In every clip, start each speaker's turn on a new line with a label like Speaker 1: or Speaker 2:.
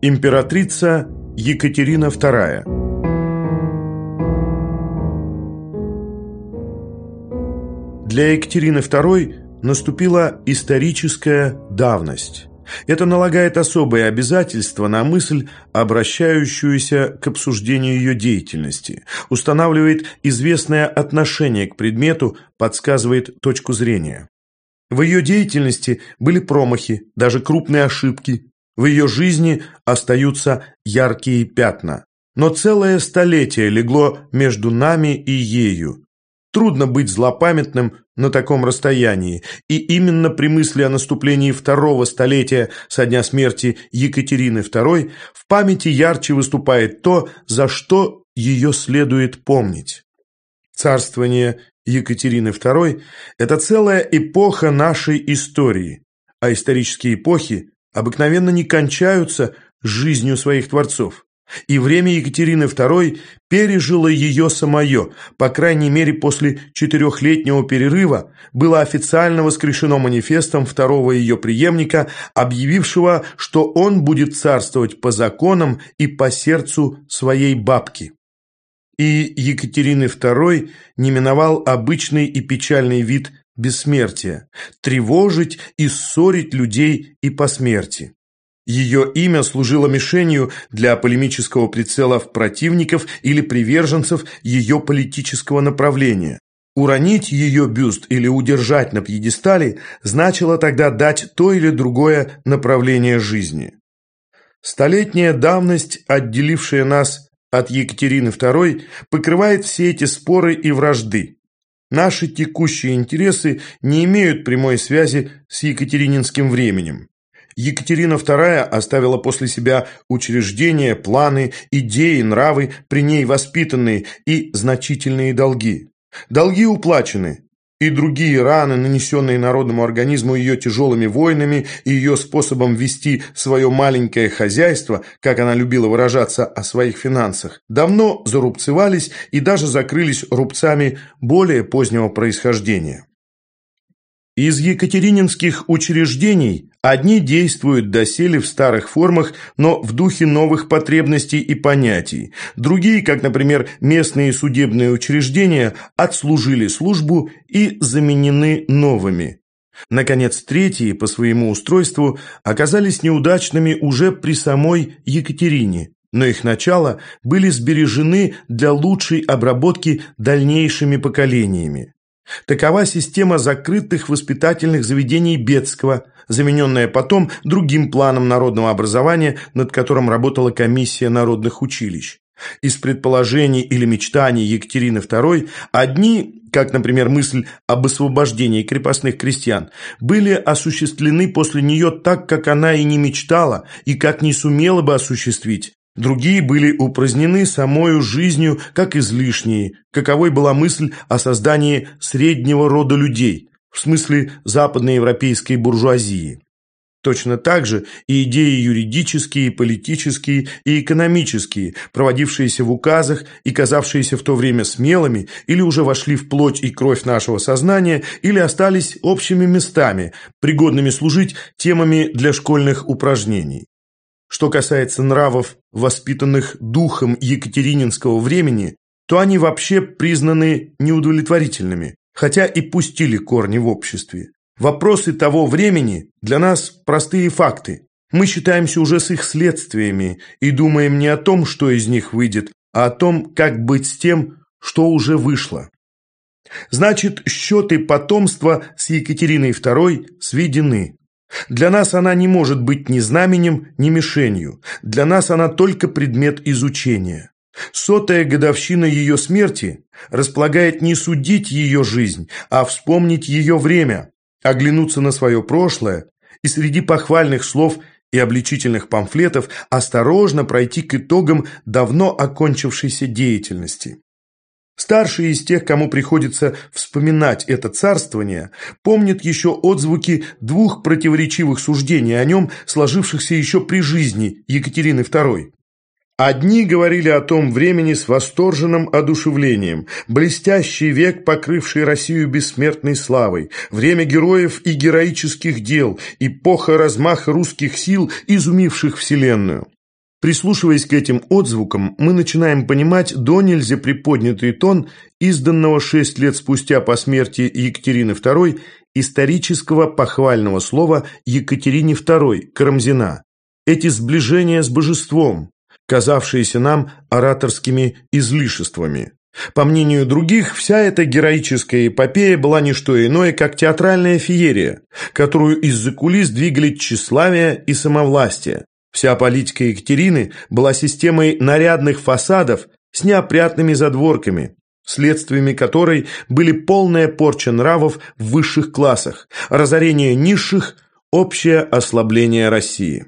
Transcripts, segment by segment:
Speaker 1: Императрица Екатерина II Для Екатерины II наступила историческая давность. Это налагает особые обязательства на мысль, обращающуюся к обсуждению ее деятельности, устанавливает известное отношение к предмету, подсказывает точку зрения. В ее деятельности были промахи, даже крупные ошибки, в ее жизни остаются яркие пятна. Но целое столетие легло между нами и ею. Трудно быть злопамятным на таком расстоянии, и именно при мысли о наступлении второго столетия со дня смерти Екатерины II в памяти ярче выступает то, за что ее следует помнить. Царствование Екатерины II – это целая эпоха нашей истории, а исторические эпохи обыкновенно не кончаются жизнью своих творцов. И время Екатерины II пережило ее самое, по крайней мере после четырехлетнего перерыва, было официально воскрешено манифестом второго ее преемника, объявившего, что он будет царствовать по законам и по сердцу своей бабки. И Екатерины II не миновал обычный и печальный вид бессмертия – тревожить и ссорить людей и по смерти. Ее имя служило мишенью для полемического прицела противников или приверженцев ее политического направления. Уронить ее бюст или удержать на пьедестале значило тогда дать то или другое направление жизни. Столетняя давность, отделившая нас от Екатерины II, покрывает все эти споры и вражды. Наши текущие интересы не имеют прямой связи с екатерининским временем. Екатерина II оставила после себя учреждения, планы, идеи, нравы, при ней воспитанные и значительные долги. Долги уплачены, и другие раны, нанесенные народному организму ее тяжелыми войнами и ее способом вести свое маленькое хозяйство, как она любила выражаться о своих финансах, давно зарубцевались и даже закрылись рубцами более позднего происхождения. Из екатерининских учреждений одни действуют доселе в старых формах, но в духе новых потребностей и понятий. Другие, как, например, местные судебные учреждения, отслужили службу и заменены новыми. Наконец, третьи по своему устройству оказались неудачными уже при самой Екатерине, но их начала были сбережены для лучшей обработки дальнейшими поколениями. Такова система закрытых воспитательных заведений Бетского, замененная потом другим планом народного образования, над которым работала комиссия народных училищ. Из предположений или мечтаний Екатерины II одни, как, например, мысль об освобождении крепостных крестьян, были осуществлены после нее так, как она и не мечтала, и как не сумела бы осуществить, Другие были упразднены самою жизнью как излишние, каковой была мысль о создании среднего рода людей, в смысле западноевропейской буржуазии. Точно так же и идеи юридические, политические и экономические, проводившиеся в указах и казавшиеся в то время смелыми, или уже вошли в плоть и кровь нашего сознания, или остались общими местами, пригодными служить темами для школьных упражнений. Что касается нравов, воспитанных духом екатерининского времени, то они вообще признаны неудовлетворительными, хотя и пустили корни в обществе. Вопросы того времени для нас простые факты. Мы считаемся уже с их следствиями и думаем не о том, что из них выйдет, а о том, как быть с тем, что уже вышло. Значит, счеты потомства с Екатериной II сведены. Для нас она не может быть ни знаменем, ни мишенью. Для нас она только предмет изучения. Сотая годовщина ее смерти располагает не судить ее жизнь, а вспомнить ее время, оглянуться на свое прошлое и среди похвальных слов и обличительных памфлетов осторожно пройти к итогам давно окончившейся деятельности. Старшие из тех, кому приходится вспоминать это царствование, помнят еще отзвуки двух противоречивых суждений о нем, сложившихся еще при жизни Екатерины II. Одни говорили о том времени с восторженным одушевлением, блестящий век, покрывший Россию бессмертной славой, время героев и героических дел, эпоха размаха русских сил, изумивших Вселенную. Прислушиваясь к этим отзвукам, мы начинаем понимать до нельзя приподнятый тон изданного шесть лет спустя по смерти Екатерины II исторического похвального слова Екатерине II Карамзина. Эти сближения с божеством, казавшиеся нам ораторскими излишествами. По мнению других, вся эта героическая эпопея была не что иное, как театральная феерия, которую из-за кулис двигали тщеславие и самовластие. Вся политика Екатерины была системой нарядных фасадов с неопрятными задворками, следствиями которой были полная порча нравов в высших классах, разорение низших, общее ослабление России.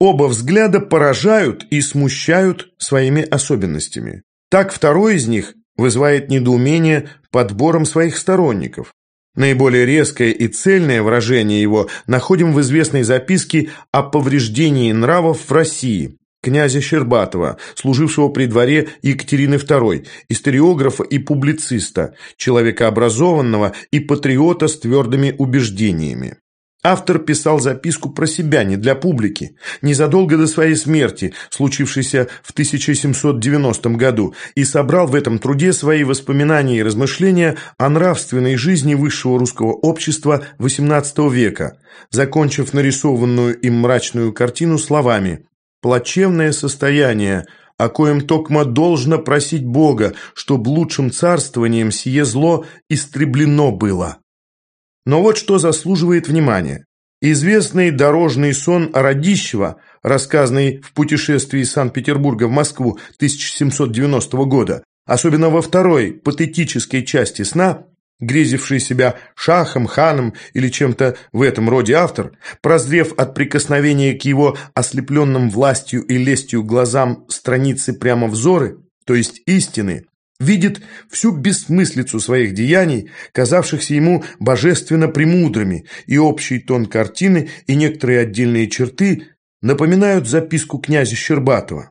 Speaker 1: Оба взгляда поражают и смущают своими особенностями. Так второй из них вызывает недоумение подбором своих сторонников. Наиболее резкое и цельное выражение его находим в известной записке о повреждении нравов в России князя Щербатова, служившего при дворе Екатерины II, историографа и публициста, человека образованного и патриота с твердыми убеждениями. Автор писал записку про себя, не для публики, незадолго до своей смерти, случившейся в 1790 году, и собрал в этом труде свои воспоминания и размышления о нравственной жизни высшего русского общества XVIII века, закончив нарисованную им мрачную картину словами «Плачевное состояние, о коем токмо должно просить Бога, чтоб лучшим царствованием сие зло истреблено было». Но вот что заслуживает внимания. Известный дорожный сон Радищева, рассказанный в путешествии из Санкт-Петербурга в Москву 1790 года, особенно во второй патетической части сна, грезивший себя шахом, ханом или чем-то в этом роде автор, прозрев от прикосновения к его ослепленным властью и лестью глазам страницы прямо взоры, то есть истины, видит всю бессмыслицу своих деяний, казавшихся ему божественно премудрыми, и общий тон картины и некоторые отдельные черты напоминают записку князя Щербатова.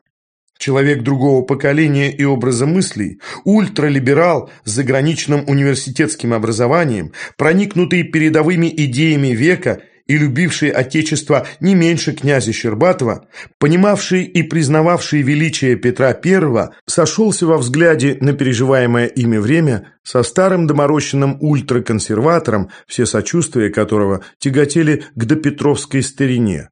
Speaker 1: Человек другого поколения и образа мыслей, ультралиберал с заграничным университетским образованием, проникнутый передовыми идеями века и любивший Отечество не меньше князя Щербатова, понимавший и признававший величие Петра I, сошелся во взгляде на переживаемое ими время со старым доморощенным ультраконсерватором, все сочувствия которого тяготели к допетровской старине.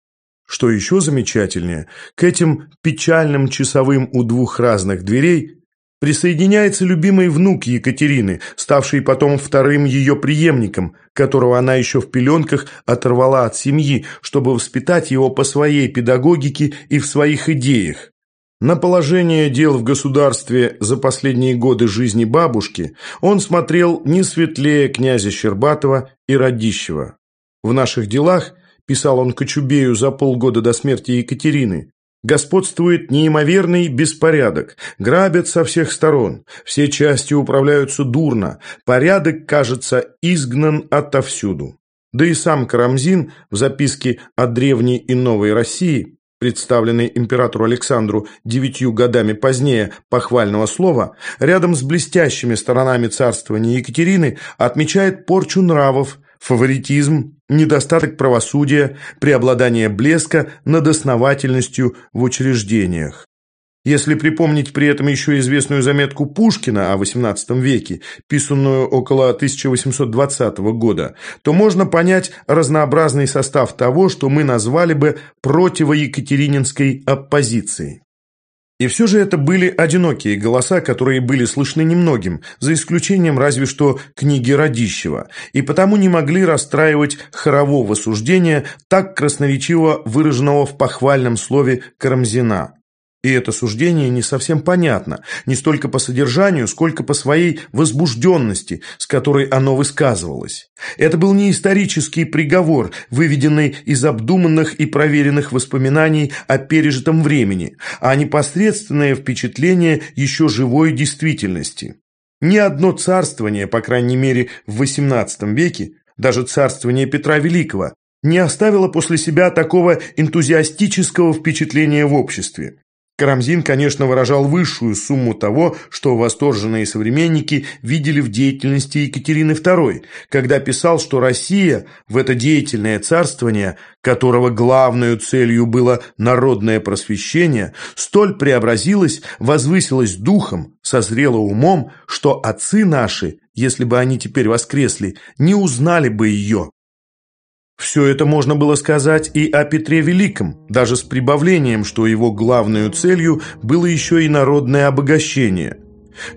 Speaker 1: Что еще замечательнее, к этим печальным часовым у двух разных дверей Присоединяется любимый внук Екатерины, ставший потом вторым ее преемником, которого она еще в пеленках оторвала от семьи, чтобы воспитать его по своей педагогике и в своих идеях. На положение дел в государстве за последние годы жизни бабушки он смотрел не светлее князя Щербатова и Радищева. В наших делах, писал он Кочубею за полгода до смерти Екатерины, Господствует неимоверный беспорядок, грабят со всех сторон, все части управляются дурно, порядок, кажется, изгнан отовсюду. Да и сам Карамзин в записке о древней и новой России, представленной императору Александру девятью годами позднее похвального слова, рядом с блестящими сторонами царствования Екатерины отмечает порчу нравов, фаворитизм, недостаток правосудия, преобладание блеска над основательностью в учреждениях. Если припомнить при этом еще известную заметку Пушкина о XVIII веке, писанную около 1820 года, то можно понять разнообразный состав того, что мы назвали бы противоекатерининской оппозицией. И все же это были одинокие голоса, которые были слышны немногим, за исключением разве что книги Радищева, и потому не могли расстраивать хорового суждения, так красноречиво выраженного в похвальном слове Карамзина. И это суждение не совсем понятно, не столько по содержанию, сколько по своей возбужденности, с которой оно высказывалось. Это был не исторический приговор, выведенный из обдуманных и проверенных воспоминаний о пережитом времени, а непосредственное впечатление еще живой действительности. Ни одно царствование, по крайней мере в XVIII веке, даже царствование Петра Великого, не оставило после себя такого энтузиастического впечатления в обществе. Карамзин, конечно, выражал высшую сумму того, что восторженные современники видели в деятельности Екатерины II, когда писал, что Россия в это деятельное царствование, которого главной целью было народное просвещение, столь преобразилась, возвысилась духом, созрела умом, что отцы наши, если бы они теперь воскресли, не узнали бы ее. Все это можно было сказать и о Петре Великом, даже с прибавлением, что его главной целью было еще и народное обогащение.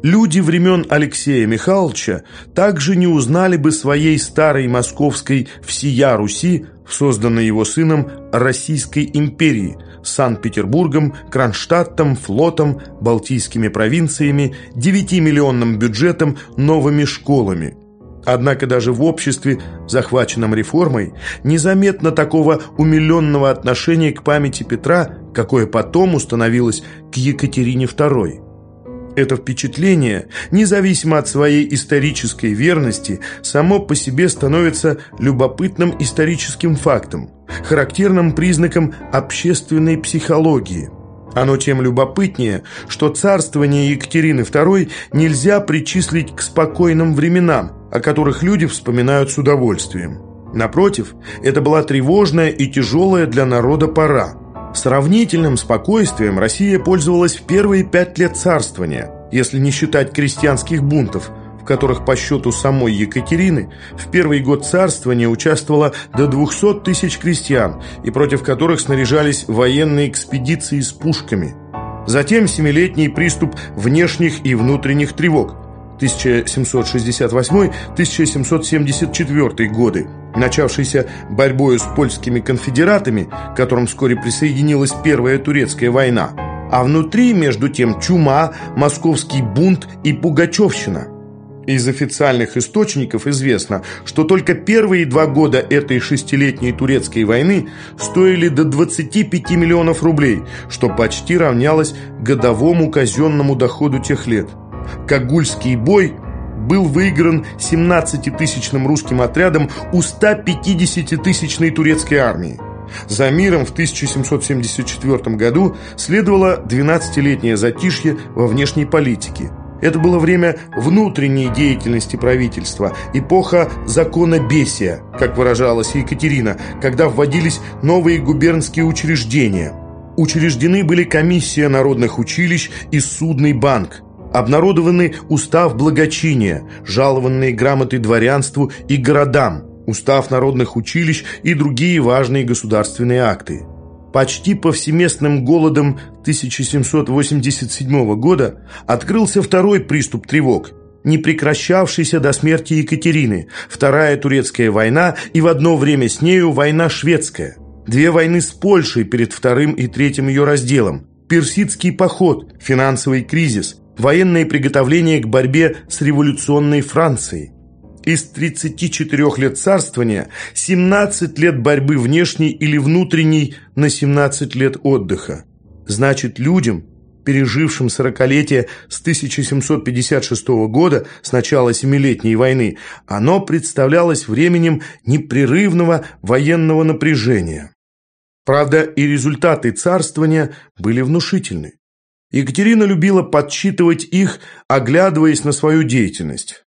Speaker 1: Люди времен Алексея Михайловича также не узнали бы своей старой московской «всея Руси», созданной его сыном Российской империи, Санкт-Петербургом, Кронштадтом, флотом, Балтийскими провинциями, 9-миллионным бюджетом, новыми школами – Однако даже в обществе, захваченном реформой, незаметно такого умиленного отношения к памяти Петра, какое потом установилось к Екатерине II. Это впечатление, независимо от своей исторической верности, само по себе становится любопытным историческим фактом, характерным признаком общественной психологии – оно тем любопытнее, что царствование Екатерины II нельзя причислить к спокойным временам, о которых люди вспоминают с удовольствием. Напротив, это была тревожная и тяжелая для народа пора. Сравнительным спокойствием Россия пользовалась в первые пять лет царствования, если не считать крестьянских бунтов, которых по счету самой Екатерины в первый год царствования участвовало до 200 тысяч крестьян и против которых снаряжались военные экспедиции с пушками. Затем семилетний приступ внешних и внутренних тревог 1768-1774 годы, начавшийся борьбой с польскими конфедератами, к которым вскоре присоединилась Первая Турецкая война, а внутри, между тем, чума, московский бунт и пугачевщина – из официальных источников известно, что только первые два года этой шестилетней турецкой войны стоили до 25 миллионов рублей, что почти равнялось годовому казенному доходу тех лет. Кагульский бой был выигран 17-тысячным русским отрядом у 150-тысячной турецкой армии. За миром в 1774 году следовало 12-летнее затишье во внешней политике – это было время внутренней деятельности правительства, эпоха закона бесия, как выражалась Екатерина, когда вводились новые губернские учреждения. Учреждены были комиссия народных училищ и судный банк. Обнародованы устав благочиния, жалованные грамоты дворянству и городам, устав народных училищ и другие важные государственные акты. Почти повсеместным голодом 1787 года открылся второй приступ тревог, не прекращавшийся до смерти Екатерины, Вторая Турецкая война и в одно время с нею война шведская. Две войны с Польшей перед вторым и третьим ее разделом, персидский поход, финансовый кризис, военные приготовления к борьбе с революционной Францией. Из 34 лет царствования 17 лет борьбы внешней или внутренней на 17 лет отдыха. Значит, людям, пережившим сорокалетие с 1756 года, с начала Семилетней войны, оно представлялось временем непрерывного военного напряжения. Правда, и результаты царствования были внушительны. Екатерина любила подсчитывать их, оглядываясь на свою деятельность.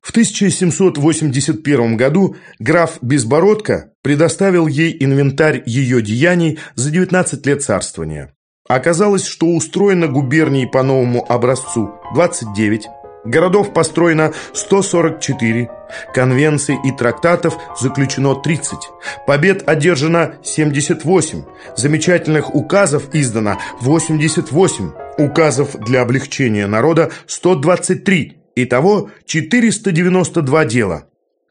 Speaker 1: В 1781 году граф Безбородко предоставил ей инвентарь ее деяний за 19 лет царствования. Оказалось, что устроено губернии по новому образцу 29, городов построено 144, конвенций и трактатов заключено 30, побед одержано 78, замечательных указов издано 88, указов для облегчения народа 123, Итого 492 дела.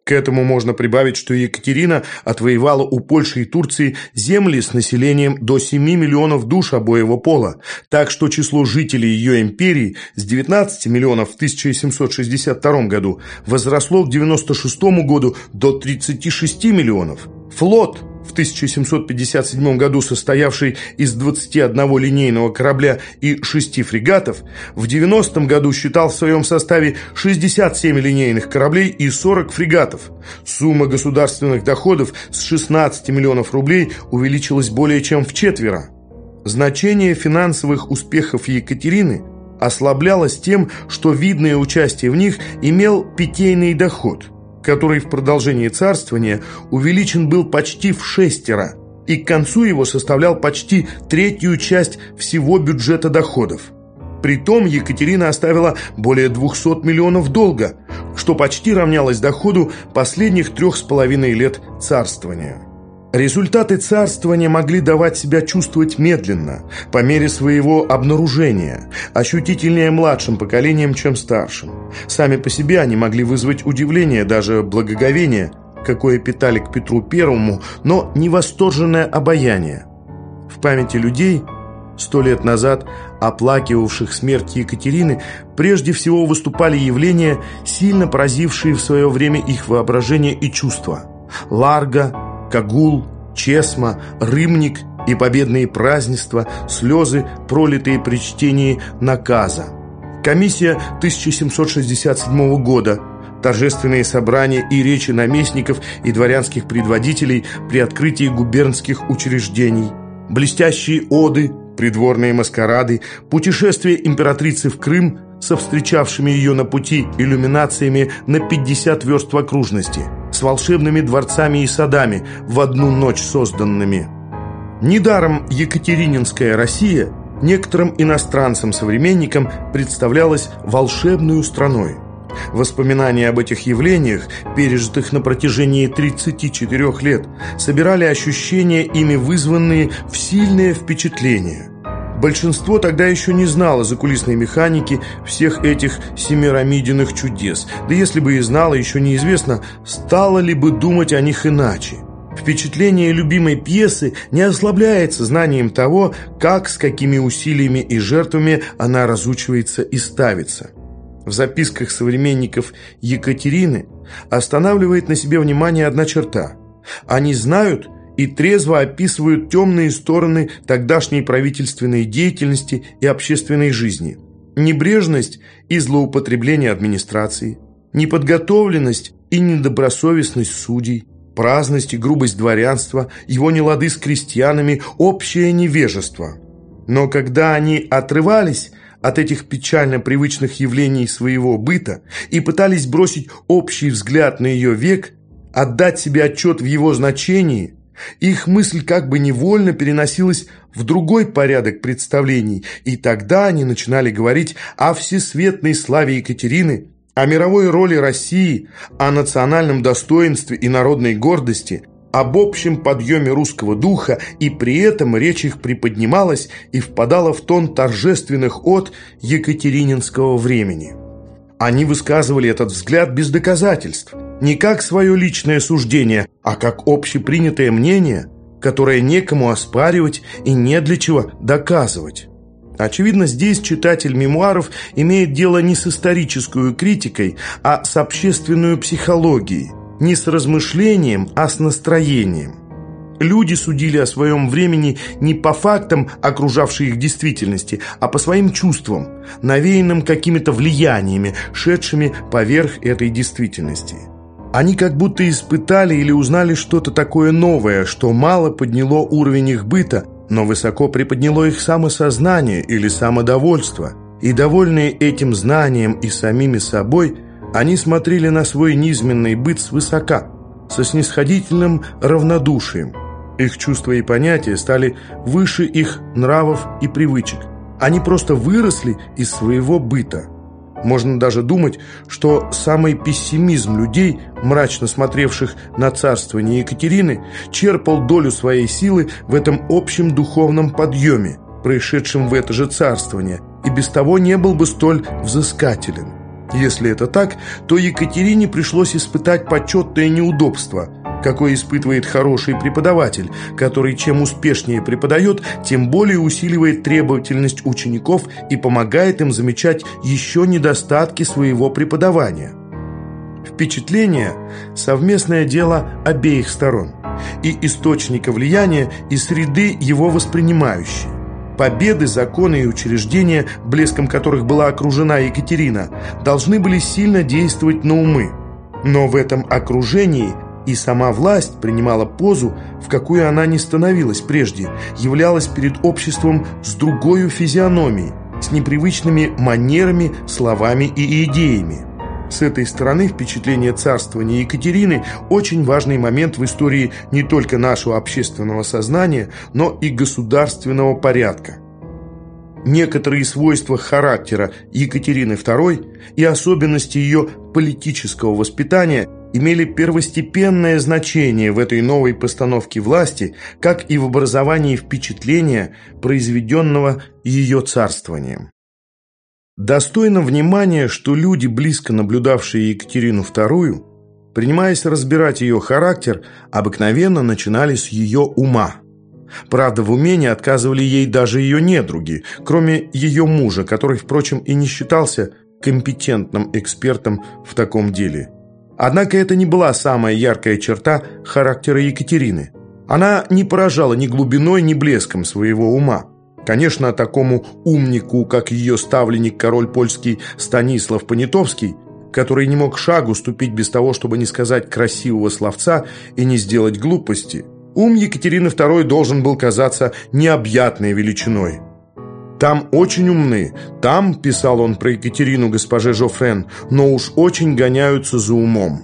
Speaker 1: К этому можно прибавить, что Екатерина отвоевала у Польши и Турции земли с населением до 7 миллионов душ обоего пола, так что число жителей ее империи с 19 миллионов в 1762 году возросло к 96 году до 36 миллионов. Флот в 1757 году состоявший из 21 линейного корабля и 6 фрегатов, в 90 году считал в своем составе 67 линейных кораблей и 40 фрегатов. Сумма государственных доходов с 16 миллионов рублей увеличилась более чем в четверо. Значение финансовых успехов Екатерины ослаблялось тем, что видное участие в них имел питейный доход, который в продолжении царствования увеличен был почти в шестеро и к концу его составлял почти третью часть всего бюджета доходов. Притом Екатерина оставила более 200 миллионов долга, что почти равнялось доходу последних трех с половиной лет царствования. Результаты царствования могли давать себя чувствовать медленно, по мере своего обнаружения, ощутительнее младшим поколением, чем старшим. Сами по себе они могли вызвать удивление, даже благоговение, какое питали к Петру Первому, но не восторженное обаяние. В памяти людей, сто лет назад оплакивавших смерть Екатерины, прежде всего выступали явления, сильно поразившие в свое время их воображение и чувства. Ларго, Кагул, Чесма, Рымник и победные празднества, слезы, пролитые при чтении наказа. Комиссия 1767 года, торжественные собрания и речи наместников и дворянских предводителей при открытии губернских учреждений, блестящие оды, придворные маскарады, путешествие императрицы в Крым со встречавшими ее на пути иллюминациями на 50 верст в окружности – с волшебными дворцами и садами, в одну ночь созданными. Недаром Екатерининская Россия некоторым иностранцам-современникам представлялась волшебной страной. Воспоминания об этих явлениях, пережитых на протяжении 34 лет, собирали ощущения, ими вызванные в сильное впечатление – Большинство тогда еще не знало закулисной механики всех этих семирамидиных чудес. Да если бы и знало, еще неизвестно, стало ли бы думать о них иначе. Впечатление любимой пьесы не ослабляется знанием того, как, с какими усилиями и жертвами она разучивается и ставится. В записках современников Екатерины останавливает на себе внимание одна черта. Они знают, и трезво описывают темные стороны тогдашней правительственной деятельности и общественной жизни. Небрежность и злоупотребление администрации, неподготовленность и недобросовестность судей, праздность и грубость дворянства, его нелады с крестьянами, общее невежество. Но когда они отрывались от этих печально привычных явлений своего быта и пытались бросить общий взгляд на ее век, отдать себе отчет в его значении, их мысль как бы невольно переносилась в другой порядок представлений, и тогда они начинали говорить о всесветной славе Екатерины, о мировой роли России, о национальном достоинстве и народной гордости, об общем подъеме русского духа, и при этом речь их приподнималась и впадала в тон торжественных от екатерининского времени. Они высказывали этот взгляд без доказательств – не как свое личное суждение, а как общепринятое мнение, которое некому оспаривать и не для чего доказывать. Очевидно, здесь читатель мемуаров имеет дело не с исторической критикой, а с общественной психологией, не с размышлением, а с настроением. Люди судили о своем времени не по фактам, окружавшей их действительности, а по своим чувствам, навеянным какими-то влияниями, шедшими поверх этой действительности. Они как будто испытали или узнали что-то такое новое, что мало подняло уровень их быта, но высоко приподняло их самосознание или самодовольство. И довольные этим знанием и самими собой, они смотрели на свой низменный быт свысока, со снисходительным равнодушием. Их чувства и понятия стали выше их нравов и привычек. Они просто выросли из своего быта. Можно даже думать, что самый пессимизм людей, мрачно смотревших на царствование Екатерины, черпал долю своей силы в этом общем духовном подъеме, происшедшем в это же царствование, и без того не был бы столь взыскателен. Если это так, то Екатерине пришлось испытать почетное неудобство – какой испытывает хороший преподаватель, который чем успешнее преподает, тем более усиливает требовательность учеников и помогает им замечать еще недостатки своего преподавания. Впечатление – совместное дело обеих сторон и источника влияния, и среды его воспринимающей. Победы, законы и учреждения, блеском которых была окружена Екатерина, должны были сильно действовать на умы. Но в этом окружении – и сама власть принимала позу, в какую она не становилась прежде, являлась перед обществом с другой физиономией, с непривычными манерами, словами и идеями. С этой стороны впечатление царствования Екатерины – очень важный момент в истории не только нашего общественного сознания, но и государственного порядка. Некоторые свойства характера Екатерины II и особенности ее политического воспитания имели первостепенное значение в этой новой постановке власти, как и в образовании впечатления, произведенного ее царствованием. Достойно внимания, что люди, близко наблюдавшие Екатерину II, принимаясь разбирать ее характер, обыкновенно начинали с ее ума. Правда, в умении отказывали ей даже ее недруги, кроме ее мужа, который, впрочем, и не считался компетентным экспертом в таком деле. Однако это не была самая яркая черта характера Екатерины. Она не поражала ни глубиной, ни блеском своего ума. Конечно, такому умнику, как ее ставленник король польский Станислав Понятовский, который не мог шагу ступить без того, чтобы не сказать красивого словца и не сделать глупости, ум Екатерины II должен был казаться необъятной величиной. «Там очень умны, там, — писал он про Екатерину госпоже Жофрен, — но уж очень гоняются за умом».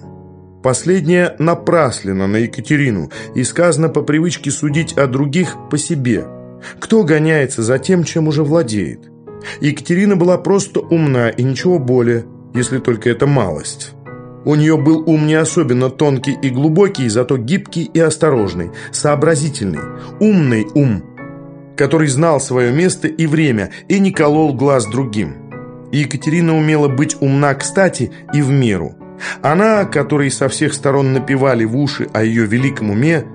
Speaker 1: Последнее напраслено на Екатерину и сказано по привычке судить о других по себе – кто гоняется за тем, чем уже владеет? Екатерина была просто умна и ничего более, если только это малость. У нее был ум не особенно тонкий и глубокий, зато гибкий и осторожный, сообразительный, умный ум, который знал свое место и время и не колол глаз другим. Екатерина умела быть умна кстати и в меру. Она, которой со всех сторон напевали в уши о ее великом уме,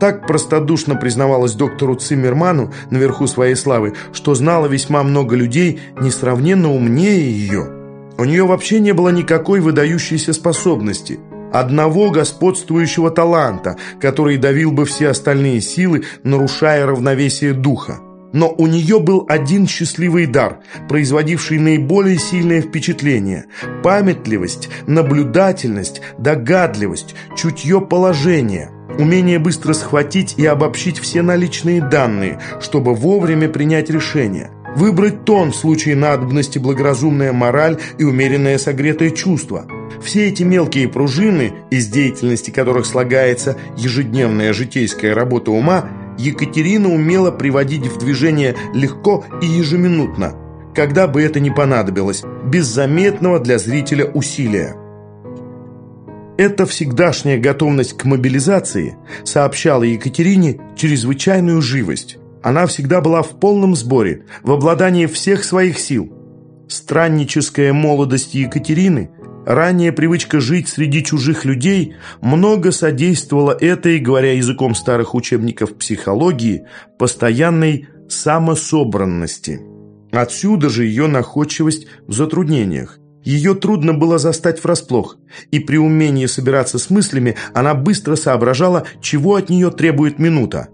Speaker 1: так простодушно признавалась доктору Циммерману наверху своей славы, что знала весьма много людей, несравненно умнее ее. У нее вообще не было никакой выдающейся способности, одного господствующего таланта, который давил бы все остальные силы, нарушая равновесие духа. Но у нее был один счастливый дар, производивший наиболее сильное впечатление – памятливость, наблюдательность, догадливость, чутье положения – Умение быстро схватить и обобщить все наличные данные, чтобы вовремя принять решение. Выбрать тон в случае надобности благоразумная мораль и умеренное согретое чувство. Все эти мелкие пружины, из деятельности которых слагается ежедневная житейская работа ума, Екатерина умела приводить в движение легко и ежеминутно, когда бы это ни понадобилось, без заметного для зрителя усилия. Эта всегдашняя готовность к мобилизации сообщала Екатерине чрезвычайную живость. Она всегда была в полном сборе, в обладании всех своих сил. Странническая молодость Екатерины, ранняя привычка жить среди чужих людей много содействовала этой, говоря языком старых учебников психологии, постоянной самособранности. Отсюда же ее находчивость в затруднениях. Ее трудно было застать врасплох, и при умении собираться с мыслями она быстро соображала, чего от нее требует минута.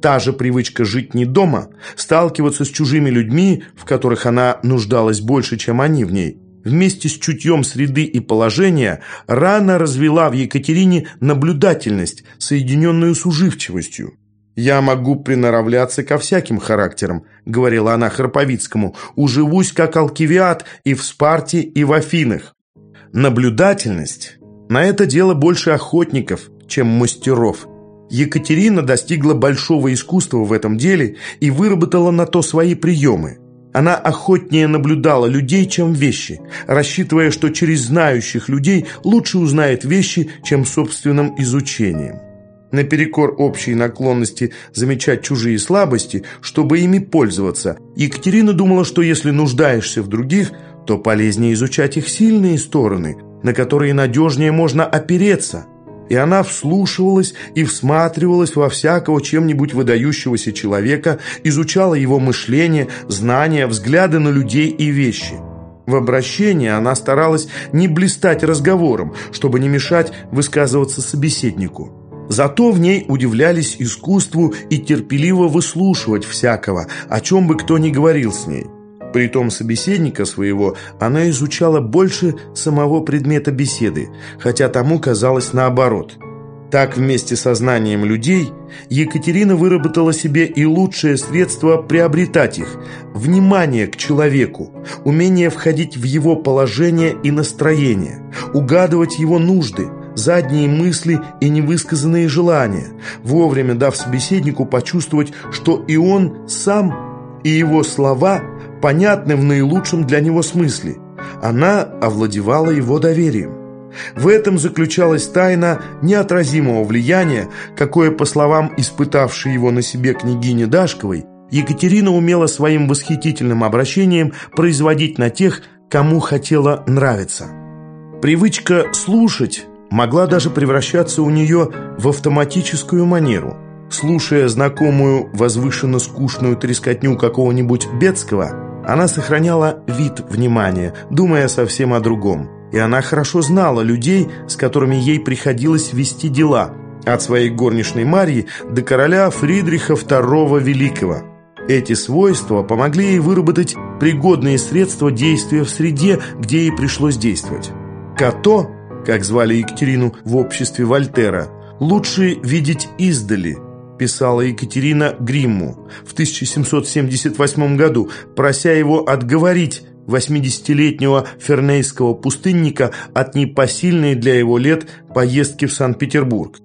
Speaker 1: Та же привычка жить не дома, сталкиваться с чужими людьми, в которых она нуждалась больше, чем они в ней, вместе с чутьем среды и положения, рано развела в Екатерине наблюдательность, соединенную с уживчивостью. «Я могу приноравляться ко всяким характерам», — говорила она Харповицкому, «уживусь, как алкивиат и в Спарте, и в Афинах». Наблюдательность. На это дело больше охотников, чем мастеров. Екатерина достигла большого искусства в этом деле и выработала на то свои приемы. Она охотнее наблюдала людей, чем вещи, рассчитывая, что через знающих людей лучше узнает вещи, чем собственным изучением наперекор общей наклонности замечать чужие слабости, чтобы ими пользоваться. Екатерина думала, что если нуждаешься в других, то полезнее изучать их сильные стороны, на которые надежнее можно опереться. И она вслушивалась и всматривалась во всякого чем-нибудь выдающегося человека, изучала его мышление, знания, взгляды на людей и вещи. В обращении она старалась не блистать разговором, чтобы не мешать высказываться собеседнику. Зато в ней удивлялись искусству и терпеливо выслушивать всякого, о чем бы кто ни говорил с ней. Притом собеседника своего она изучала больше самого предмета беседы, хотя тому казалось наоборот. Так вместе со знанием людей Екатерина выработала себе и лучшее средство приобретать их – внимание к человеку, умение входить в его положение и настроение, угадывать его нужды, задние мысли и невысказанные желания, вовремя дав собеседнику почувствовать, что и он сам, и его слова понятны в наилучшем для него смысле. Она овладевала его доверием. В этом заключалась тайна неотразимого влияния, какое, по словам испытавшей его на себе княгини Дашковой, Екатерина умела своим восхитительным обращением производить на тех, кому хотела нравиться. Привычка слушать могла даже превращаться у нее в автоматическую манеру. Слушая знакомую возвышенно скучную трескотню какого-нибудь Бецкого, она сохраняла вид внимания, думая совсем о другом и она хорошо знала людей, с которыми ей приходилось вести дела, от своей горничной Марьи до короля Фридриха II Великого. Эти свойства помогли ей выработать пригодные средства действия в среде, где ей пришлось действовать. Като, как звали Екатерину в обществе Вольтера, лучше видеть издали, писала Екатерина Гримму в 1778 году, прося его отговорить 80-летнего фернейского пустынника от непосильной для его лет поездки в Санкт-Петербург.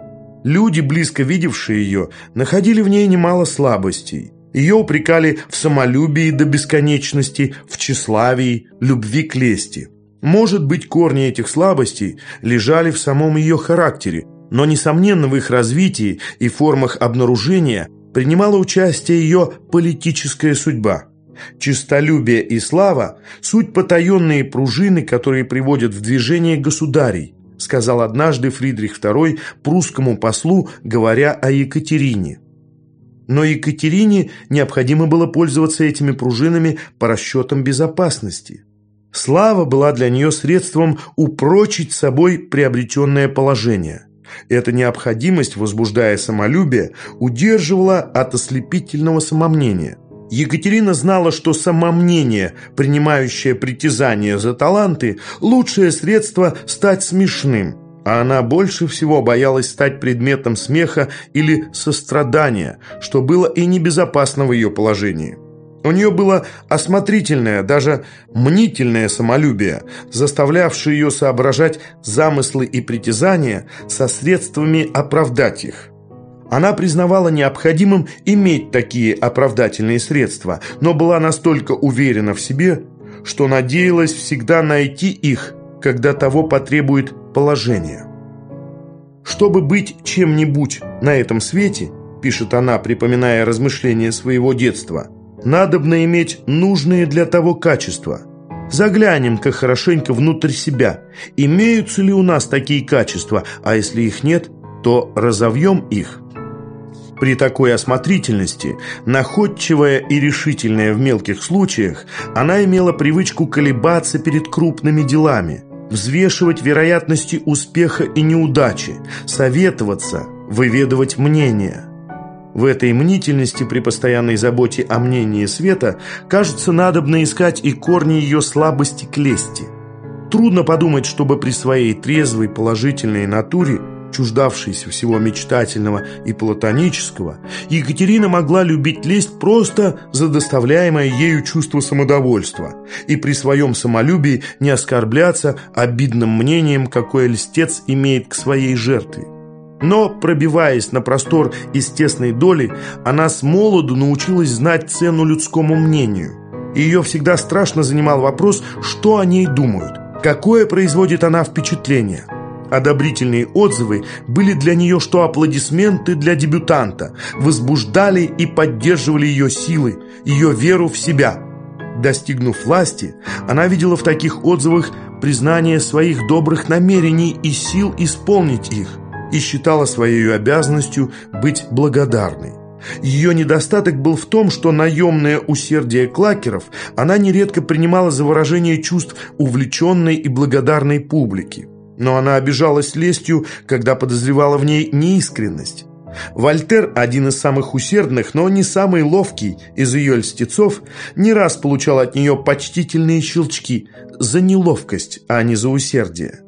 Speaker 1: Люди, близко видевшие ее, находили в ней немало слабостей. Ее упрекали в самолюбии до бесконечности, в тщеславии, любви к лести. Может быть, корни этих слабостей лежали в самом ее характере, но, несомненно, в их развитии и формах обнаружения принимала участие ее политическая судьба – Чистолюбие и слава – суть потаенные пружины, которые приводят в движение государей, сказал однажды Фридрих II прусскому послу, говоря о Екатерине. Но Екатерине необходимо было пользоваться этими пружинами по расчетам безопасности. Слава была для нее средством упрочить собой приобретенное положение. Эта необходимость, возбуждая самолюбие, удерживала от ослепительного самомнения – Екатерина знала, что самомнение, принимающее притязание за таланты, лучшее средство стать смешным, а она больше всего боялась стать предметом смеха или сострадания, что было и небезопасно в ее положении. У нее было осмотрительное, даже мнительное самолюбие, заставлявшее ее соображать замыслы и притязания со средствами оправдать их. Она признавала необходимым иметь такие оправдательные средства, но была настолько уверена в себе, что надеялась всегда найти их, когда того потребует положение. «Чтобы быть чем-нибудь на этом свете», пишет она, припоминая размышления своего детства, «надобно иметь нужные для того качества. Заглянем-ка хорошенько внутрь себя. Имеются ли у нас такие качества, а если их нет, то разовьем их». При такой осмотрительности, находчивая и решительная в мелких случаях, она имела привычку колебаться перед крупными делами, взвешивать вероятности успеха и неудачи, советоваться, выведывать мнения. В этой мнительности при постоянной заботе о мнении света, кажется, надобно искать и корни ее слабости к лести. Трудно подумать, чтобы при своей трезвой положительной натуре чуждавшейся всего мечтательного и платонического, Екатерина могла любить лесть просто за доставляемое ею чувство самодовольства и при своем самолюбии не оскорбляться обидным мнением, какое льстец имеет к своей жертве. Но, пробиваясь на простор из тесной доли, она с молоду научилась знать цену людскому мнению. Ее всегда страшно занимал вопрос, что о ней думают, какое производит она впечатление – Одобрительные отзывы были для нее что аплодисменты для дебютанта, возбуждали и поддерживали ее силы, ее веру в себя. Достигнув власти, она видела в таких отзывах признание своих добрых намерений и сил исполнить их, и считала своей обязанностью быть благодарной. Ее недостаток был в том, что наемное усердие клакеров она нередко принимала за выражение чувств увлеченной и благодарной публики но она обижалась лестью, когда подозревала в ней неискренность. Вольтер, один из самых усердных, но не самый ловкий из ее льстецов, не раз получал от нее почтительные щелчки за неловкость, а не за усердие.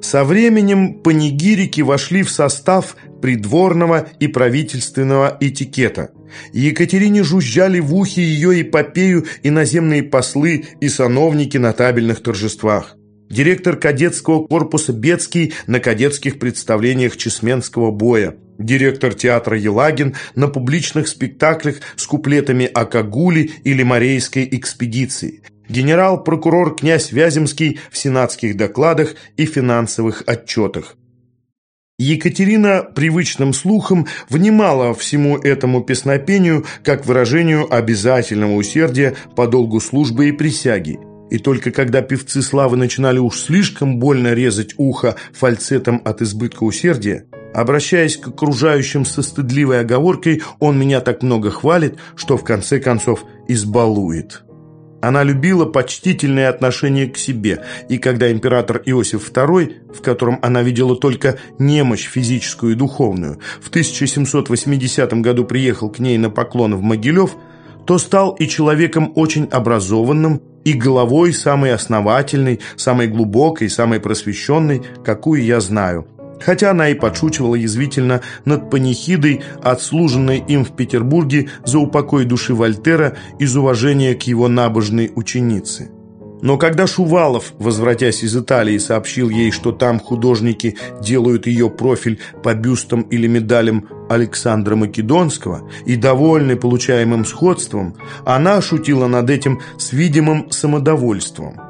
Speaker 1: Со временем панигирики вошли в состав придворного и правительственного этикета. Екатерине жужжали в ухе ее эпопею иноземные послы и сановники на табельных торжествах. Директор кадетского корпуса Бецкий на кадетских представлениях Чесменского боя. Директор театра Елагин на публичных спектаклях с куплетами о Кагуле или Морейской экспедиции – генерал-прокурор князь Вяземский в сенатских докладах и финансовых отчетах. Екатерина привычным слухом внимала всему этому песнопению как выражению обязательного усердия по долгу службы и присяги. И только когда певцы славы начинали уж слишком больно резать ухо фальцетом от избытка усердия, обращаясь к окружающим со стыдливой оговоркой «он меня так много хвалит, что в конце концов избалует». Она любила почтительное отношение к себе, и когда император Иосиф II, в котором она видела только немощь физическую и духовную, в 1780 году приехал к ней на поклон в Могилев, то стал и человеком очень образованным, и головой самой основательной, самой глубокой, самой просвещенной, какую я знаю – хотя она и подшучивала язвительно над панихидой, отслуженной им в Петербурге за упокой души Вольтера из уважения к его набожной ученице. Но когда Шувалов, возвратясь из Италии, сообщил ей, что там художники делают ее профиль по бюстам или медалям Александра Македонского и, довольный получаемым сходством, она шутила над этим с видимым самодовольством.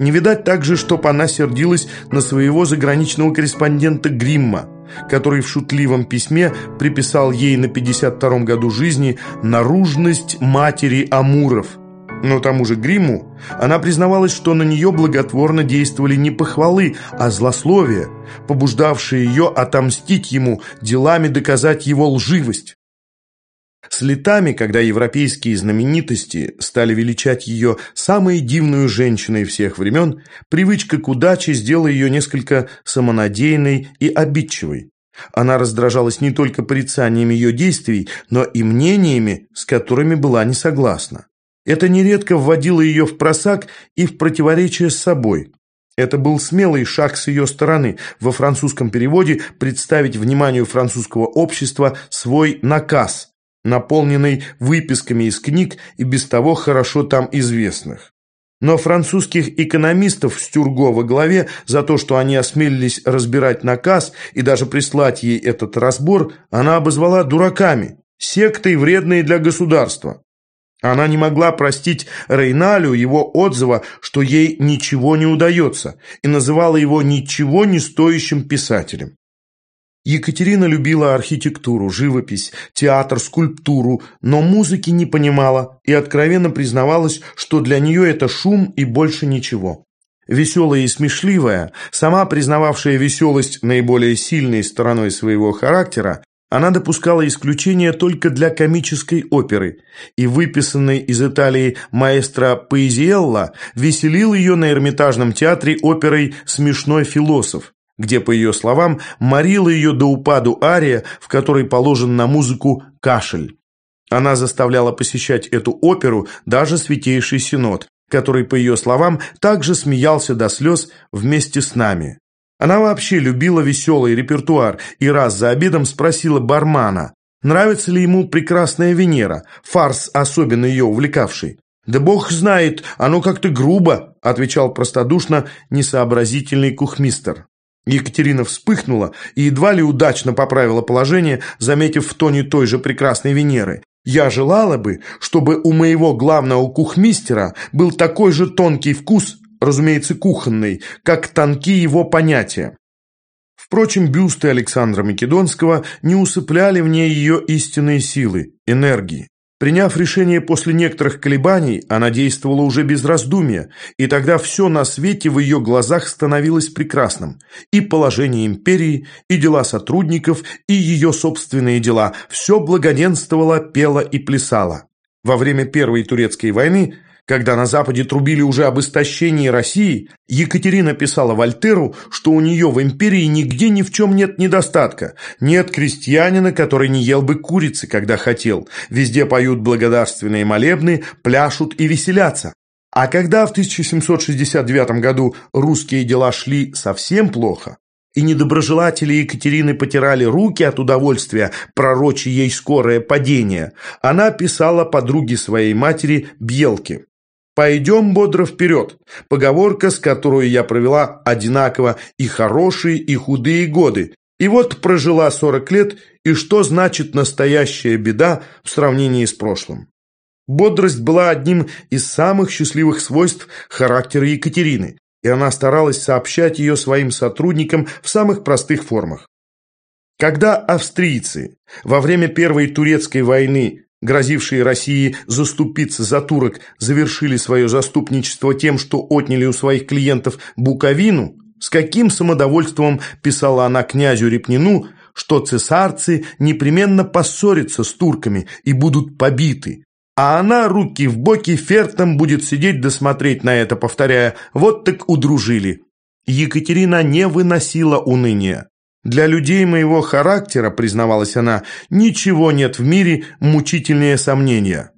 Speaker 1: Не видать также, чтоб она сердилась на своего заграничного корреспондента Гримма, который в шутливом письме приписал ей на 52-м году жизни наружность матери Амуров. Но тому же Гримму она признавалась, что на нее благотворно действовали не похвалы, а злословия, побуждавшие ее отомстить ему, делами доказать его лживость. С летами, когда европейские знаменитости стали величать ее самой дивную женщиной всех времен, привычка к удаче сделала ее несколько самонадеянной и обидчивой. Она раздражалась не только порицанием ее действий, но и мнениями, с которыми была не согласна. Это нередко вводило ее в просак и в противоречие с собой. Это был смелый шаг с ее стороны во французском переводе представить вниманию французского общества свой наказ – наполненный выписками из книг и без того хорошо там известных. Но французских экономистов с Тюрго во главе за то, что они осмелились разбирать наказ и даже прислать ей этот разбор, она обозвала дураками, сектой, вредной для государства. Она не могла простить Рейналю его отзыва, что ей ничего не удается, и называла его ничего не стоящим писателем. Екатерина любила архитектуру, живопись, театр, скульптуру, но музыки не понимала и откровенно признавалась, что для нее это шум и больше ничего. Веселая и смешливая, сама признававшая веселость наиболее сильной стороной своего характера, она допускала исключения только для комической оперы, и выписанный из Италии маэстро Паизиелла веселил ее на Эрмитажном театре оперой «Смешной философ», где, по ее словам, морила ее до упаду ария, в которой положен на музыку кашель. Она заставляла посещать эту оперу даже Святейший Синод, который, по ее словам, также смеялся до слез вместе с нами. Она вообще любила веселый репертуар и раз за обедом спросила бармана, нравится ли ему «Прекрасная Венера», фарс, особенно ее увлекавший. «Да бог знает, оно как-то грубо», отвечал простодушно несообразительный кухмистер. Екатерина вспыхнула и едва ли удачно поправила положение, заметив в тоне той же прекрасной Венеры. «Я желала бы, чтобы у моего главного кухмистера был такой же тонкий вкус, разумеется, кухонный, как тонки его понятия». Впрочем, бюсты Александра Македонского не усыпляли в ней ее истинные силы, энергии. Приняв решение после некоторых колебаний, она действовала уже без раздумья, и тогда все на свете в ее глазах становилось прекрасным. И положение империи, и дела сотрудников, и ее собственные дела. Все благоденствовало, пело и плясало. Во время Первой Турецкой войны – когда на Западе трубили уже об истощении России, Екатерина писала Вольтеру, что у нее в империи нигде ни в чем нет недостатка. Нет крестьянина, который не ел бы курицы, когда хотел. Везде поют благодарственные молебны, пляшут и веселятся. А когда в 1769 году русские дела шли совсем плохо, и недоброжелатели Екатерины потирали руки от удовольствия, пророчи ей скорое падение, она писала подруге своей матери Бьелке. «Пойдем бодро вперед», поговорка, с которой я провела одинаково и хорошие, и худые годы, и вот прожила 40 лет, и что значит настоящая беда в сравнении с прошлым. Бодрость была одним из самых счастливых свойств характера Екатерины, и она старалась сообщать ее своим сотрудникам в самых простых формах. Когда австрийцы во время Первой Турецкой войны, грозившие России заступиться за турок, завершили свое заступничество тем, что отняли у своих клиентов Буковину, с каким самодовольством писала она князю Репнину, что цесарцы непременно поссорятся с турками и будут побиты, а она руки в боки фертом будет сидеть досмотреть на это, повторяя «вот так удружили». Екатерина не выносила уныния. «Для людей моего характера, — признавалась она, — ничего нет в мире мучительнее сомнения».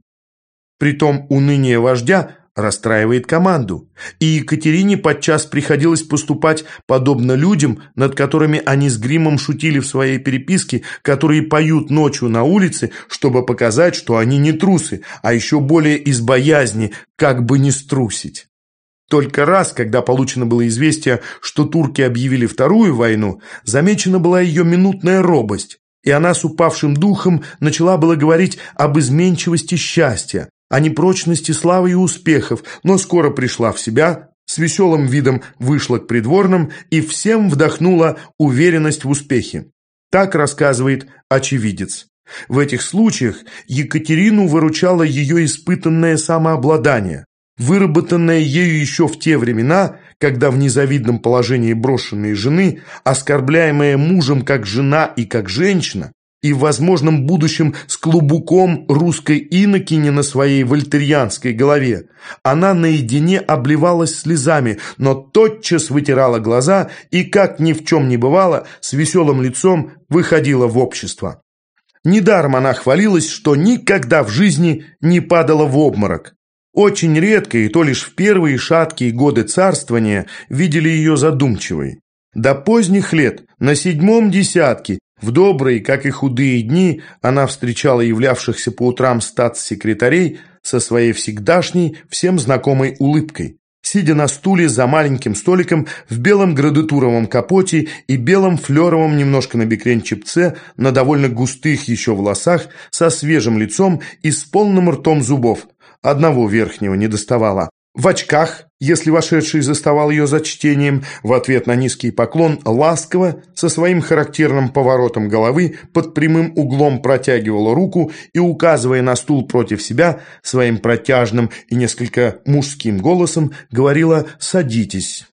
Speaker 1: Притом уныние вождя расстраивает команду. И Екатерине подчас приходилось поступать подобно людям, над которыми они с гримом шутили в своей переписке, которые поют ночью на улице, чтобы показать, что они не трусы, а еще более из боязни, как бы не струсить. Только раз, когда получено было известие, что турки объявили вторую войну, замечена была ее минутная робость, и она с упавшим духом начала было говорить об изменчивости счастья, о непрочности славы и успехов, но скоро пришла в себя, с веселым видом вышла к придворным и всем вдохнула уверенность в успехе. Так рассказывает очевидец. В этих случаях Екатерину выручало ее испытанное самообладание, выработанное ею еще в те времена, когда в незавидном положении брошенной жены, оскорбляемая мужем как жена и как женщина, и в возможном будущем с клубуком русской инокини на своей вольтерьянской голове. Она наедине обливалась слезами, но тотчас вытирала глаза и, как ни в чем не бывало, с веселым лицом выходила в общество. Недаром она хвалилась, что никогда в жизни не падала в обморок. Очень редко, и то лишь в первые шаткие годы царствования, видели ее задумчивой. До поздних лет, на седьмом десятке, в добрые, как и худые дни, она встречала являвшихся по утрам статс-секретарей со своей всегдашней, всем знакомой улыбкой, сидя на стуле за маленьким столиком в белом градатуровом капоте и белом флеровом немножко на бекрень чепце, на довольно густых еще волосах, со свежим лицом и с полным ртом зубов. Одного верхнего не доставало в очках, если вошедший заставал ее за чтением, в ответ на низкий поклон ласково, со своим характерным поворотом головы, под прямым углом протягивала руку и, указывая на стул против себя, своим протяжным и несколько мужским голосом говорила «садитесь».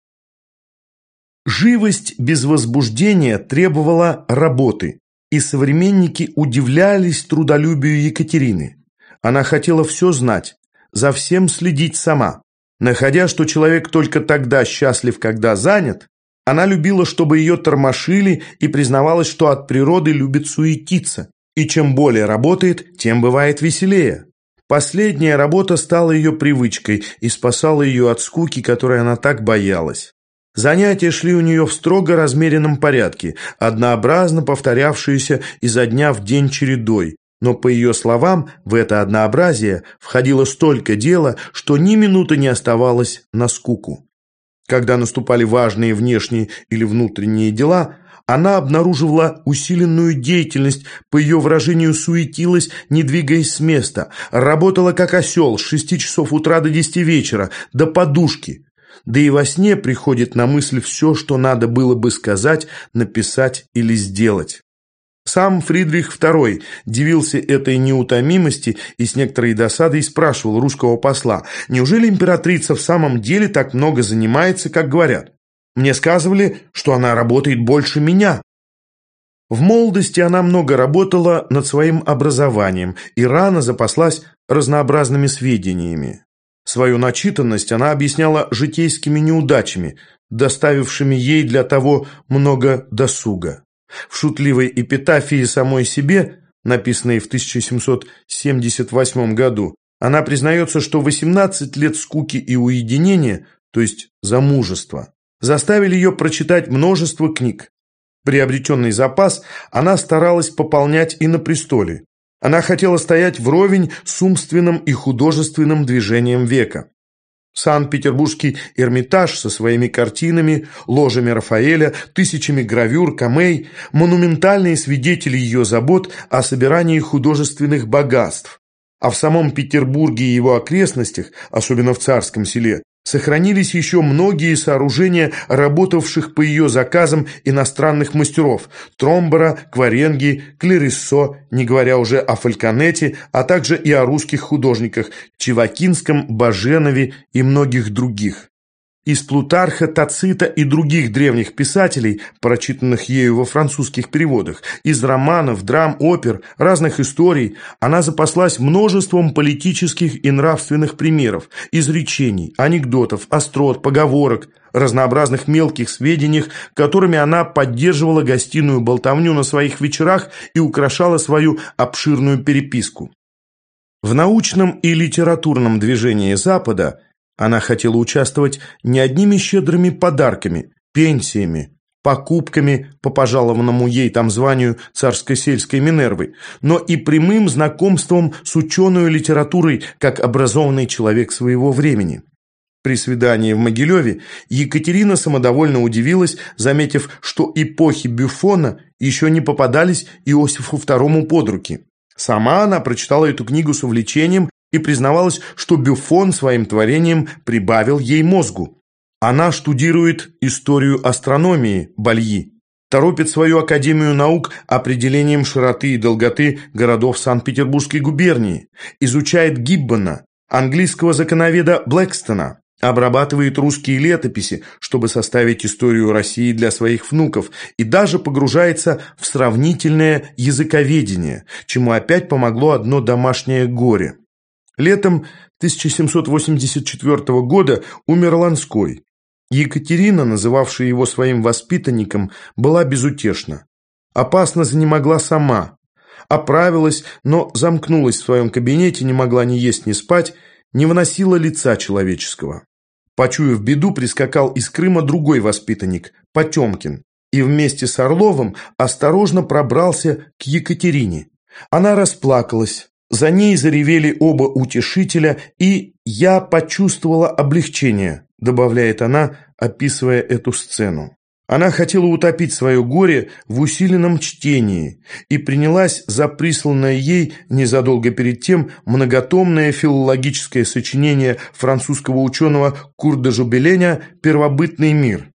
Speaker 1: Живость без возбуждения требовала работы, и современники удивлялись трудолюбию Екатерины. Она хотела все знать, за всем следить сама. Находя, что человек только тогда счастлив, когда занят, она любила, чтобы ее тормошили и признавалась, что от природы любит суетиться. И чем более работает, тем бывает веселее. Последняя работа стала ее привычкой и спасала ее от скуки, которой она так боялась. Занятия шли у нее в строго размеренном порядке, однообразно повторявшиеся изо дня в день чередой, но, по ее словам, в это однообразие входило столько дела, что ни минуты не оставалось на скуку. Когда наступали важные внешние или внутренние дела, она обнаруживала усиленную деятельность, по ее выражению суетилась, не двигаясь с места, работала как осел с шести часов утра до десяти вечера, до подушки. Да и во сне приходит на мысль все, что надо было бы сказать, написать или сделать. Сам Фридрих II дивился этой неутомимости и с некоторой досадой спрашивал русского посла, неужели императрица в самом деле так много занимается, как говорят? Мне сказывали, что она работает больше меня. В молодости она много работала над своим образованием и рано запаслась разнообразными сведениями. Свою начитанность она объясняла житейскими неудачами, доставившими ей для того много досуга. В шутливой эпитафии самой себе, написанной в 1778 году, Она признается, что 18 лет скуки и уединения, то есть замужества, заставили ее прочитать множество книг. Приобретенный запас она старалась пополнять и на престоле. Она хотела стоять вровень с умственным и художественным движением века. Санкт-Петербургский Эрмитаж со своими картинами, ложами Рафаэля, тысячами гравюр, камей – монументальные свидетели ее забот о собирании художественных богатств. А в самом Петербурге и его окрестностях, особенно в Царском селе, Сохранились еще многие сооружения, работавших по ее заказам иностранных мастеров – Тромбора, Кваренги, Клериссо, не говоря уже о Фальконете, а также и о русских художниках – Чевакинском, Баженове и многих других. Из Плутарха, Тацита и других древних писателей, прочитанных ею во французских переводах, из романов, драм, опер, разных историй, она запаслась множеством политических и нравственных примеров, изречений, анекдотов, острот, поговорок, разнообразных мелких сведениях, которыми она поддерживала гостиную болтовню на своих вечерах и украшала свою обширную переписку. В научном и литературном движении Запада – она хотела участвовать не одними щедрыми подарками, пенсиями, покупками по пожалованному ей там званию царской сельской Минервы, но и прямым знакомством с ученой литературой как образованный человек своего времени. При свидании в Могилеве Екатерина самодовольно удивилась, заметив, что эпохи Бюфона еще не попадались Иосифу II под руки. Сама она прочитала эту книгу с увлечением и признавалась, что Бюфон своим творением прибавил ей мозгу. Она штудирует историю астрономии Бальи, торопит свою Академию наук определением широты и долготы городов Санкт-Петербургской губернии, изучает Гиббона, английского законоведа Блэкстона, обрабатывает русские летописи, чтобы составить историю России для своих внуков, и даже погружается в сравнительное языковедение, чему опять помогло одно домашнее горе. Летом 1784 года умер Ланской. Екатерина, называвшая его своим воспитанником, была безутешна. Опасно занемогла сама. Оправилась, но замкнулась в своем кабинете, не могла ни есть, ни спать, не выносила лица человеческого. Почуяв беду, прискакал из Крыма другой воспитанник, Потемкин, и вместе с Орловым осторожно пробрался к Екатерине. Она расплакалась, за ней заревели оба утешителя, и я почувствовала облегчение, добавляет она, описывая эту сцену. Она хотела утопить свое горе в усиленном чтении и принялась за присланное ей незадолго перед тем многотомное филологическое сочинение французского ученого Курда Жубеленя «Первобытный мир».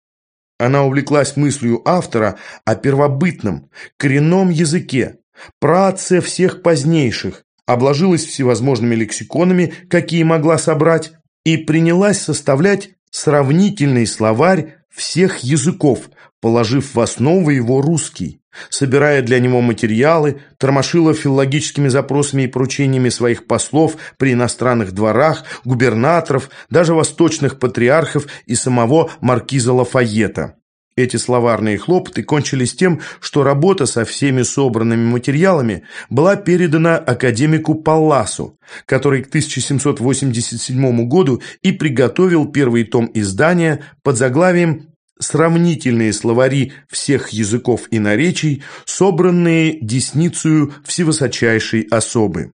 Speaker 1: Она увлеклась мыслью автора о первобытном, коренном языке, праотце всех позднейших, обложилась всевозможными лексиконами, какие могла собрать, и принялась составлять сравнительный словарь всех языков, положив в основу его русский, собирая для него материалы, тормошила филологическими запросами и поручениями своих послов при иностранных дворах, губернаторов, даже восточных патриархов и самого маркиза Лафайета. Эти словарные хлопоты кончились тем, что работа со всеми собранными материалами была передана академику Палласу, который к 1787 году и приготовил первый том издания под заглавием «Сравнительные словари всех языков и наречий, собранные десницею всевысочайшей особы».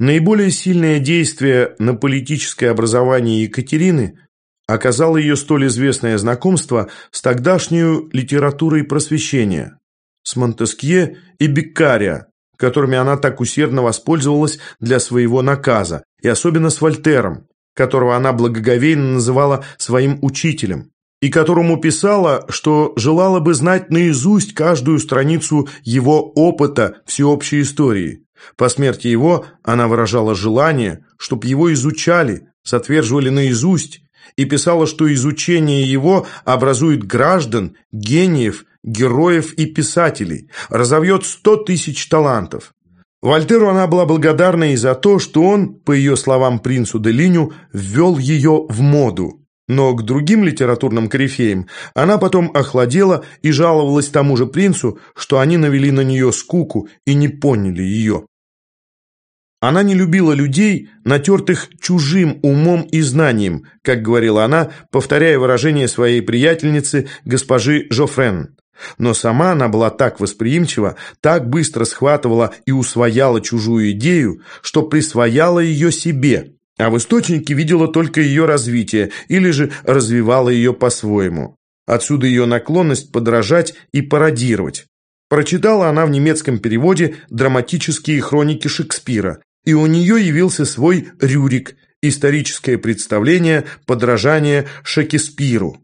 Speaker 1: Наиболее сильное действие на политическое образование Екатерины оказало ее столь известное знакомство с тогдашней литературой просвещения, с Монтескье и Беккария, которыми она так усердно воспользовалась для своего наказа, и особенно с Вольтером, которого она благоговейно называла своим учителем, и которому писала, что желала бы знать наизусть каждую страницу его опыта всеобщей истории. По смерти его она выражала желание, чтобы его изучали, сотверживали наизусть, и писала, что изучение его образует граждан, гениев, героев и писателей, разовьет сто тысяч талантов. Вольтеру она была благодарна и за то, что он, по ее словам принцу Делиню, ввел ее в моду. Но к другим литературным корифеям она потом охладела и жаловалась тому же принцу, что они навели на нее скуку и не поняли ее. Она не любила людей, натертых чужим умом и знанием, как говорила она, повторяя выражение своей приятельницы госпожи Жофрен. Но сама она была так восприимчива, так быстро схватывала и усвояла чужую идею, что присвояла ее себе, а в источнике видела только ее развитие или же развивала ее по-своему. Отсюда ее наклонность подражать и пародировать. Прочитала она в немецком переводе драматические хроники Шекспира, и у нее явился свой Рюрик, историческое представление, подражание Шекспиру.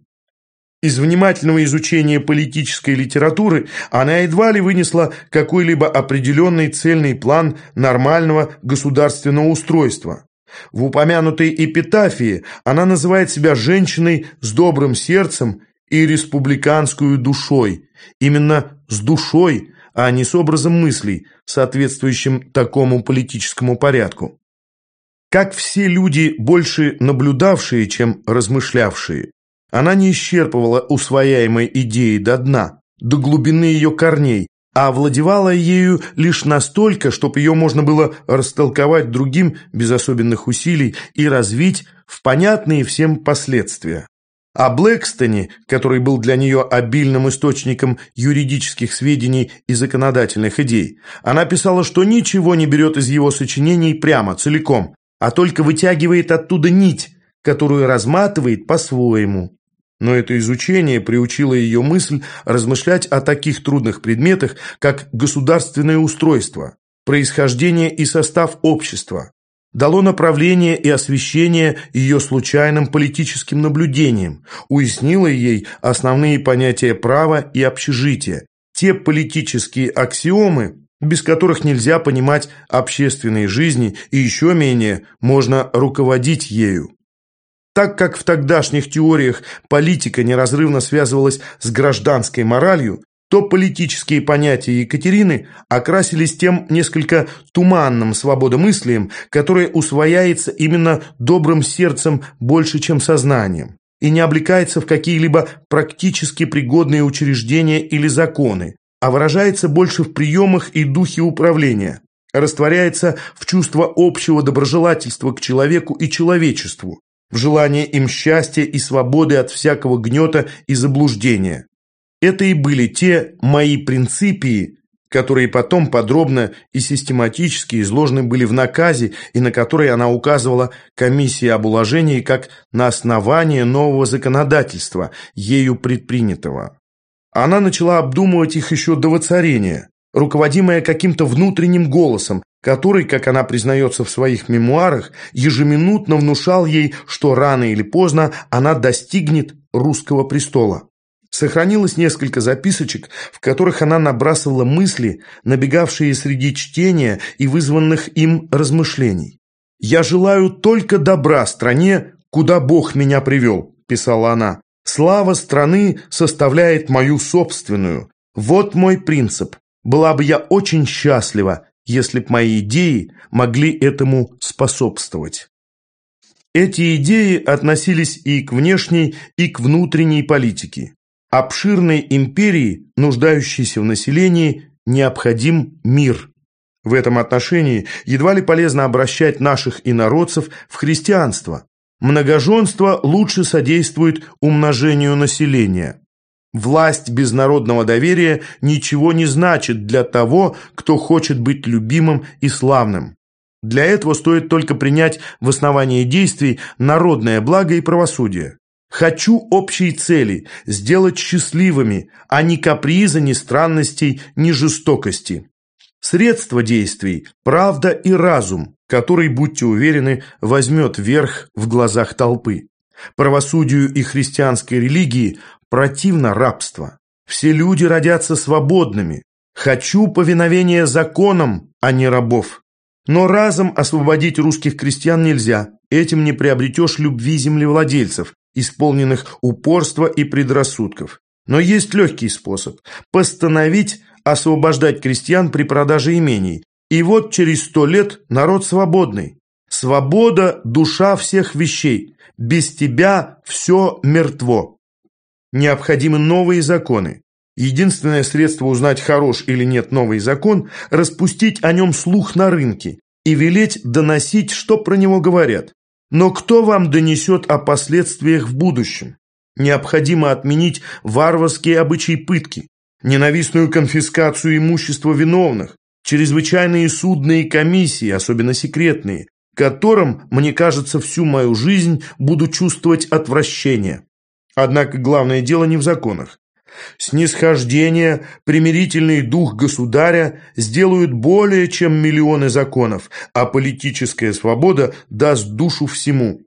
Speaker 1: Из внимательного изучения политической литературы она едва ли вынесла какой-либо определенный цельный план нормального государственного устройства. В упомянутой эпитафии она называет себя женщиной с добрым сердцем и республиканскую душой. Именно с душой, а не с образом мыслей, соответствующим такому политическому порядку. Как все люди, больше наблюдавшие, чем размышлявшие, она не исчерпывала усвояемой идеи до дна, до глубины ее корней, а овладевала ею лишь настолько, чтобы ее можно было растолковать другим без особенных усилий и развить в понятные всем последствия. О Блэкстоне, который был для нее обильным источником юридических сведений и законодательных идей, она писала, что ничего не берет из его сочинений прямо, целиком, а только вытягивает оттуда нить, которую разматывает по-своему. Но это изучение приучило ее мысль размышлять о таких трудных предметах, как государственное устройство, происхождение и состав общества, дало направление и освещение ее случайным политическим наблюдениям, уяснило ей основные понятия права и общежития, те политические аксиомы, без которых нельзя понимать общественной жизни и еще менее можно руководить ею. Так как в тогдашних теориях политика неразрывно связывалась с гражданской моралью, то политические понятия Екатерины окрасились тем несколько туманным свободомыслием, которое усвояется именно добрым сердцем больше, чем сознанием, и не облекается в какие-либо практически пригодные учреждения или законы, а выражается больше в приемах и духе управления, растворяется в чувство общего доброжелательства к человеку и человечеству, в желание им счастья и свободы от всякого гнета и заблуждения. Это и были те мои принципии, которые потом подробно и систематически изложены были в наказе и на которые она указывала комиссии об уложении как на основание нового законодательства, ею предпринятого. Она начала обдумывать их еще до воцарения, руководимая каким-то внутренним голосом, который, как она признается в своих мемуарах, ежеминутно внушал ей, что рано или поздно она достигнет русского престола. Сохранилось несколько записочек, в которых она набрасывала мысли, набегавшие среди чтения и вызванных им размышлений. «Я желаю только добра стране, куда Бог меня привел», – писала она. «Слава страны составляет мою собственную. Вот мой принцип. Была бы я очень счастлива, если б мои идеи могли этому способствовать». Эти идеи относились и к внешней, и к внутренней политике. Обширной империи, нуждающейся в населении, необходим мир. В этом отношении едва ли полезно обращать наших инородцев в христианство. Многоженство лучше содействует умножению населения. Власть без народного доверия ничего не значит для того, кто хочет быть любимым и славным. Для этого стоит только принять в основании действий народное благо и правосудие. Хочу общей цели – сделать счастливыми, а ни каприза, ни странностей, ни жестокости. Средства действий – правда и разум, который, будьте уверены, возьмет верх в глазах толпы. Правосудию и христианской религии противно рабство. Все люди родятся свободными. Хочу повиновения законам, а не рабов. Но разом освободить русских крестьян нельзя. Этим не приобретешь любви землевладельцев, исполненных упорства и предрассудков. Но есть легкий способ – постановить освобождать крестьян при продаже имений. И вот через сто лет народ свободный. Свобода – душа всех вещей. Без тебя все мертво. Необходимы новые законы. Единственное средство узнать, хорош или нет новый закон – распустить о нем слух на рынке. и велеть доносить, что про него говорят. Но кто вам донесет о последствиях в будущем? Необходимо отменить варварские обычаи пытки, ненавистную конфискацию имущества виновных, чрезвычайные судные комиссии, особенно секретные, которым, мне кажется, всю мою жизнь буду чувствовать отвращение. Однако главное дело не в законах. Снисхождение, примирительный дух государя сделают более чем миллионы законов, а политическая свобода даст душу всему.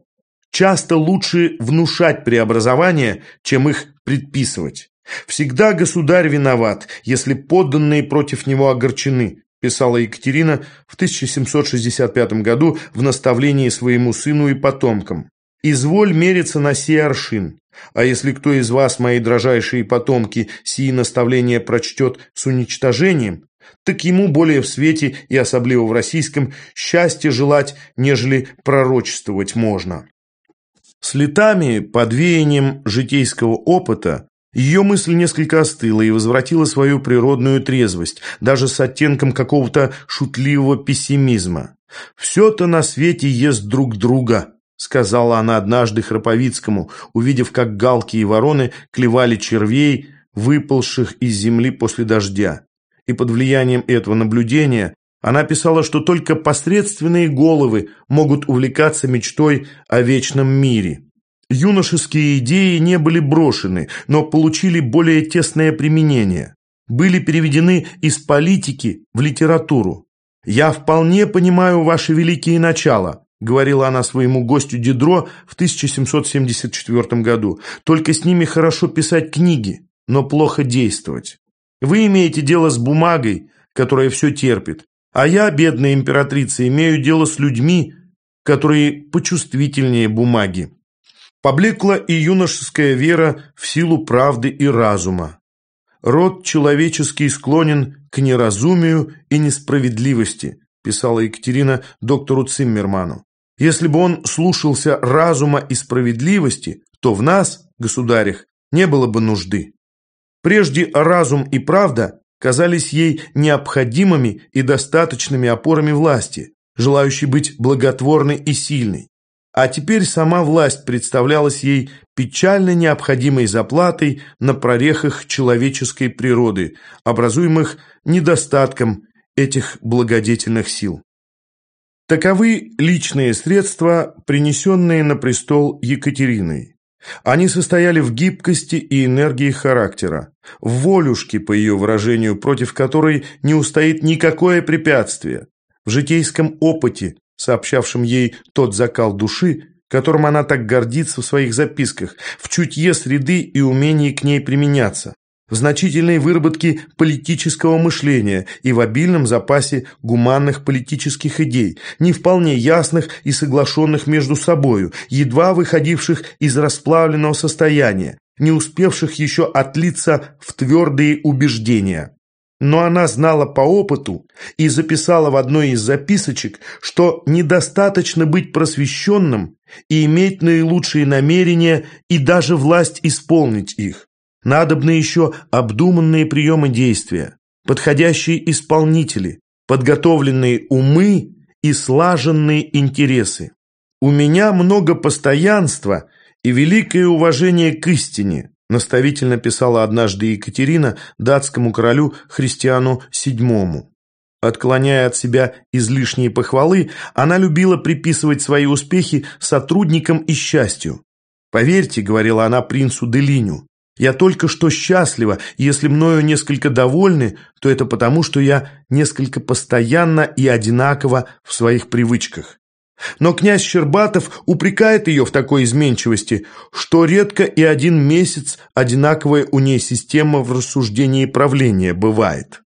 Speaker 1: Часто лучше внушать преобразования, чем их предписывать. Всегда государь виноват, если подданные против него огорчены, писала Екатерина в 1765 году в наставлении своему сыну и потомкам. «Изволь мериться на сей аршин, а если кто из вас, мои дрожайшие потомки, сии наставления прочтет с уничтожением, так ему более в свете и особливо в российском счастье желать, нежели пророчествовать можно». С летами, под веянием житейского опыта, ее мысль несколько остыла и возвратила свою природную трезвость, даже с оттенком какого-то шутливого пессимизма. «Все-то на свете ест друг друга», — сказала она однажды Храповицкому, увидев, как галки и вороны клевали червей, выползших из земли после дождя. И под влиянием этого наблюдения она писала, что только посредственные головы могут увлекаться мечтой о вечном мире. Юношеские идеи не были брошены, но получили более тесное применение. Были переведены из политики в литературу. «Я вполне понимаю ваши великие начала», говорила она своему гостю Дидро в 1774 году. «Только с ними хорошо писать книги, но плохо действовать. Вы имеете дело с бумагой, которая все терпит, а я, бедная императрица, имею дело с людьми, которые почувствительнее бумаги. Поблекла и юношеская вера в силу правды и разума. Род человеческий склонен к неразумию и несправедливости, писала Екатерина доктору Циммерману. Если бы он слушался разума и справедливости, то в нас, государях, не было бы нужды. Прежде разум и правда казались ей необходимыми и достаточными опорами власти, желающей быть благотворной и сильной. А теперь сама власть представлялась ей печально необходимой заплатой на прорехах человеческой природы, образуемых недостатком этих благодетельных сил. Таковы личные средства, принесенные на престол Екатериной. Они состояли в гибкости и энергии характера, в волюшке, по ее выражению, против которой не устоит никакое препятствие, в житейском опыте, сообщавшем ей тот закал души, которым она так гордится в своих записках, в чутье среды и умении к ней применяться, в значительной выработке политического мышления и в обильном запасе гуманных политических идей, не вполне ясных и соглашенных между собою, едва выходивших из расплавленного состояния, не успевших еще отлиться в твердые убеждения. Но она знала по опыту и записала в одной из записочек, что недостаточно быть просвещенным и иметь наилучшие намерения и даже власть исполнить их. Надобны еще обдуманные приемы действия, подходящие исполнители, подготовленные умы и слаженные интересы. У меня много постоянства и великое уважение к истине, наставительно писала однажды Екатерина датскому королю Христиану VII. Отклоняя от себя излишние похвалы, она любила приписывать свои успехи сотрудникам и счастью. «Поверьте», — говорила она принцу Делиню, «я только что счастлива, если мною несколько довольны, то это потому, что я несколько постоянно и одинаково в своих привычках. Но князь Щербатов упрекает ее в такой изменчивости, что редко и один месяц одинаковая у ней система в рассуждении правления бывает.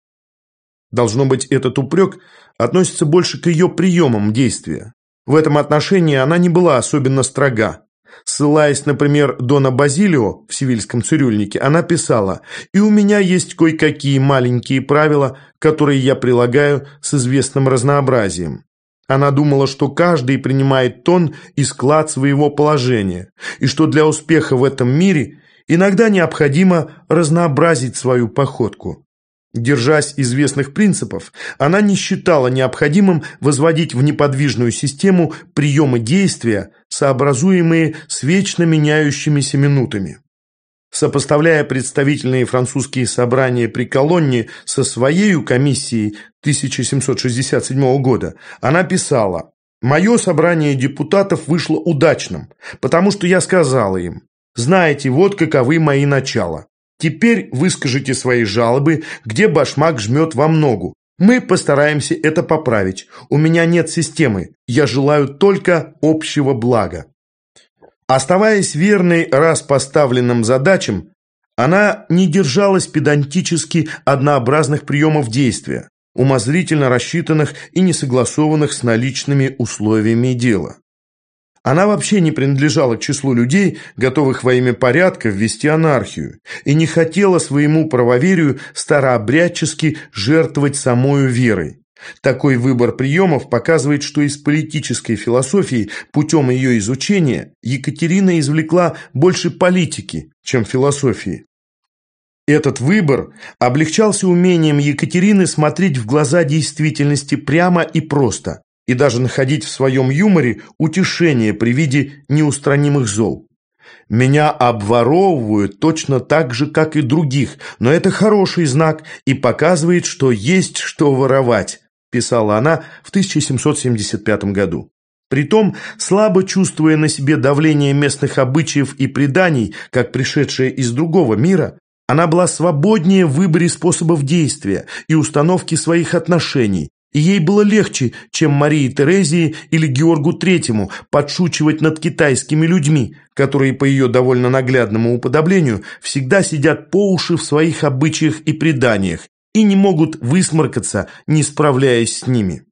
Speaker 1: Должно быть, этот упрек относится больше к ее приемам действия. В этом отношении она не была особенно строга. Ссылаясь, например, Дона Базилио в «Сивильском цирюльнике», она писала «И у меня есть кое-какие маленькие правила, которые я прилагаю с известным разнообразием. Она думала, что каждый принимает тон и склад своего положения, и что для успеха в этом мире иногда необходимо разнообразить свою походку. Держась известных принципов, она не считала необходимым возводить в неподвижную систему приемы действия, сообразуемые с вечно меняющимися минутами. Сопоставляя представительные французские собрания при колонне со своей комиссией 1767 года, она писала «Мое собрание депутатов вышло удачным, потому что я сказала им, знаете, вот каковы мои начала. Теперь выскажите свои жалобы, где башмак жмет во ногу. Мы постараемся это поправить. У меня нет системы. Я желаю только общего блага. Оставаясь верной раз поставленным задачам, она не держалась педантически однообразных приемов действия, умозрительно рассчитанных и не согласованных с наличными условиями дела. Она вообще не принадлежала к числу людей, готовых во имя порядка ввести анархию, и не хотела своему правоверию старообрядчески жертвовать самою верой. Такой выбор приемов показывает, что из политической философии путем ее изучения Екатерина извлекла больше политики, чем философии. Этот выбор облегчался умением Екатерины смотреть в глаза действительности прямо и просто, и даже находить в своем юморе утешение при виде неустранимых зол. Меня обворовывают точно так же, как и других, но это хороший знак и показывает, что есть что воровать, писала она в 1775 году. Притом, слабо чувствуя на себе давление местных обычаев и преданий, как пришедшее из другого мира, она была свободнее в выборе способов действия и установки своих отношений, и ей было легче, чем Марии Терезии или Георгу Третьему, подшучивать над китайскими людьми, которые, по ее довольно наглядному уподоблению, всегда сидят по уши в своих обычаях и преданиях и не могут высморкаться, не справляясь с ними.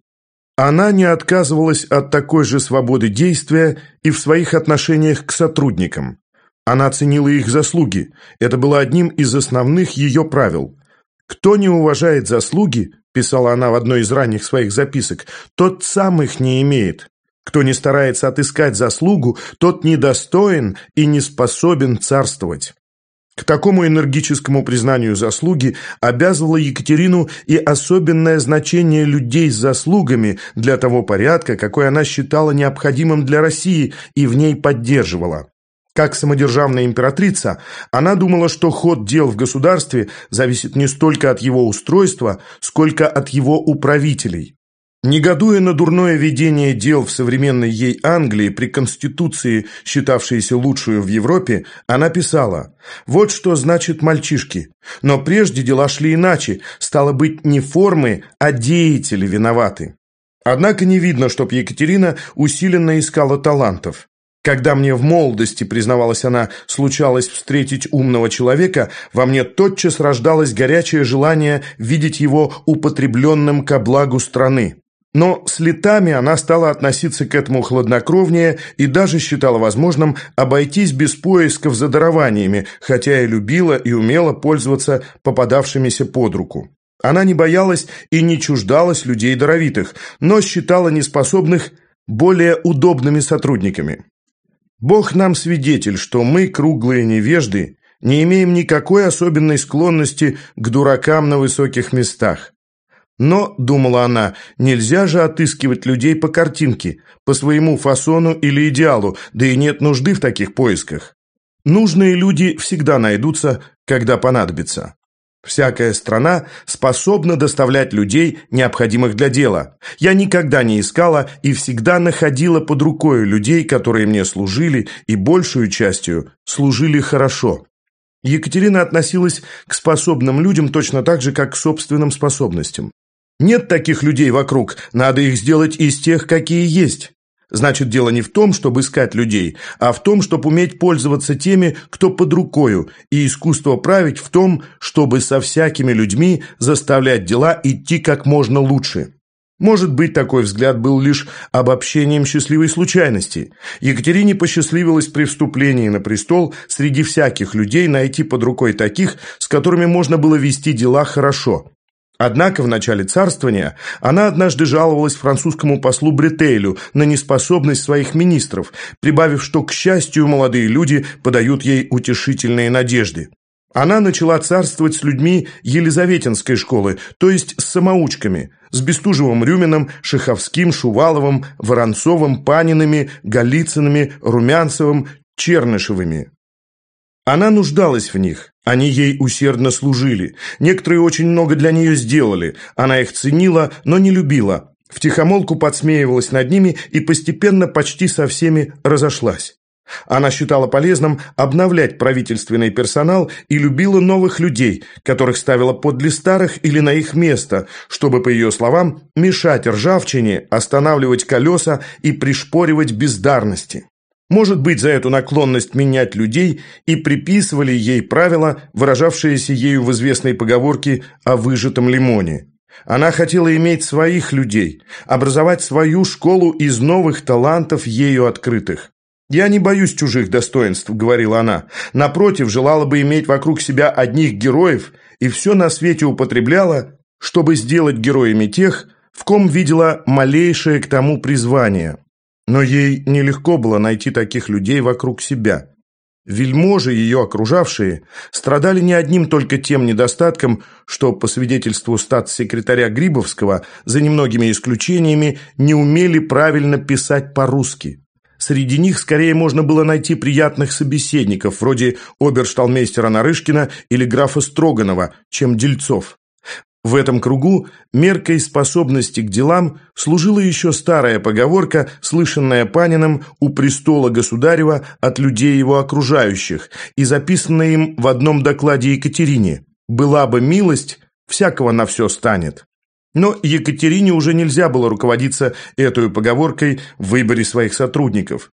Speaker 1: Она не отказывалась от такой же свободы действия и в своих отношениях к сотрудникам. Она ценила их заслуги, это было одним из основных ее правил. Кто не уважает заслуги, писала она в одной из ранних своих записок, тот сам их не имеет. Кто не старается отыскать заслугу, тот недостоин и не способен царствовать. К такому энергическому признанию заслуги обязывала Екатерину и особенное значение людей с заслугами для того порядка, какой она считала необходимым для России и в ней поддерживала. Как самодержавная императрица, она думала, что ход дел в государстве зависит не столько от его устройства, сколько от его управителей. Негодуя на дурное ведение дел в современной ей Англии при Конституции, считавшейся лучшую в Европе, она писала «Вот что значит мальчишки. Но прежде дела шли иначе, стало быть, не формы, а деятели виноваты». Однако не видно, чтоб Екатерина усиленно искала талантов. Когда мне в молодости, признавалась она, случалось встретить умного человека, во мне тотчас рождалось горячее желание видеть его употребленным ко благу страны. Но с летами она стала относиться к этому хладнокровнее и даже считала возможным обойтись без поисков за дарованиями, хотя и любила и умела пользоваться попадавшимися под руку. Она не боялась и не чуждалась людей даровитых, но считала неспособных более удобными сотрудниками. Бог нам свидетель, что мы, круглые невежды, не имеем никакой особенной склонности к дуракам на высоких местах. Но, думала она, нельзя же отыскивать людей по картинке, по своему фасону или идеалу, да и нет нужды в таких поисках. Нужные люди всегда найдутся, когда понадобится. Всякая страна способна доставлять людей, необходимых для дела. Я никогда не искала и всегда находила под рукой людей, которые мне служили и большую частью служили хорошо. Екатерина относилась к способным людям точно так же, как к собственным способностям. Нет таких людей вокруг, надо их сделать из тех, какие есть. Значит, дело не в том, чтобы искать людей, а в том, чтобы уметь пользоваться теми, кто под рукою, и искусство править в том, чтобы со всякими людьми заставлять дела идти как можно лучше. Может быть, такой взгляд был лишь обобщением счастливой случайности. Екатерине посчастливилось при вступлении на престол среди всяких людей найти под рукой таких, с которыми можно было вести дела хорошо. Однако в начале царствования она однажды жаловалась французскому послу Бретейлю на неспособность своих министров, прибавив, что, к счастью, молодые люди подают ей утешительные надежды. Она начала царствовать с людьми Елизаветинской школы, то есть с самоучками, с Бестужевым Рюмином, Шаховским, Шуваловым, Воронцовым, Паниными, Голицынами, Румянцевым, Чернышевыми. Она нуждалась в них, они ей усердно служили, некоторые очень много для нее сделали, она их ценила, но не любила, втихомолку подсмеивалась над ними и постепенно почти со всеми разошлась. Она считала полезным обновлять правительственный персонал и любила новых людей, которых ставила подле старых или на их место, чтобы, по ее словам, мешать ржавчине, останавливать колеса и пришпоривать бездарности. Может быть, за эту наклонность менять людей и приписывали ей правила, выражавшиеся ею в известной поговорке о выжатом лимоне. Она хотела иметь своих людей, образовать свою школу из новых талантов, ею открытых. «Я не боюсь чужих достоинств», — говорила она. «Напротив, желала бы иметь вокруг себя одних героев и все на свете употребляла, чтобы сделать героями тех, в ком видела малейшее к тому призвание. Но ей нелегко было найти таких людей вокруг себя. Вельможи, ее окружавшие, страдали не одним только тем недостатком, что, по свидетельству статс-секретаря Грибовского, за немногими исключениями, не умели правильно писать по-русски. Среди них скорее можно было найти приятных собеседников, вроде обершталмейстера Нарышкина или графа Строганова, чем дельцов. В этом кругу меркой способности к делам служила еще старая поговорка, слышанная Паниным у престола государева от людей его окружающих и записанная им в одном докладе Екатерине «Была бы милость, всякого на все станет». Но Екатерине уже нельзя было руководиться этой поговоркой в выборе своих сотрудников.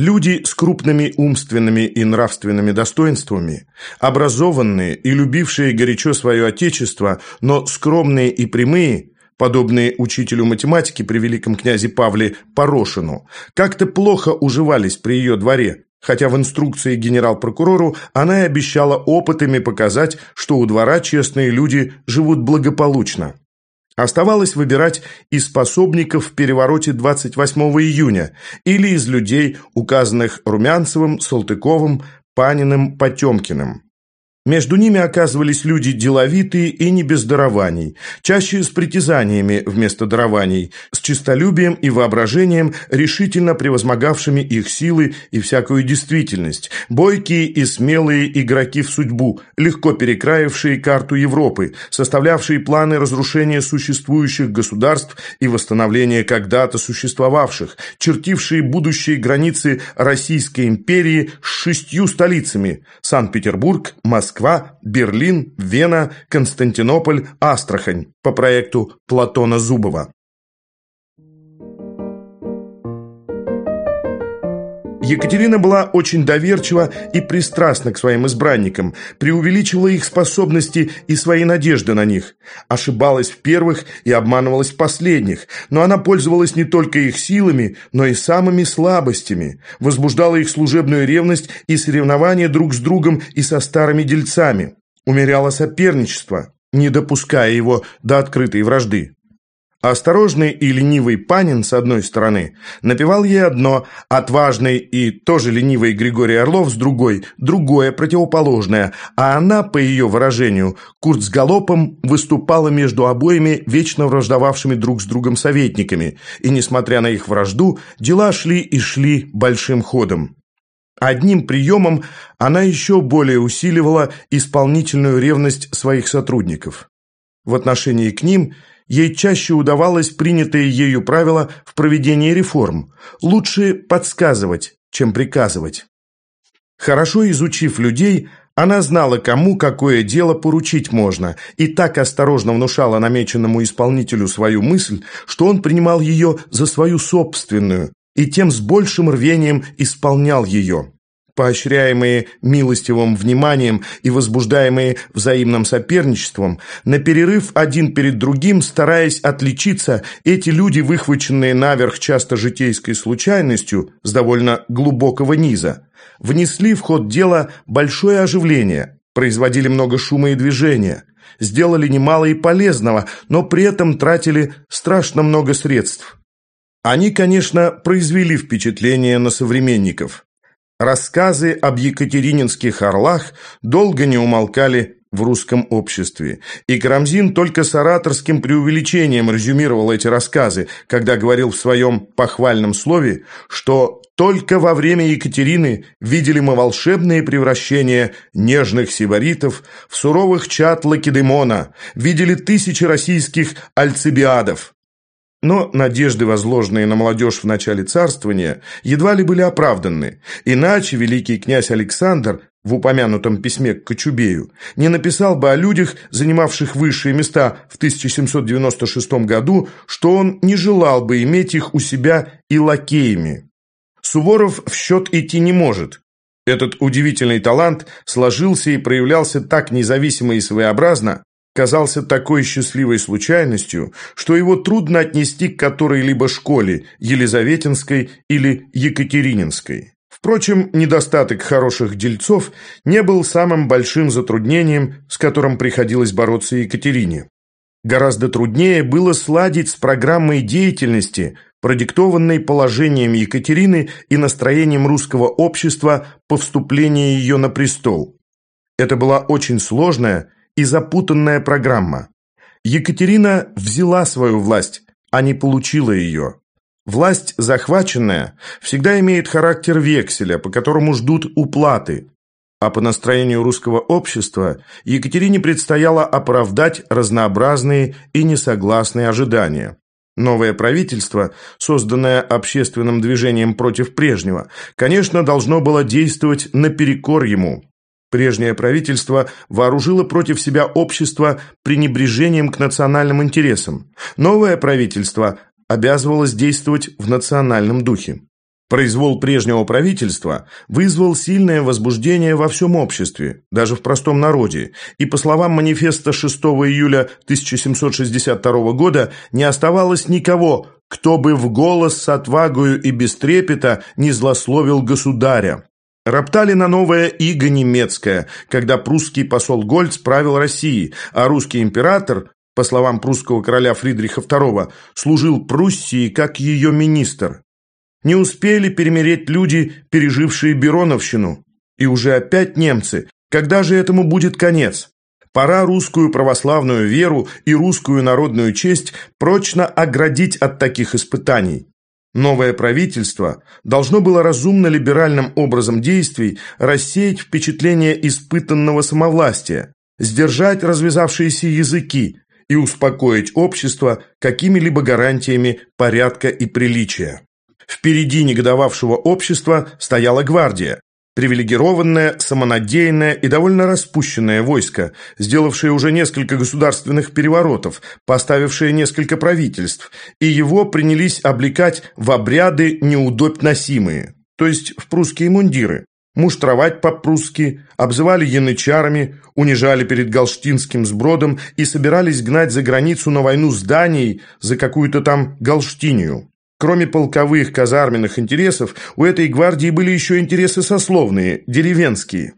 Speaker 1: Люди с крупными умственными и нравственными достоинствами, образованные и любившие горячо свое отечество, но скромные и прямые, подобные учителю математики при великом князе Павле Порошину, как-то плохо уживались при ее дворе, хотя в инструкции генерал-прокурору она и обещала опытами показать, что у двора честные люди живут благополучно. Оставалось выбирать из способников в перевороте 28 июня или из людей, указанных Румянцевым, Салтыковым, Паниным, Потемкиным. Между ними оказывались люди деловитые и не без дарований, чаще с притязаниями вместо дарований, с честолюбием и воображением, решительно превозмогавшими их силы и всякую действительность, бойкие и смелые игроки в судьбу, легко перекраившие карту Европы, составлявшие планы разрушения существующих государств и восстановления когда-то существовавших, чертившие будущие границы Российской империи с шестью столицами – Санкт-Петербург, Москва, Москва, Берлин, Вена, Константинополь, Астрахань по проекту Платона Зубова. Екатерина была очень доверчива и пристрастна к своим избранникам, преувеличивала их способности и свои надежды на них. Ошибалась в первых и обманывалась в последних, но она пользовалась не только их силами, но и самыми слабостями, возбуждала их служебную ревность и соревнования друг с другом и со старыми дельцами, умеряла соперничество, не допуская его до открытой вражды. Осторожный и ленивый Панин, с одной стороны, напевал ей одно, отважный и тоже ленивый Григорий Орлов с другой, другое, противоположное, а она, по ее выражению, Курт с галопом выступала между обоими вечно враждовавшими друг с другом советниками, и, несмотря на их вражду, дела шли и шли большим ходом. Одним приемом она еще более усиливала исполнительную ревность своих сотрудников. В отношении к ним – ей чаще удавалось принятые ею правила в проведении реформ. Лучше подсказывать, чем приказывать. Хорошо изучив людей, она знала, кому какое дело поручить можно, и так осторожно внушала намеченному исполнителю свою мысль, что он принимал ее за свою собственную и тем с большим рвением исполнял ее поощряемые милостивым вниманием и возбуждаемые взаимным соперничеством, на перерыв один перед другим, стараясь отличиться, эти люди, выхваченные наверх часто житейской случайностью с довольно глубокого низа, внесли в ход дела большое оживление, производили много шума и движения, сделали немало и полезного, но при этом тратили страшно много средств. Они, конечно, произвели впечатление на современников. Рассказы об екатерининских орлах долго не умолкали в русском обществе. И Карамзин только с ораторским преувеличением резюмировал эти рассказы, когда говорил в своем похвальном слове, что только во время Екатерины видели мы волшебные превращения нежных сибаритов в суровых чад Лакедемона, видели тысячи российских альцибиадов. Но надежды, возложенные на молодежь в начале царствования, едва ли были оправданы. Иначе великий князь Александр в упомянутом письме к Кочубею не написал бы о людях, занимавших высшие места в 1796 году, что он не желал бы иметь их у себя и лакеями. Суворов в счет идти не может. Этот удивительный талант сложился и проявлялся так независимо и своеобразно, казался такой счастливой случайностью, что его трудно отнести к которой-либо школе, Елизаветинской или Екатерининской. Впрочем, недостаток хороших дельцов не был самым большим затруднением, с которым приходилось бороться Екатерине. Гораздо труднее было сладить с программой деятельности, продиктованной положением Екатерины и настроением русского общества по вступлению ее на престол. Это была очень сложная и запутанная программа. Екатерина взяла свою власть, а не получила ее. Власть захваченная всегда имеет характер векселя, по которому ждут уплаты. А по настроению русского общества Екатерине предстояло оправдать разнообразные и несогласные ожидания. Новое правительство, созданное общественным движением против прежнего, конечно, должно было действовать наперекор ему. Прежнее правительство вооружило против себя общество пренебрежением к национальным интересам. Новое правительство обязывалось действовать в национальном духе. Произвол прежнего правительства вызвал сильное возбуждение во всем обществе, даже в простом народе, и, по словам манифеста 6 июля 1762 года, не оставалось никого, кто бы в голос с отвагою и без трепета не злословил государя. Роптали на новое иго немецкое, когда прусский посол Гольц правил Россией, а русский император, по словам прусского короля Фридриха II, служил Пруссии как ее министр. Не успели перемереть люди, пережившие Бероновщину. И уже опять немцы. Когда же этому будет конец? Пора русскую православную веру и русскую народную честь прочно оградить от таких испытаний. Новое правительство должно было разумно-либеральным образом действий рассеять впечатление испытанного самовластия, сдержать развязавшиеся языки и успокоить общество какими-либо гарантиями порядка и приличия. Впереди негодовавшего общества стояла гвардия, привилегированное, самонадеянное и довольно распущенное войско, сделавшее уже несколько государственных переворотов, поставившее несколько правительств, и его принялись облекать в обряды неудобносимые, то есть в прусские мундиры, муштровать по-прусски, обзывали янычарами, унижали перед галштинским сбродом и собирались гнать за границу на войну с Данией за какую-то там галштинию. Кроме полковых казарменных интересов, у этой гвардии были еще интересы сословные, деревенские.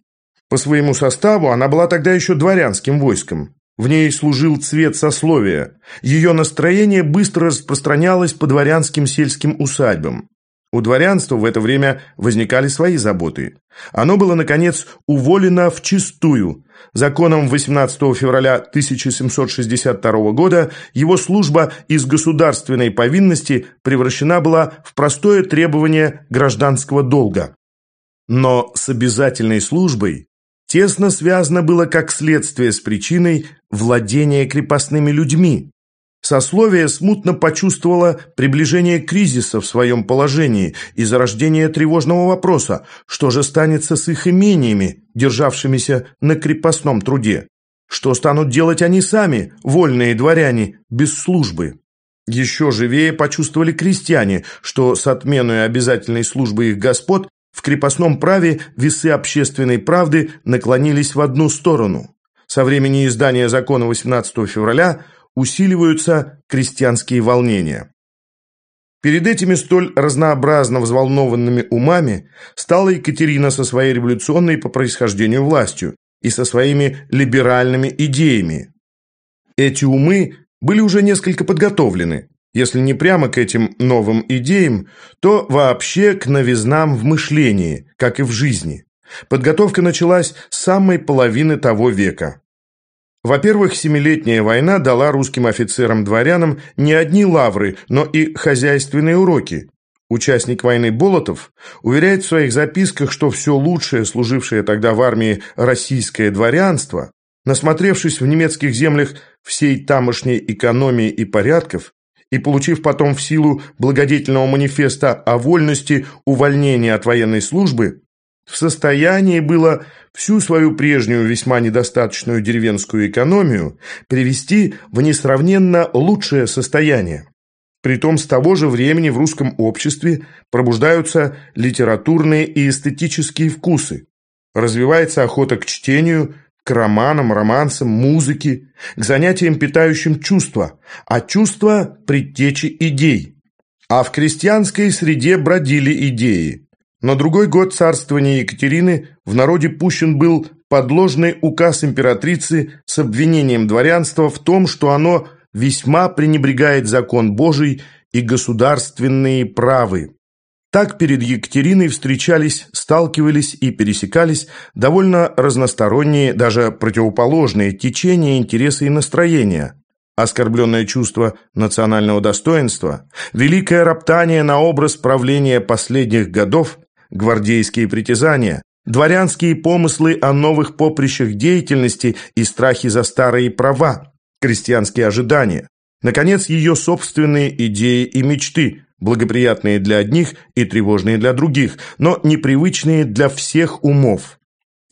Speaker 1: По своему составу она была тогда еще дворянским войском. В ней служил цвет сословия. Ее настроение быстро распространялось по дворянским сельским усадьбам. У дворянства в это время возникали свои заботы. Оно было, наконец, уволено в чистую. Законом 18 февраля 1762 года его служба из государственной повинности превращена была в простое требование гражданского долга. Но с обязательной службой тесно связано было как следствие с причиной владения крепостными людьми, Сословие смутно почувствовало приближение кризиса в своем положении и зарождение тревожного вопроса, что же станется с их имениями, державшимися на крепостном труде. Что станут делать они сами, вольные дворяне, без службы? Еще живее почувствовали крестьяне, что с отменой обязательной службы их господ в крепостном праве весы общественной правды наклонились в одну сторону. Со времени издания закона 18 февраля усиливаются крестьянские волнения. Перед этими столь разнообразно взволнованными умами стала Екатерина со своей революционной по происхождению властью и со своими либеральными идеями. Эти умы были уже несколько подготовлены. если не прямо к этим новым идеям, то вообще к новизнам в мышлении, как и в жизни. Подготовка началась с самой половины того века. Во-первых, Семилетняя война дала русским офицерам-дворянам не одни лавры, но и хозяйственные уроки. Участник войны Болотов уверяет в своих записках, что все лучшее, служившее тогда в армии российское дворянство, насмотревшись в немецких землях всей тамошней экономии и порядков, и получив потом в силу благодетельного манифеста о вольности увольнения от военной службы, в состоянии было всю свою прежнюю весьма недостаточную деревенскую экономию привести в несравненно лучшее состояние. Притом с того же времени в русском обществе пробуждаются литературные и эстетические вкусы, развивается охота к чтению, к романам, романсам, музыке, к занятиям, питающим чувства, а чувства – предтечи идей. А в крестьянской среде бродили идеи. На другой год царствования Екатерины в народе пущен был подложный указ императрицы с обвинением дворянства в том, что оно весьма пренебрегает закон Божий и государственные правы. Так перед Екатериной встречались, сталкивались и пересекались довольно разносторонние, даже противоположные течения, интересы и настроения. Оскорбленное чувство национального достоинства, великое роптание на образ правления последних годов – гвардейские притязания, дворянские помыслы о новых поприщах деятельности и страхи за старые права, крестьянские ожидания, наконец, ее собственные идеи и мечты, благоприятные для одних и тревожные для других, но непривычные для всех умов.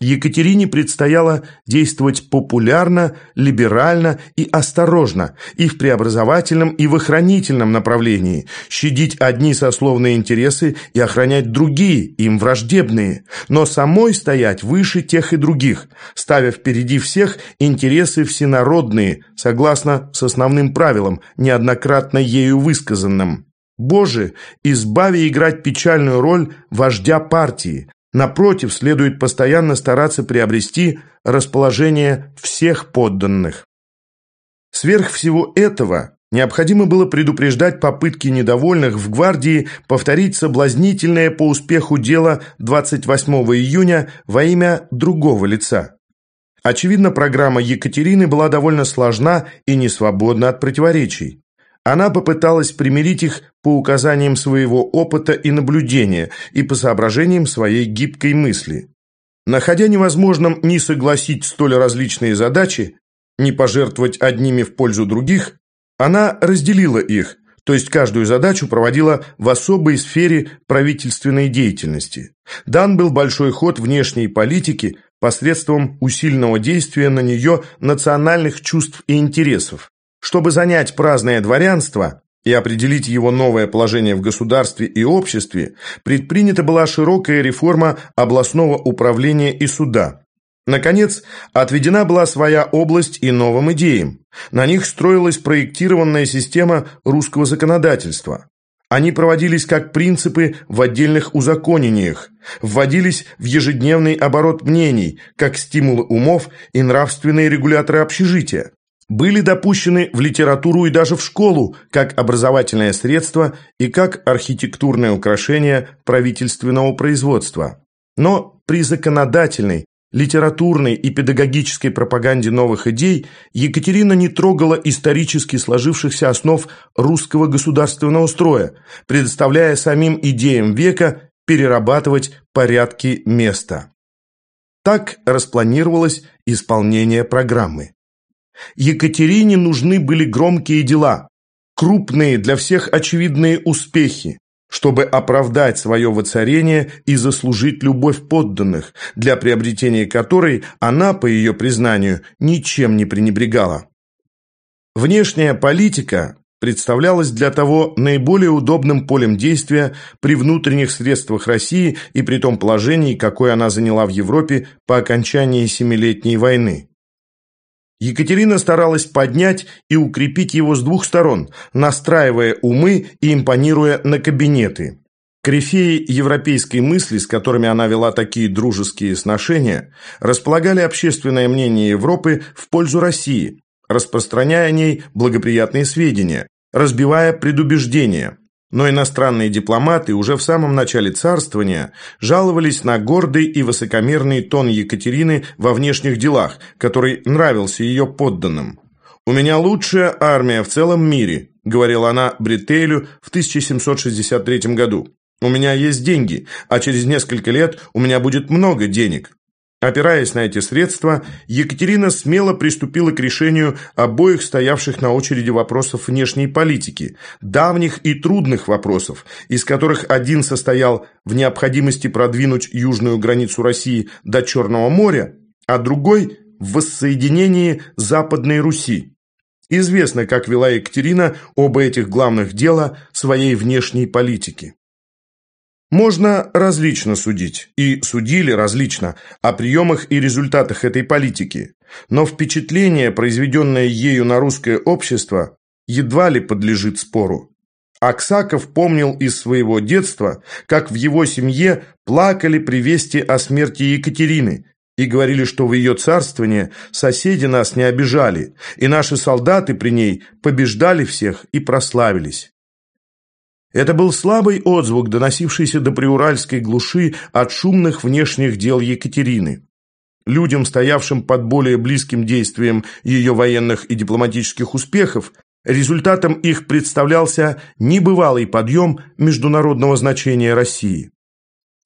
Speaker 1: Екатерине предстояло действовать популярно, либерально и осторожно, и в преобразовательном, и в охранительном направлении, щадить одни сословные интересы и охранять другие, им враждебные, но самой стоять выше тех и других, ставя впереди всех интересы всенародные, согласно с основным правилам, неоднократно ею высказанным. Боже, избави играть печальную роль вождя партии, Напротив, следует постоянно стараться приобрести расположение всех подданных. Сверх всего этого, необходимо было предупреждать попытки недовольных в гвардии повторить соблазнительное по успеху дело 28 июня во имя другого лица. Очевидно, программа Екатерины была довольно сложна и не свободна от противоречий. Она попыталась примирить их по указаниям своего опыта и наблюдения и по соображениям своей гибкой мысли. Находя невозможным ни согласить столь различные задачи, ни пожертвовать одними в пользу других, она разделила их, то есть каждую задачу проводила в особой сфере правительственной деятельности. Дан был большой ход внешней политики посредством усиленного действия на нее национальных чувств и интересов. Чтобы занять праздное дворянство и определить его новое положение в государстве и обществе, предпринята была широкая реформа областного управления и суда. Наконец, отведена была своя область и новым идеям. На них строилась проектированная система русского законодательства. Они проводились как принципы в отдельных узаконениях, вводились в ежедневный оборот мнений, как стимулы умов и нравственные регуляторы общежития были допущены в литературу и даже в школу как образовательное средство и как архитектурное украшение правительственного производства. Но при законодательной, литературной и педагогической пропаганде новых идей Екатерина не трогала исторически сложившихся основ русского государственного строя, предоставляя самим идеям века перерабатывать порядки места. Так распланировалось исполнение программы. Екатерине нужны были громкие дела, крупные для всех очевидные успехи, чтобы оправдать свое воцарение и заслужить любовь подданных, для приобретения которой она, по ее признанию, ничем не пренебрегала. Внешняя политика представлялась для того наиболее удобным полем действия при внутренних средствах России и при том положении, какое она заняла в Европе по окончании Семилетней войны. Екатерина старалась поднять и укрепить его с двух сторон, настраивая умы и импонируя на кабинеты. Корифеи европейской мысли, с которыми она вела такие дружеские сношения, располагали общественное мнение Европы в пользу России, распространяя о ней благоприятные сведения, разбивая предубеждения. Но иностранные дипломаты уже в самом начале царствования жаловались на гордый и высокомерный тон Екатерины во внешних делах, который нравился ее подданным. «У меня лучшая армия в целом мире», – говорила она Брителю в 1763 году. «У меня есть деньги, а через несколько лет у меня будет много денег. Опираясь на эти средства, Екатерина смело приступила к решению обоих стоявших на очереди вопросов внешней политики, давних и трудных вопросов, из которых один состоял в необходимости продвинуть южную границу России до Черного моря, а другой – в воссоединении Западной Руси. Известно, как вела Екатерина оба этих главных дела своей внешней политики. Можно различно судить, и судили различно, о приемах и результатах этой политики, но впечатление, произведенное ею на русское общество, едва ли подлежит спору. Аксаков помнил из своего детства, как в его семье плакали при вести о смерти Екатерины и говорили, что в ее царствование соседи нас не обижали, и наши солдаты при ней побеждали всех и прославились. Это был слабый отзвук, доносившийся до приуральской глуши от шумных внешних дел Екатерины. Людям, стоявшим под более близким действием ее военных и дипломатических успехов, результатом их представлялся небывалый подъем международного значения России.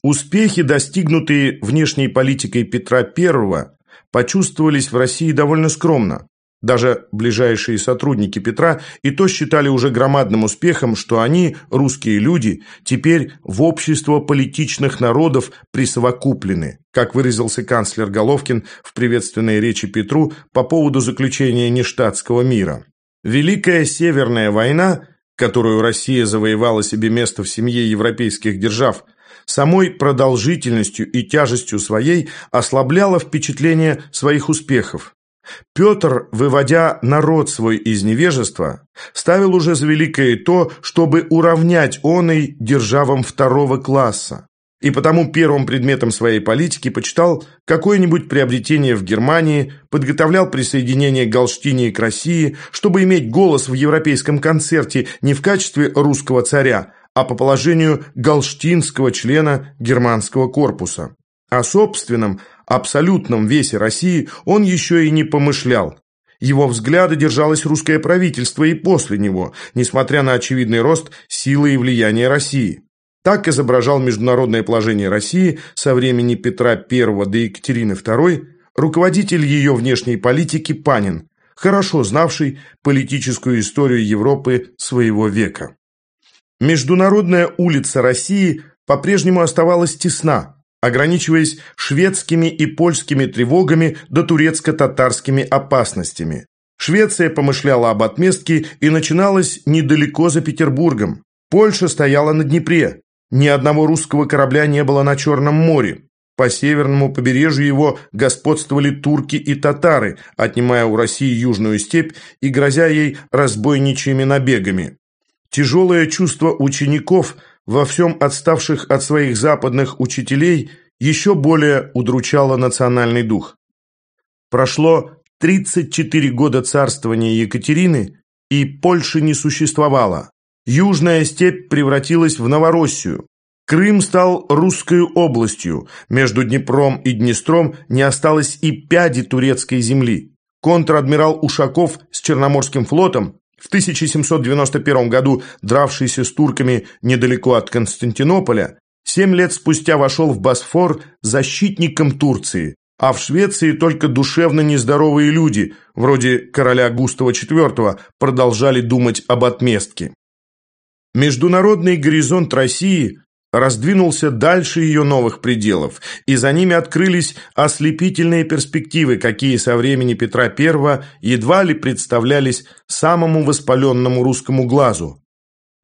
Speaker 1: Успехи, достигнутые внешней политикой Петра I, почувствовались в России довольно скромно. Даже ближайшие сотрудники Петра и то считали уже громадным успехом, что они, русские люди, теперь в общество политичных народов присовокуплены, как выразился канцлер Головкин в приветственной речи Петру по поводу заключения нештатского мира. Великая Северная война, которую Россия завоевала себе место в семье европейских держав, самой продолжительностью и тяжестью своей ослабляла впечатление своих успехов. Петр, выводя народ свой из невежества, ставил уже за великое то, чтобы уравнять оной державам второго класса, и потому первым предметом своей политики почитал какое-нибудь приобретение в Германии, подготовлял присоединение Галштинии к России, чтобы иметь голос в европейском концерте не в качестве русского царя, а по положению галштинского члена германского корпуса. О собственном, абсолютном весе России он еще и не помышлял. Его взгляды держалось русское правительство и после него, несмотря на очевидный рост силы и влияния России. Так изображал международное положение России со времени Петра I до Екатерины II руководитель ее внешней политики Панин, хорошо знавший политическую историю Европы своего века. Международная улица России по-прежнему оставалась тесна, ограничиваясь шведскими и польскими тревогами да турецко-татарскими опасностями. Швеция помышляла об отместке и начиналась недалеко за Петербургом. Польша стояла на Днепре. Ни одного русского корабля не было на Черном море. По северному побережью его господствовали турки и татары, отнимая у России южную степь и грозя ей разбойничьими набегами. Тяжелое чувство учеников – во всем отставших от своих западных учителей еще более удручало национальный дух. Прошло 34 года царствования Екатерины, и Польши не существовало. Южная степь превратилась в Новороссию. Крым стал русской областью, между Днепром и Днестром не осталось и пяди турецкой земли. Контр-адмирал Ушаков с Черноморским флотом в 1791 году дравшийся с турками недалеко от Константинополя, семь лет спустя вошел в Босфор защитником Турции, а в Швеции только душевно нездоровые люди, вроде короля Густава IV, продолжали думать об отместке. Международный горизонт России раздвинулся дальше ее новых пределов, и за ними открылись ослепительные перспективы, какие со времени Петра I едва ли представлялись самому воспаленному русскому глазу.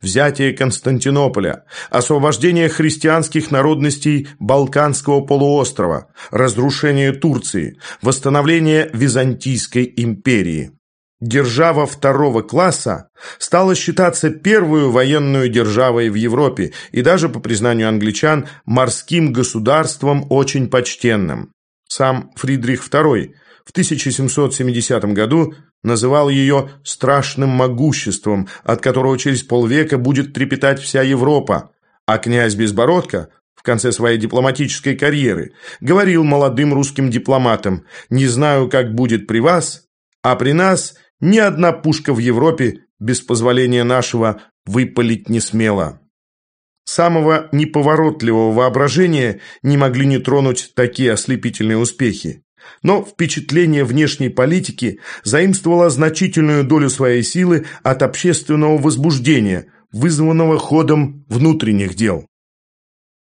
Speaker 1: Взятие Константинополя, освобождение христианских народностей Балканского полуострова, разрушение Турции, восстановление Византийской империи. Держава второго класса стала считаться первую военную державой в Европе и даже, по признанию англичан, морским государством очень почтенным. Сам Фридрих II в 1770 году называл ее «страшным могуществом», от которого через полвека будет трепетать вся Европа, а князь Безбородко в конце своей дипломатической карьеры говорил молодым русским дипломатам «Не знаю, как будет при вас, а при нас ни одна пушка в Европе без позволения нашего выпалить не смела». Самого неповоротливого воображения не могли не тронуть такие ослепительные успехи. Но впечатление внешней политики заимствовало значительную долю своей силы от общественного возбуждения, вызванного ходом внутренних дел.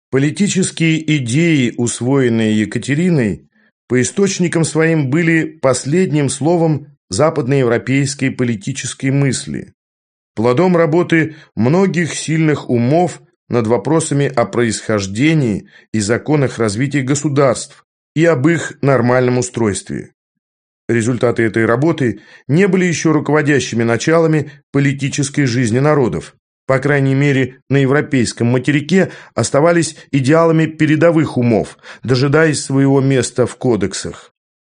Speaker 1: Политические идеи, усвоенные Екатериной, по источникам своим были последним словом западноевропейской политической мысли, плодом работы многих сильных умов над вопросами о происхождении и законах развития государств, и об их нормальном устройстве. Результаты этой работы не были еще руководящими началами политической жизни народов. По крайней мере, на европейском материке оставались идеалами передовых умов, дожидаясь своего места в кодексах.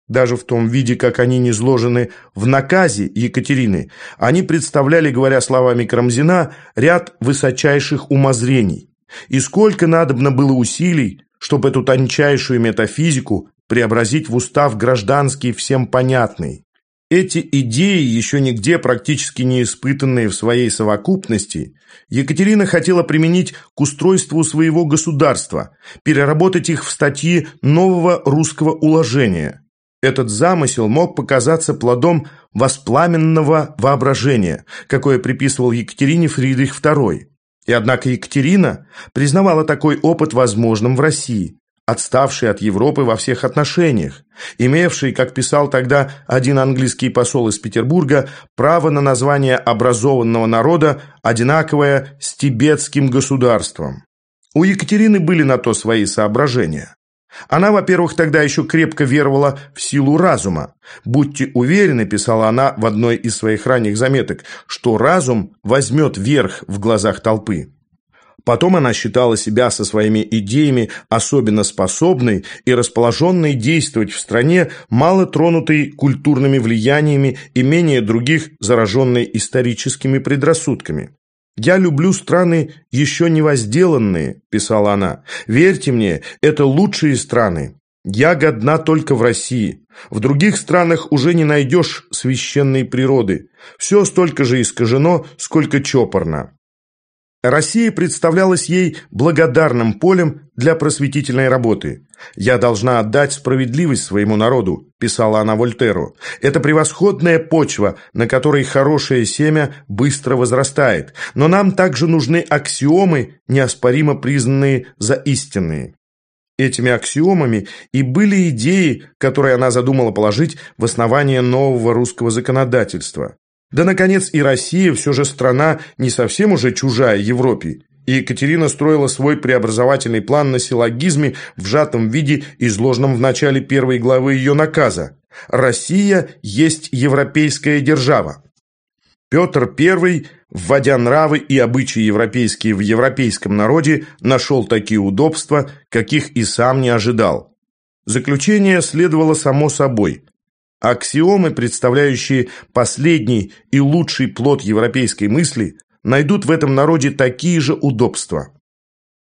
Speaker 1: Даже в том виде, как они низложены в наказе Екатерины, они представляли, говоря словами Карамзина, ряд высочайших умозрений. И сколько надобно было усилий, чтобы эту тончайшую метафизику преобразить в устав гражданский всем понятный. Эти идеи, еще нигде практически не испытанные в своей совокупности, Екатерина хотела применить к устройству своего государства, переработать их в статьи нового русского уложения. Этот замысел мог показаться плодом воспламенного воображения, какое приписывал Екатерине Фридрих II. И однако Екатерина признавала такой опыт возможным в России, отставшей от Европы во всех отношениях, имевшей, как писал тогда один английский посол из Петербурга, право на название образованного народа, одинаковое с тибетским государством. У Екатерины были на то свои соображения. Она, во-первых, тогда еще крепко веровала в силу разума. «Будьте уверены», – писала она в одной из своих ранних заметок, «что разум возьмет верх в глазах толпы». Потом она считала себя со своими идеями особенно способной и расположенной действовать в стране, мало тронутой культурными влияниями и менее других зараженной историческими предрассудками. «Я люблю страны еще не возделанные», – писала она. «Верьте мне, это лучшие страны. Я годна только в России. В других странах уже не найдешь священной природы. Все столько же искажено, сколько чопорно. Россия представлялась ей благодарным полем для просветительной работы. «Я должна отдать справедливость своему народу», – писала она Вольтеру. «Это превосходная почва, на которой хорошее семя быстро возрастает, но нам также нужны аксиомы, неоспоримо признанные за истинные». Этими аксиомами и были идеи, которые она задумала положить в основание нового русского законодательства. Да, наконец, и Россия все же страна не совсем уже чужая Европе. И Екатерина строила свой преобразовательный план на силлогизме в сжатом виде, изложенном в начале первой главы ее наказа. «Россия есть европейская держава». Петр I, вводя нравы и обычаи европейские в европейском народе, нашел такие удобства, каких и сам не ожидал. Заключение следовало само собой. Аксиомы, представляющие последний и лучший плод европейской мысли, найдут в этом народе такие же удобства.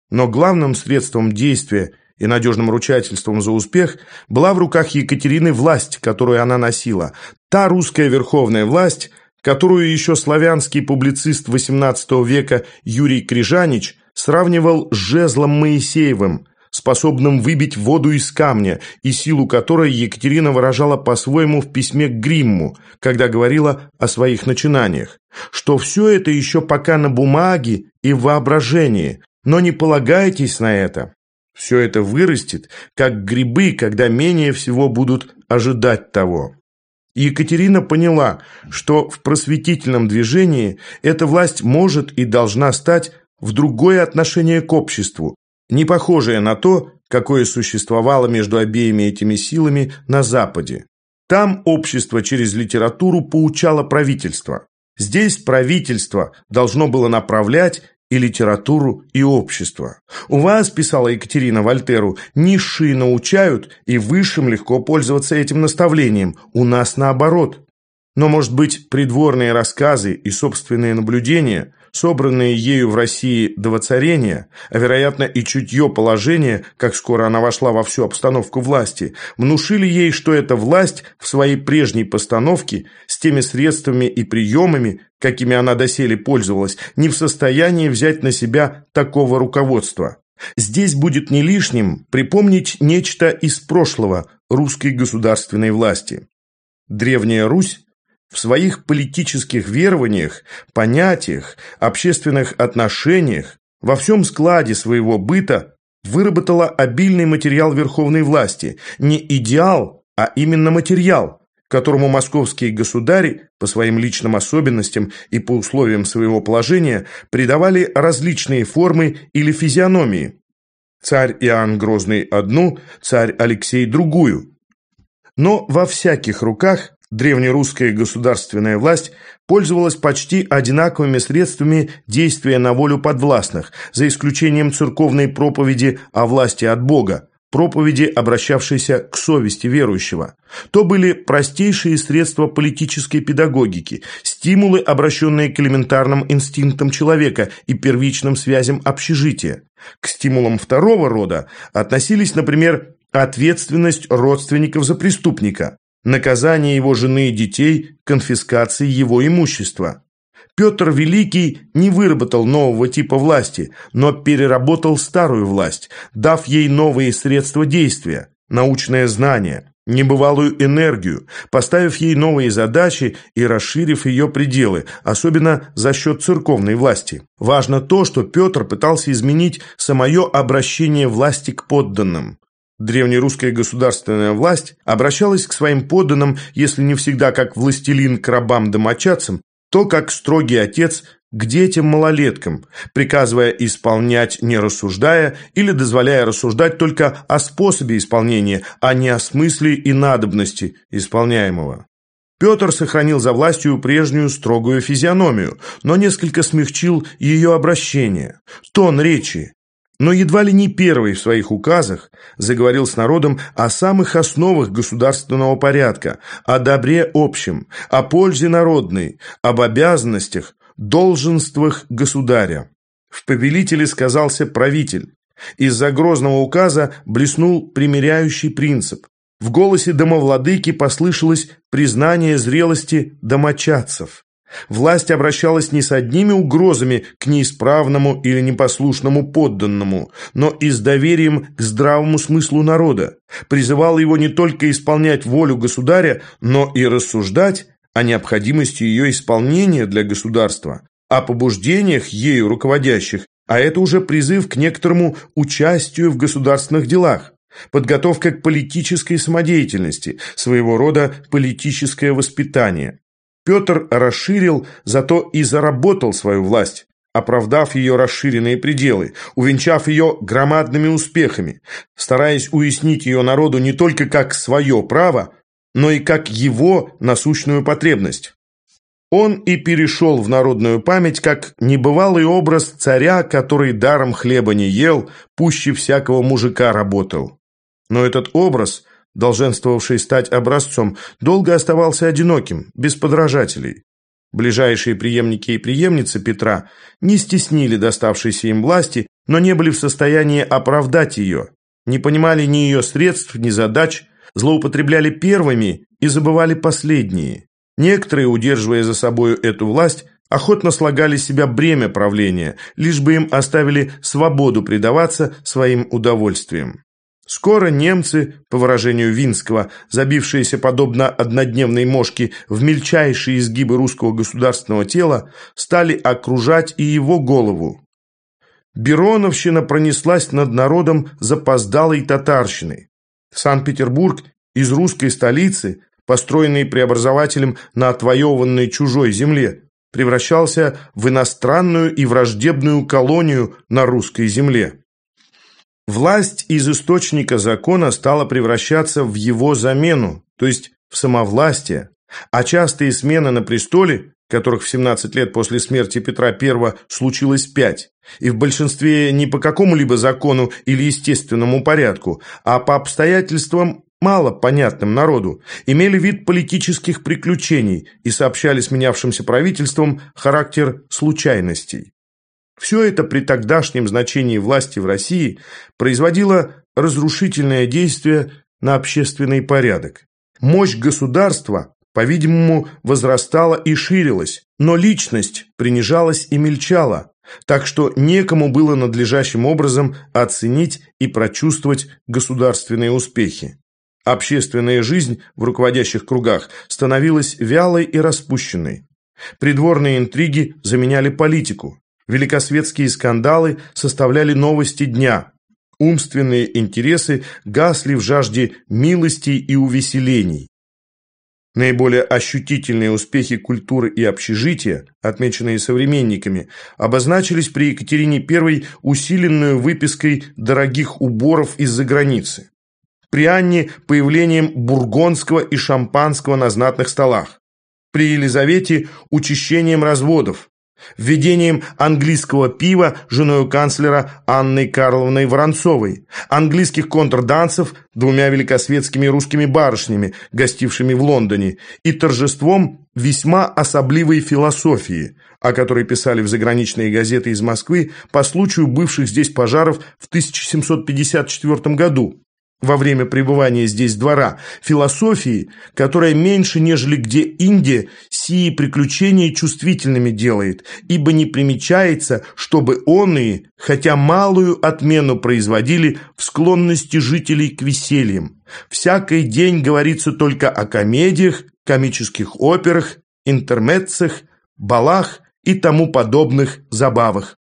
Speaker 1: Но главным средством действия и надежным ручательством за успех была в руках Екатерины власть, которую она носила. Та русская верховная власть, которую еще славянский публицист XVIII века Юрий Крижанич сравнивал с жезлом Моисеевым – способным выбить воду из камня, и силу которой Екатерина выражала по-своему в письме к Гримму, когда говорила о своих начинаниях, что все это еще пока на бумаге и в воображении, но не полагайтесь на это. Все это вырастет, как грибы, когда менее всего будут ожидать того. Екатерина поняла, что в просветительном движении эта власть может и должна стать в другое отношение к обществу, не похожее на то, какое существовало между обеими этими силами на Западе. Там общество через литературу поучало правительство. Здесь правительство должно было направлять и литературу, и общество. У вас, писала Екатерина Вольтеру, низшие научают, и высшим легко пользоваться этим наставлением. У нас наоборот. Но, может быть, придворные рассказы и собственные наблюдения, собранные ею в России до воцарения, а, вероятно, и чутье положения, как скоро она вошла во всю обстановку власти, внушили ей, что эта власть в своей прежней постановке с теми средствами и приемами, какими она доселе пользовалась, не в состоянии взять на себя такого руководства. Здесь будет не лишним припомнить нечто из прошлого русской государственной власти. Древняя Русь в своих политических верованиях, понятиях, общественных отношениях, во всем складе своего быта выработала обильный материал верховной власти, не идеал, а именно материал, которому московские государи по своим личным особенностям и по условиям своего положения придавали различные формы или физиономии. Царь Иоанн Грозный одну, царь Алексей другую. Но во всяких руках древнерусская государственная власть пользовалась почти одинаковыми средствами действия на волю подвластных, за исключением церковной проповеди о власти от Бога, проповеди, обращавшейся к совести верующего. То были простейшие средства политической педагогики, стимулы, обращенные к элементарным инстинктам человека и первичным связям общежития. К стимулам второго рода относились, например, ответственность родственников за преступника, наказание его жены и детей, конфискации его имущества. Петр Великий не выработал нового типа власти, но переработал старую власть, дав ей новые средства действия, научное знание, небывалую энергию, поставив ей новые задачи и расширив ее пределы, особенно за счет церковной власти. Важно то, что Петр пытался изменить самое обращение власти к подданным. Древнерусская государственная власть обращалась к своим подданным, если не всегда как властелин к рабам-домочадцам, то как строгий отец к детям-малолеткам, приказывая исполнять, не рассуждая, или дозволяя рассуждать только о способе исполнения, а не о смысле и надобности исполняемого. Петр сохранил за властью прежнюю строгую физиономию, но несколько смягчил ее обращение, тон речи, но едва ли не первый в своих указах заговорил с народом о самых основах государственного порядка, о добре общем, о пользе народной, об обязанностях, долженствах государя. В повелителе сказался правитель. Из-за грозного указа блеснул примиряющий принцип. В голосе домовладыки послышалось признание зрелости домочадцев. Власть обращалась не с одними угрозами к неисправному или непослушному подданному, но и с доверием к здравому смыслу народа, призывала его не только исполнять волю государя, но и рассуждать о необходимости ее исполнения для государства, о побуждениях ею руководящих, а это уже призыв к некоторому участию в государственных делах, подготовка к политической самодеятельности, своего рода политическое воспитание. Петр расширил, зато и заработал свою власть, оправдав ее расширенные пределы, увенчав ее громадными успехами, стараясь уяснить ее народу не только как свое право, но и как его насущную потребность. Он и перешел в народную память как небывалый образ царя, который даром хлеба не ел, пуще всякого мужика работал. Но этот образ – долженствовавший стать образцом, долго оставался одиноким, без подражателей. Ближайшие преемники и преемницы Петра не стеснили доставшейся им власти, но не были в состоянии оправдать ее, не понимали ни ее средств, ни задач, злоупотребляли первыми и забывали последние. Некоторые, удерживая за собою эту власть, охотно слагали себя бремя правления, лишь бы им оставили свободу предаваться своим удовольствиям. Скоро немцы, по выражению Винского, забившиеся подобно однодневной мошке в мельчайшие изгибы русского государственного тела, стали окружать и его голову. Бероновщина пронеслась над народом запоздалой татарщиной. Санкт-Петербург из русской столицы, построенный преобразователем на отвоеванной чужой земле, превращался в иностранную и враждебную колонию на русской земле. Власть из источника закона стала превращаться в его замену, то есть в самовластие, а частые смены на престоле, которых в 17 лет после смерти Петра I случилось пять, и в большинстве не по какому-либо закону или естественному порядку, а по обстоятельствам мало понятным народу, имели вид политических приключений и сообщали сменявшимся правительством характер случайностей. Все это при тогдашнем значении власти в России производило разрушительное действие на общественный порядок. Мощь государства, по-видимому, возрастала и ширилась, но личность принижалась и мельчала, так что некому было надлежащим образом оценить и прочувствовать государственные успехи. Общественная жизнь в руководящих кругах становилась вялой и распущенной. Придворные интриги заменяли политику. Великосветские скандалы составляли новости дня. Умственные интересы гасли в жажде милостей и увеселений. Наиболее ощутительные успехи культуры и общежития, отмеченные современниками, обозначились при Екатерине I усиленную выпиской дорогих уборов из-за границы. При Анне – появлением бургонского и шампанского на знатных столах. При Елизавете – учащением разводов, введением английского пива женой канцлера Анной Карловной Воронцовой, английских контрданцев двумя великосветскими русскими барышнями, гостившими в Лондоне, и торжеством весьма особливой философии, о которой писали в заграничные газеты из Москвы по случаю бывших здесь пожаров в 1754 году во время пребывания здесь двора, философии, которая меньше, нежели где Индия, сии приключения чувствительными делает, ибо не примечается, чтобы оные, хотя малую отмену производили в склонности жителей к весельям. Всякий день говорится только о комедиях, комических операх, интермеццах, балах и тому подобных забавах.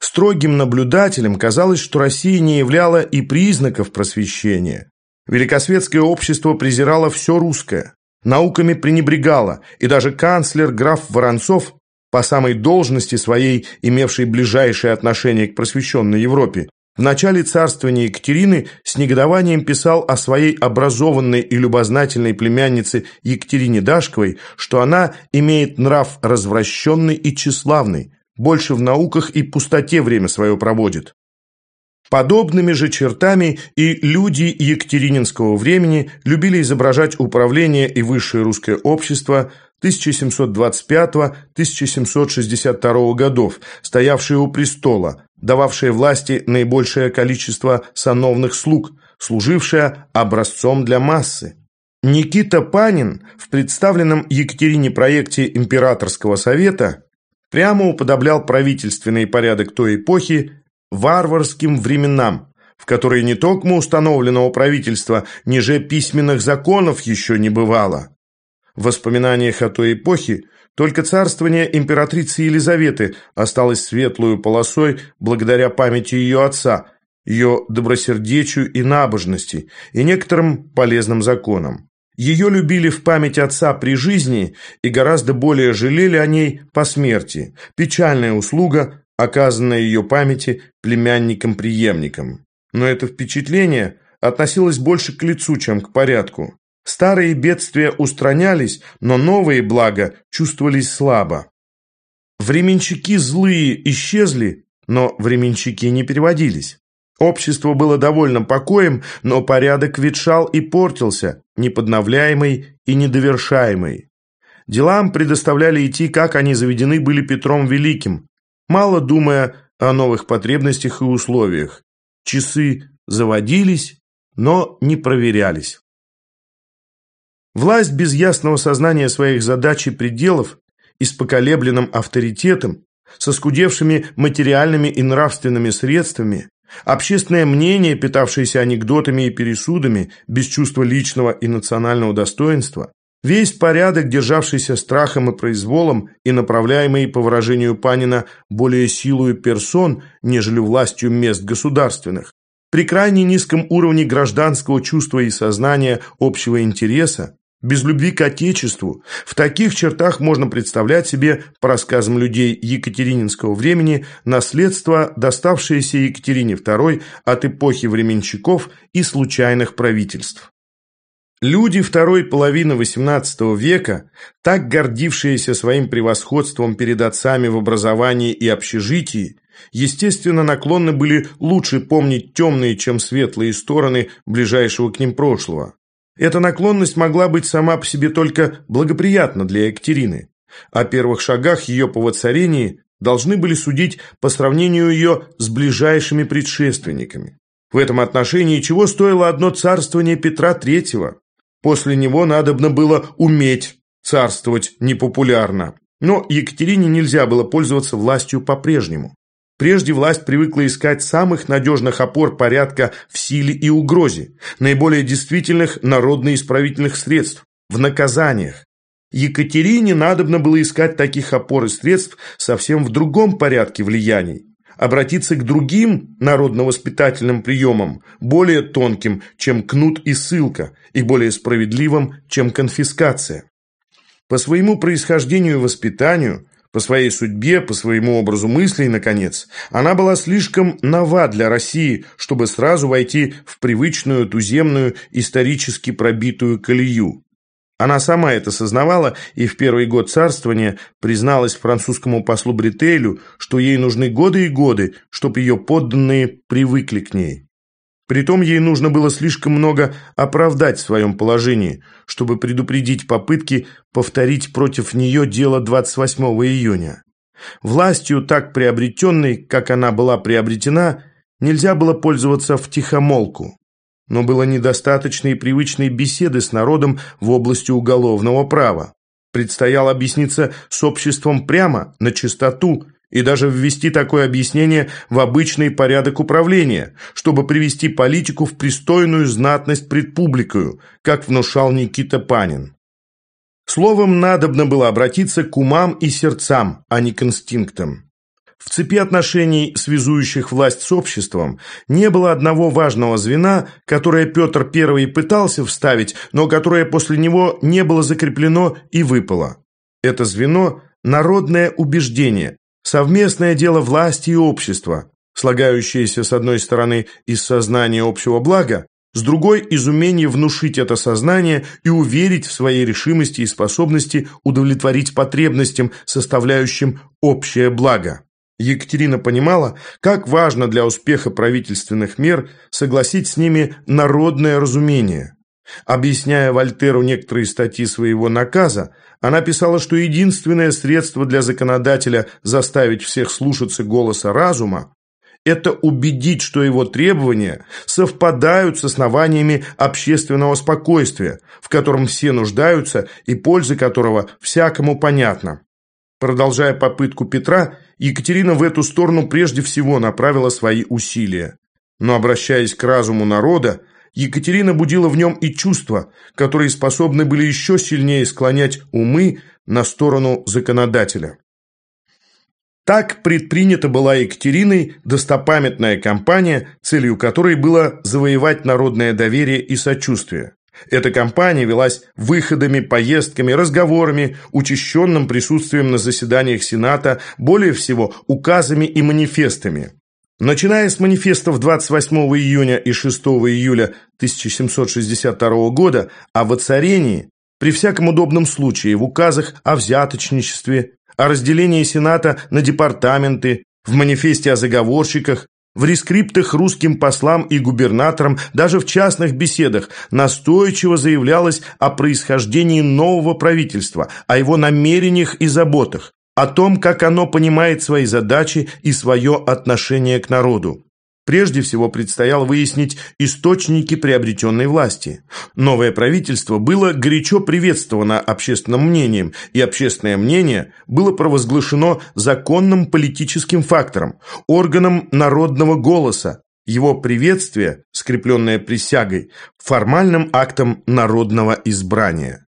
Speaker 1: Строгим наблюдателям казалось, что Россия не являла и признаков просвещения. Великосветское общество презирало все русское, науками пренебрегало, и даже канцлер граф Воронцов, по самой должности своей, имевший ближайшее отношение к просвещенной Европе, в начале царствования Екатерины с негодованием писал о своей образованной и любознательной племяннице Екатерине Дашковой, что она имеет нрав развращенный и тщеславный, больше в науках и пустоте время свое проводит. Подобными же чертами и люди Екатерининского времени любили изображать управление и высшее русское общество 1725-1762 годов, стоявшие у престола, дававшие власти наибольшее количество сановных слуг, служившее образцом для массы. Никита Панин в представленном Екатерине проекте Императорского совета прямо уподоблял правительственный порядок той эпохи варварским временам, в которые не только установленного правительства, ниже письменных законов еще не бывало. В воспоминаниях о той эпохе только царствование императрицы Елизаветы осталось светлую полосой благодаря памяти ее отца, ее добросердечию и набожности, и некоторым полезным законам. Ее любили в память отца при жизни и гораздо более жалели о ней по смерти. Печальная услуга, оказанная ее памяти племянникам-преемникам. Но это впечатление относилось больше к лицу, чем к порядку. Старые бедствия устранялись, но новые блага чувствовались слабо. Временщики злые исчезли, но временщики не переводились. Общество было довольно покоем, но порядок ветшал и портился, неподновляемый и недовершаемый. Делам предоставляли идти, как они заведены были Петром Великим, мало думая о новых потребностях и условиях. Часы заводились, но не проверялись. Власть без ясного сознания своих задач и пределов и с поколебленным авторитетом, со скудевшими материальными и нравственными средствами, Общественное мнение, питавшееся анекдотами и пересудами, без чувства личного и национального достоинства, весь порядок, державшийся страхом и произволом и направляемый, по выражению Панина, более силою персон, нежели властью мест государственных, при крайне низком уровне гражданского чувства и сознания общего интереса, без любви к Отечеству. В таких чертах можно представлять себе, по рассказам людей Екатерининского времени, наследство, доставшееся Екатерине II от эпохи временщиков и случайных правительств. Люди второй половины XVIII века, так гордившиеся своим превосходством перед отцами в образовании и общежитии, естественно, наклонны были лучше помнить темные, чем светлые стороны ближайшего к ним прошлого. Эта наклонность могла быть сама по себе только благоприятна для Екатерины. О первых шагах ее по воцарении должны были судить по сравнению ее с ближайшими предшественниками. В этом отношении чего стоило одно царствование Петра III, После него надобно было уметь царствовать непопулярно. Но Екатерине нельзя было пользоваться властью по-прежнему. Прежде власть привыкла искать самых надежных опор порядка в силе и угрозе, наиболее действительных народно-исправительных средств, в наказаниях. Екатерине надобно было искать таких опор и средств совсем в другом порядке влияний, обратиться к другим народно-воспитательным приемам, более тонким, чем кнут и ссылка, и более справедливым, чем конфискация. По своему происхождению и воспитанию, по своей судьбе, по своему образу мыслей, наконец, она была слишком нова для России, чтобы сразу войти в привычную туземную исторически пробитую колею. Она сама это сознавала и в первый год царствования призналась французскому послу Брителю, что ей нужны годы и годы, чтобы ее подданные привыкли к ней. Притом ей нужно было слишком много оправдать в своем положении, чтобы предупредить попытки повторить против нее дело 28 июня. Властью, так приобретенной, как она была приобретена, нельзя было пользоваться в тихомолку но было недостаточно и привычной беседы с народом в области уголовного права. Предстояло объясниться с обществом прямо, на чистоту, и даже ввести такое объяснение в обычный порядок управления, чтобы привести политику в пристойную знатность пред публикою, как внушал Никита Панин. Словом, надобно было обратиться к умам и сердцам, а не к инстинктам. В цепи отношений, связующих власть с обществом, не было одного важного звена, которое Петр I пытался вставить, но которое после него не было закреплено и выпало. Это звено – народное убеждение, совместное дело власти и общества, слагающееся с одной стороны из сознания общего блага, с другой – из умения внушить это сознание и уверить в своей решимости и способности удовлетворить потребностям, составляющим общее благо. Екатерина понимала, как важно для успеха правительственных мер согласить с ними народное разумение. Объясняя Вольтеру некоторые статьи своего наказа, она писала, что единственное средство для законодателя заставить всех слушаться голоса разума – это убедить, что его требования совпадают с основаниями общественного спокойствия, в котором все нуждаются и польза которого всякому понятна. Продолжая попытку Петра, Екатерина в эту сторону прежде всего направила свои усилия. Но обращаясь к разуму народа, Екатерина будила в нем и чувства, которые способны были еще сильнее склонять умы на сторону законодателя. Так предпринята была Екатериной достопамятная кампания, целью которой было завоевать народное доверие и сочувствие. Эта кампания велась выходами, поездками, разговорами, учащенным присутствием на заседаниях Сената, более всего указами и манифестами. Начиная с манифестов 28 июня и 6 июля 1762 года о воцарении, при всяком удобном случае в указах о взяточничестве, о разделении Сената на департаменты, в манифесте о заговорщиках, в рескриптах русским послам и губернаторам, даже в частных беседах, настойчиво заявлялось о происхождении нового правительства, о его намерениях и заботах, о том, как оно понимает свои задачи и свое отношение к народу. Прежде всего предстояло выяснить источники приобретенной власти. Новое правительство было горячо приветствовано общественным мнением, и общественное мнение было провозглашено законным политическим фактором, органом народного голоса, его приветствие, скрепленное присягой, формальным актом народного избрания.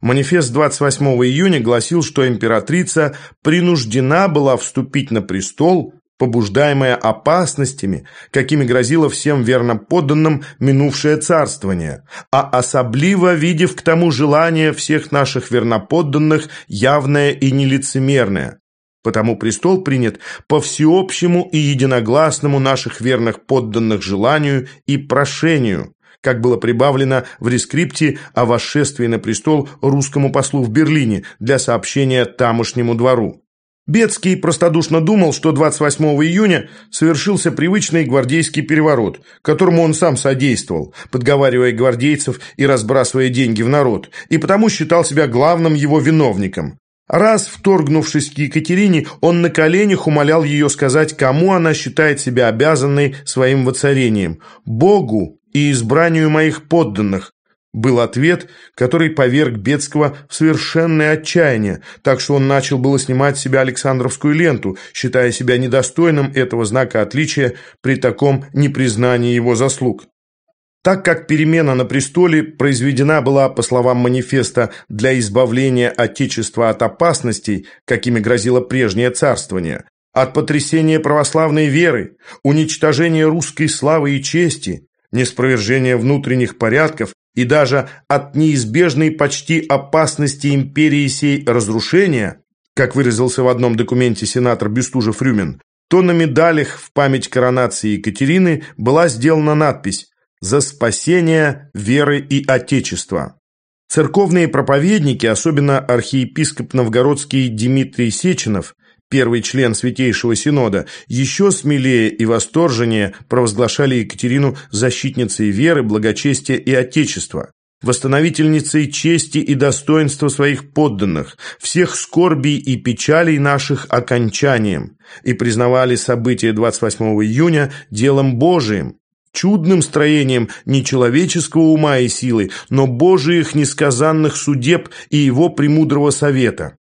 Speaker 1: Манифест 28 июня гласил, что императрица принуждена была вступить на престол – побуждаемая опасностями, какими грозило всем верно подданным минувшее царствование, а особливо видев к тому желание всех наших верноподданных явное и нелицемерное. Потому престол принят по всеобщему и единогласному наших верных подданных желанию и прошению, как было прибавлено в рескрипте о восшествии на престол русскому послу в Берлине для сообщения тамошнему двору. Бецкий простодушно думал, что 28 июня совершился привычный гвардейский переворот, которому он сам содействовал, подговаривая гвардейцев и разбрасывая деньги в народ, и потому считал себя главным его виновником. Раз, вторгнувшись к Екатерине, он на коленях умолял ее сказать, кому она считает себя обязанной своим воцарением – Богу и избранию моих подданных, был ответ, который поверг Бецкого в совершенное отчаяние, так что он начал было снимать с себя Александровскую ленту, считая себя недостойным этого знака отличия при таком непризнании его заслуг. Так как перемена на престоле произведена была, по словам манифеста, для избавления Отечества от опасностей, какими грозило прежнее царствование, от потрясения православной веры, уничтожения русской славы и чести, неспровержения внутренних порядков и даже от неизбежной почти опасности империи сей разрушения, как выразился в одном документе сенатор Бестужев-Рюмин, то на медалях в память коронации Екатерины была сделана надпись «За спасение веры и Отечества». Церковные проповедники, особенно архиепископ новгородский Дмитрий Сеченов, первый член Святейшего Синода, еще смелее и восторженнее провозглашали Екатерину защитницей веры, благочестия и Отечества, восстановительницей чести и достоинства своих подданных, всех скорбей и печалей наших окончанием, и признавали события 28 июня делом Божиим, чудным строением не человеческого ума и силы, но Божиих несказанных судеб и его премудрого совета.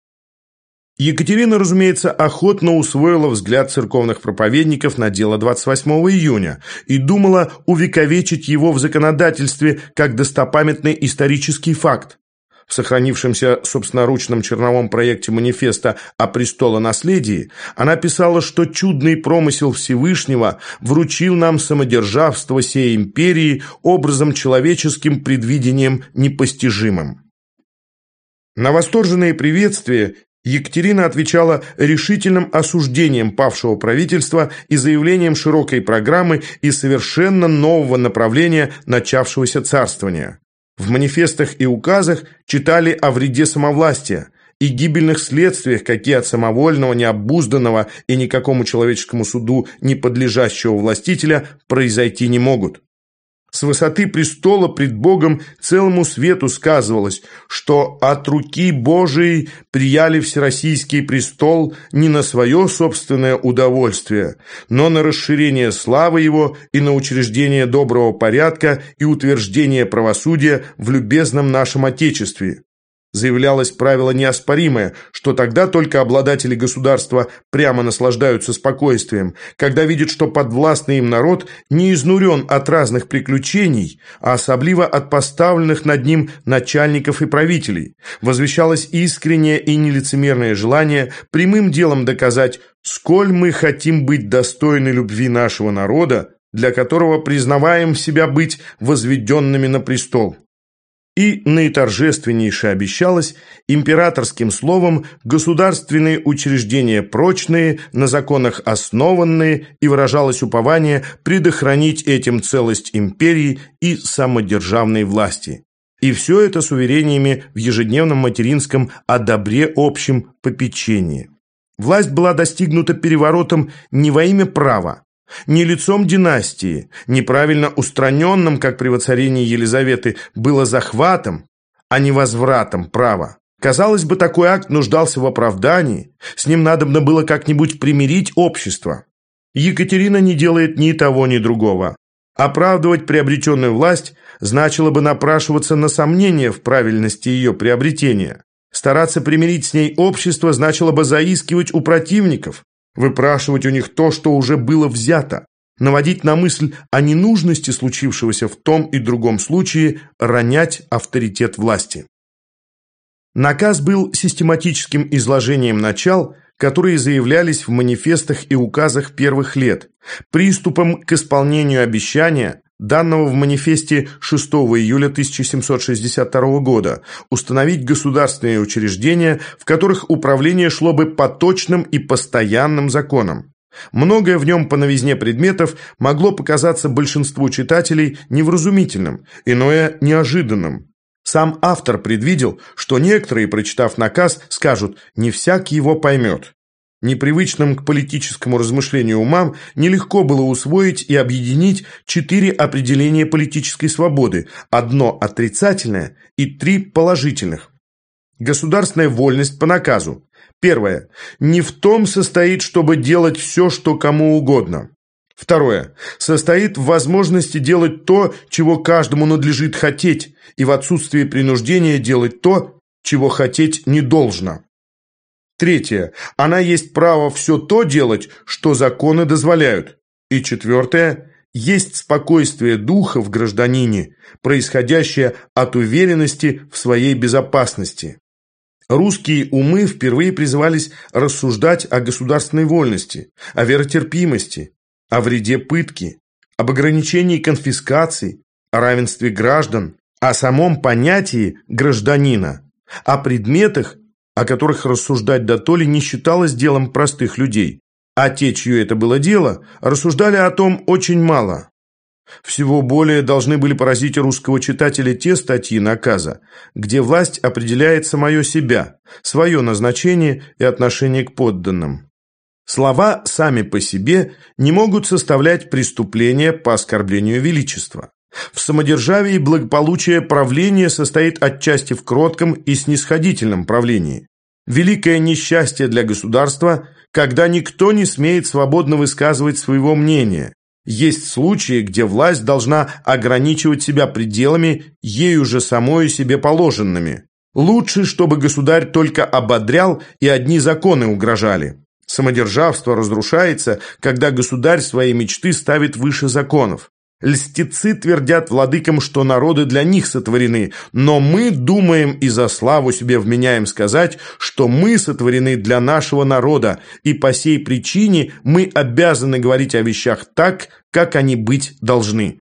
Speaker 1: Екатерина, разумеется, охотно усвоила взгляд церковных проповедников на дело 28 июня и думала увековечить его в законодательстве как достопамятный исторический факт. В сохранившемся собственноручном черновом проекте манифеста о престолонаследии она писала, что чудный промысел Всевышнего вручил нам самодержавство сей империи образом человеческим предвидением непостижимым. На восторженные приветствия Екатерина отвечала решительным осуждением павшего правительства и заявлением широкой программы и совершенно нового направления начавшегося царствования. В манифестах и указах читали о вреде самовластия и гибельных следствиях, какие от самовольного, необузданного и никакому человеческому суду не подлежащего властителя произойти не могут. С высоты престола пред Богом целому свету сказывалось, что от руки Божией прияли Всероссийский престол не на свое собственное удовольствие, но на расширение славы его и на учреждение доброго порядка и утверждение правосудия в любезном нашем Отечестве. Заявлялось правило неоспоримое, что тогда только обладатели государства прямо наслаждаются спокойствием, когда видят, что подвластный им народ не изнурен от разных приключений, а особливо от поставленных над ним начальников и правителей. Возвещалось искреннее и нелицемерное желание прямым делом доказать, сколь мы хотим быть достойны любви нашего народа, для которого признаваем себя быть возведенными на престол и наиторжественнейше обещалось императорским словом государственные учреждения прочные, на законах основанные, и выражалось упование предохранить этим целость империи и самодержавной власти. И все это с уверениями в ежедневном материнском о добре общем попечении. Власть была достигнута переворотом не во имя права, не лицом династии, неправильно устраненным, как при воцарении Елизаветы, было захватом, а не возвратом права. Казалось бы, такой акт нуждался в оправдании, с ним надобно было как-нибудь примирить общество. Екатерина не делает ни того, ни другого. Оправдывать приобретенную власть значило бы напрашиваться на сомнения в правильности ее приобретения. Стараться примирить с ней общество значило бы заискивать у противников, выпрашивать у них то, что уже было взято, наводить на мысль о ненужности случившегося в том и другом случае, ронять авторитет власти. Наказ был систематическим изложением начал, которые заявлялись в манифестах и указах первых лет, приступом к исполнению обещания, данного в манифесте 6 июля 1762 года, установить государственные учреждения, в которых управление шло бы по точным и постоянным законам. Многое в нем по новизне предметов могло показаться большинству читателей невразумительным, иное – неожиданным. Сам автор предвидел, что некоторые, прочитав наказ, скажут «не всяк его поймет». Непривычным к политическому размышлению умам нелегко было усвоить и объединить четыре определения политической свободы, одно отрицательное и три положительных. Государственная вольность по наказу. Первое. Не в том состоит, чтобы делать все, что кому угодно. Второе. Состоит в возможности делать то, чего каждому надлежит хотеть, и в отсутствии принуждения делать то, чего хотеть не должно. Третье. Она есть право все то делать, что законы дозволяют. И четвертое. Есть спокойствие духа в гражданине, происходящее от уверенности в своей безопасности. Русские умы впервые призывались рассуждать о государственной вольности, о веротерпимости, о вреде пытки, об ограничении конфискаций, о равенстве граждан, о самом понятии гражданина, о предметах, о которых рассуждать до то не считалось делом простых людей. А те, чье это было дело, рассуждали о том очень мало. Всего более должны были поразить русского читателя те статьи наказа, где власть определяет самое себя, свое назначение и отношение к подданным. Слова сами по себе не могут составлять преступление по оскорблению величества. В самодержавии благополучие правления состоит отчасти в кротком и снисходительном правлении. Великое несчастье для государства, когда никто не смеет свободно высказывать своего мнения. Есть случаи, где власть должна ограничивать себя пределами, ею же самой себе положенными. Лучше, чтобы государь только ободрял и одни законы угрожали. Самодержавство разрушается, когда государь свои мечты ставит выше законов. Льстецы твердят владыкам, что народы для них сотворены, но мы думаем и за славу себе вменяем сказать, что мы сотворены для нашего народа, и по сей причине мы обязаны говорить о вещах так, как они быть должны.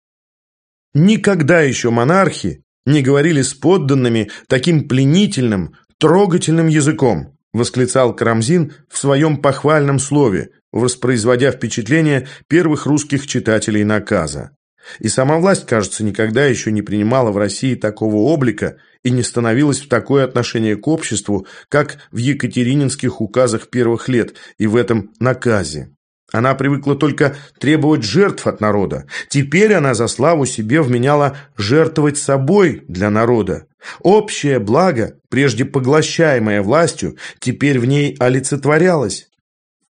Speaker 1: Никогда еще монархи не говорили с подданными таким пленительным, трогательным языком, восклицал Карамзин в своем похвальном слове, воспроизводя впечатление первых русских читателей наказа. И сама власть, кажется, никогда еще не принимала в России такого облика и не становилась в такое отношение к обществу, как в екатерининских указах первых лет и в этом наказе. Она привыкла только требовать жертв от народа. Теперь она за славу себе вменяла жертвовать собой для народа. Общее благо, прежде поглощаемое властью, теперь в ней олицетворялось.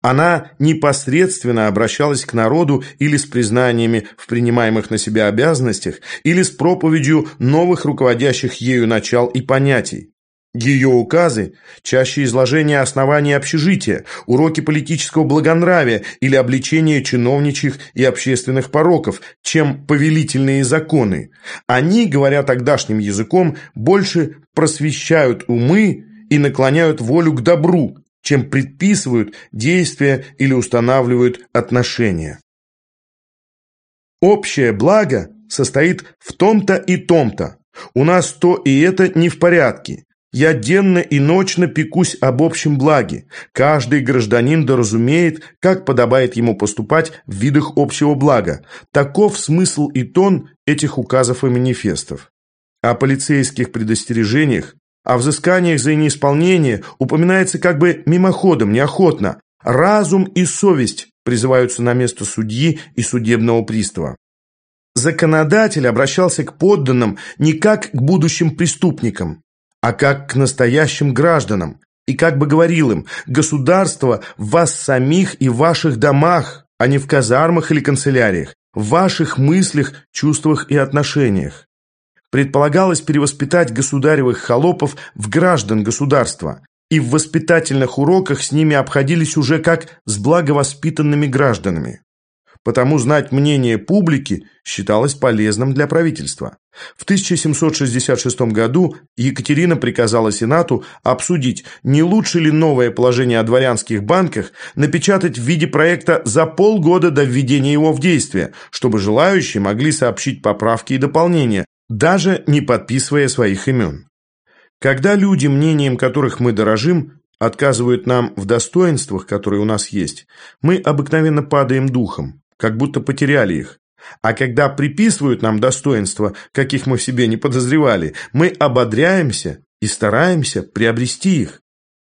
Speaker 1: Она непосредственно обращалась к народу или с признаниями в принимаемых на себя обязанностях, или с проповедью новых руководящих ею начал и понятий. Ее указы – чаще изложение оснований общежития, уроки политического благонравия или обличение чиновничьих и общественных пороков, чем повелительные законы. Они, говоря тогдашним языком, больше просвещают умы и наклоняют волю к добру, чем предписывают действия или устанавливают отношения. Общее благо состоит в том-то и том-то. У нас то и это не в порядке. Я денно и ночно пекусь об общем благе. Каждый гражданин доразумеет, как подобает ему поступать в видах общего блага. Таков смысл и тон этих указов и манифестов. О полицейских предостережениях о взысканиях за неисполнение упоминается как бы мимоходом, неохотно. Разум и совесть призываются на место судьи и судебного пристава. Законодатель обращался к подданным не как к будущим преступникам, а как к настоящим гражданам, и как бы говорил им, государство в вас самих и в ваших домах, а не в казармах или канцеляриях, в ваших мыслях, чувствах и отношениях предполагалось перевоспитать государевых холопов в граждан государства, и в воспитательных уроках с ними обходились уже как с благовоспитанными гражданами. Потому знать мнение публики считалось полезным для правительства. В 1766 году Екатерина приказала Сенату обсудить, не лучше ли новое положение о дворянских банках напечатать в виде проекта за полгода до введения его в действие, чтобы желающие могли сообщить поправки и дополнения, даже не подписывая своих имен. Когда люди, мнением которых мы дорожим, отказывают нам в достоинствах, которые у нас есть, мы обыкновенно падаем духом, как будто потеряли их. А когда приписывают нам достоинства, каких мы в себе не подозревали, мы ободряемся и стараемся приобрести их.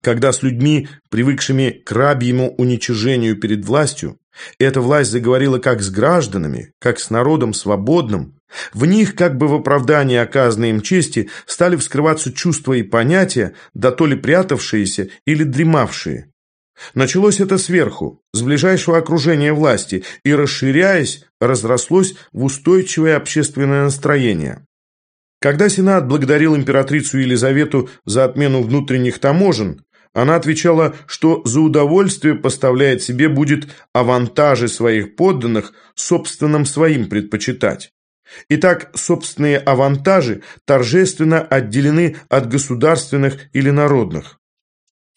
Speaker 1: Когда с людьми, привыкшими к рабьему уничижению перед властью, эта власть заговорила как с гражданами, как с народом свободным, в них, как бы в оправдании оказанной им чести, стали вскрываться чувства и понятия, да то ли прятавшиеся или дремавшие. Началось это сверху, с ближайшего окружения власти, и, расширяясь, разрослось в устойчивое общественное настроение. Когда Сенат благодарил императрицу Елизавету за отмену внутренних таможен, она отвечала, что за удовольствие поставляет себе будет авантажи своих подданных собственным своим предпочитать. Итак, собственные авантажи торжественно отделены от государственных или народных.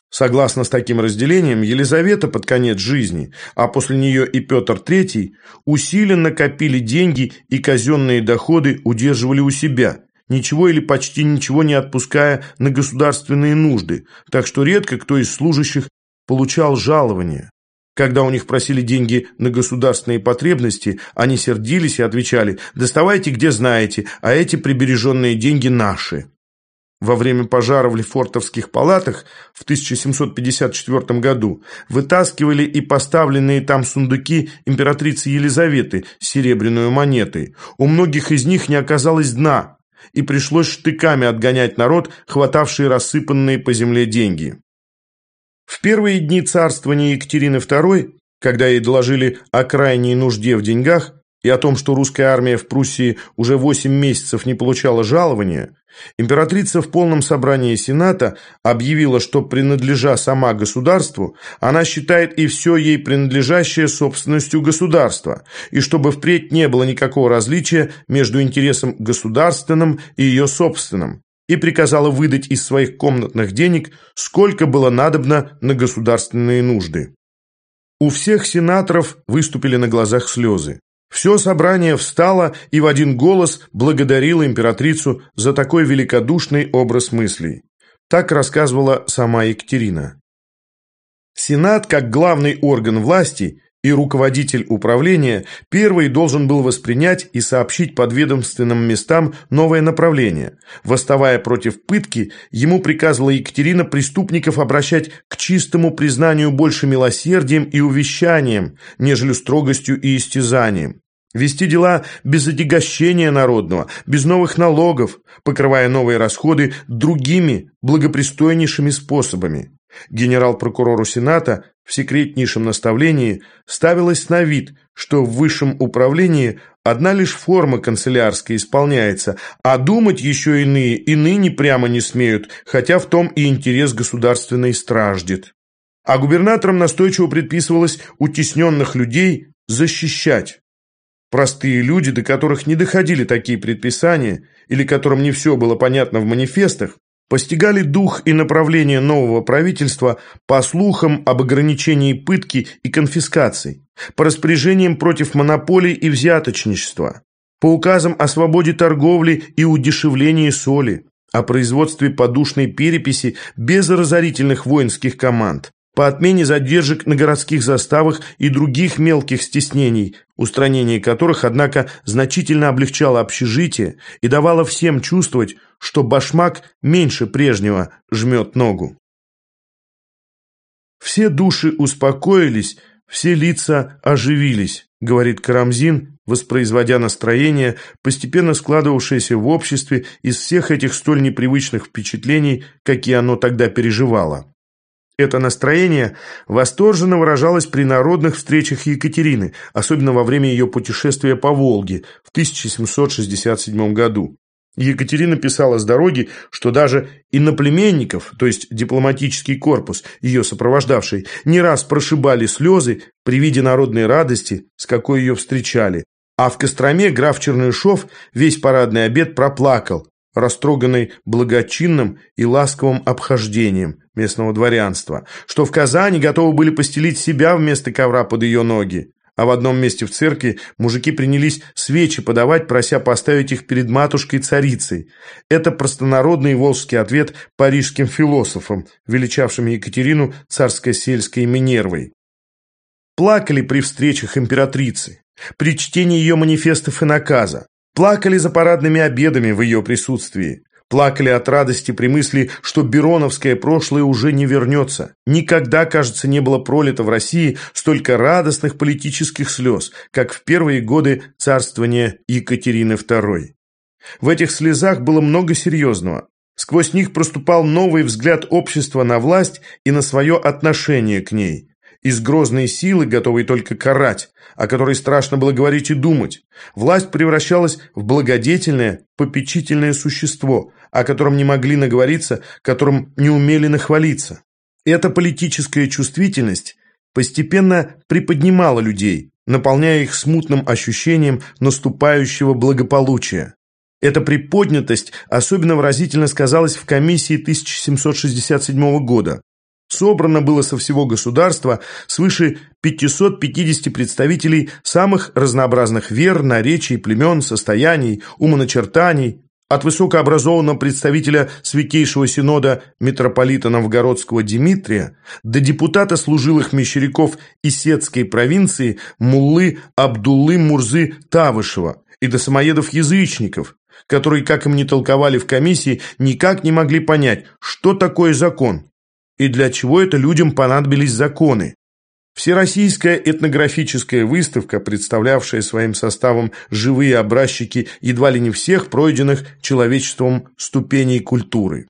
Speaker 1: Согласно с таким разделением, Елизавета под конец жизни, а после нее и Петр III, усиленно копили деньги и казенные доходы удерживали у себя, ничего или почти ничего не отпуская на государственные нужды, так что редко кто из служащих получал жалование. Когда у них просили деньги на государственные потребности, они сердились и отвечали «доставайте где знаете, а эти прибереженные деньги наши». Во время пожара в Лефортовских палатах в 1754 году вытаскивали и поставленные там сундуки императрицы Елизаветы с серебряной монетой. У многих из них не оказалось дна, и пришлось штыками отгонять народ, хватавший рассыпанные по земле деньги. В первые дни царствования Екатерины II, когда ей доложили о крайней нужде в деньгах, и о том, что русская армия в Пруссии уже 8 месяцев не получала жалования, императрица в полном собрании Сената объявила, что, принадлежа сама государству, она считает и все ей принадлежащее собственностью государства, и чтобы впредь не было никакого различия между интересом государственным и ее собственным, и приказала выдать из своих комнатных денег, сколько было надобно на государственные нужды. У всех сенаторов выступили на глазах слезы. Все собрание встало и в один голос благодарило императрицу за такой великодушный образ мыслей. Так рассказывала сама Екатерина. Сенат, как главный орган власти и руководитель управления, первый должен был воспринять и сообщить подведомственным местам новое направление. Восставая против пытки, ему приказывала Екатерина преступников обращать к чистому признанию больше милосердием и увещанием, нежели строгостью и истязанием. Вести дела без отягощения народного, без новых налогов, покрывая новые расходы другими, благопристойнейшими способами. Генерал-прокурору Сената в секретнейшем наставлении ставилось на вид, что в высшем управлении одна лишь форма канцелярская исполняется, а думать еще иные и ныне прямо не смеют, хотя в том и интерес государственный страждет. А губернаторам настойчиво предписывалось утесненных людей защищать. Простые люди, до которых не доходили такие предписания, или которым не все было понятно в манифестах, постигали дух и направление нового правительства по слухам об ограничении пытки и конфискаций, по распоряжениям против монополий и взяточничества, по указам о свободе торговли и удешевлении соли, о производстве подушной переписи без разорительных воинских команд, по отмене задержек на городских заставах и других мелких стеснений, устранение которых, однако, значительно облегчало общежитие и давало всем чувствовать, что башмак меньше прежнего жмет ногу. «Все души успокоились, все лица оживились», говорит Карамзин, воспроизводя настроение, постепенно складывавшееся в обществе из всех этих столь непривычных впечатлений, какие оно тогда переживало. Это настроение восторженно выражалось при народных встречах Екатерины, особенно во время ее путешествия по Волге в 1767 году. Екатерина писала с дороги, что даже иноплеменников, то есть дипломатический корпус, ее сопровождавший, не раз прошибали слезы при виде народной радости, с какой ее встречали. А в Костроме граф Чернышов весь парадный обед проплакал, растроганный благочинным и ласковым обхождением местного дворянства, что в Казани готовы были постелить себя вместо ковра под ее ноги, А в одном месте в церкви мужики принялись свечи подавать, прося поставить их перед матушкой-царицей. Это простонародный волжский ответ парижским философам, величавшим Екатерину царско-сельской Минервой. Плакали при встречах императрицы, при чтении ее манифестов и наказа, плакали за парадными обедами в ее присутствии. Плакали от радости при мысли, что Бероновское прошлое уже не вернется. Никогда, кажется, не было пролито в России столько радостных политических слез, как в первые годы царствования Екатерины II. В этих слезах было много серьезного. Сквозь них проступал новый взгляд общества на власть и на свое отношение к ней – из грозной силы, готовой только карать, о которой страшно было говорить и думать, власть превращалась в благодетельное, попечительное существо, о котором не могли наговориться, которым не умели нахвалиться. Эта политическая чувствительность постепенно приподнимала людей, наполняя их смутным ощущением наступающего благополучия. Эта приподнятость особенно выразительно сказалась в комиссии 1767 года. Собрано было со всего государства свыше 550 представителей самых разнообразных вер, наречий, племен, состояний, умоначертаний, от высокообразованного представителя Святейшего Синода митрополита Новгородского Дмитрия до депутата служилых мещеряков Исетской провинции Муллы Абдуллы Мурзы Тавышева и до самоедов-язычников, которые, как им не толковали в комиссии, никак не могли понять, что такое закон, и для чего это людям понадобились законы. Всероссийская этнографическая выставка, представлявшая своим составом живые образчики едва ли не всех пройденных человечеством ступеней культуры.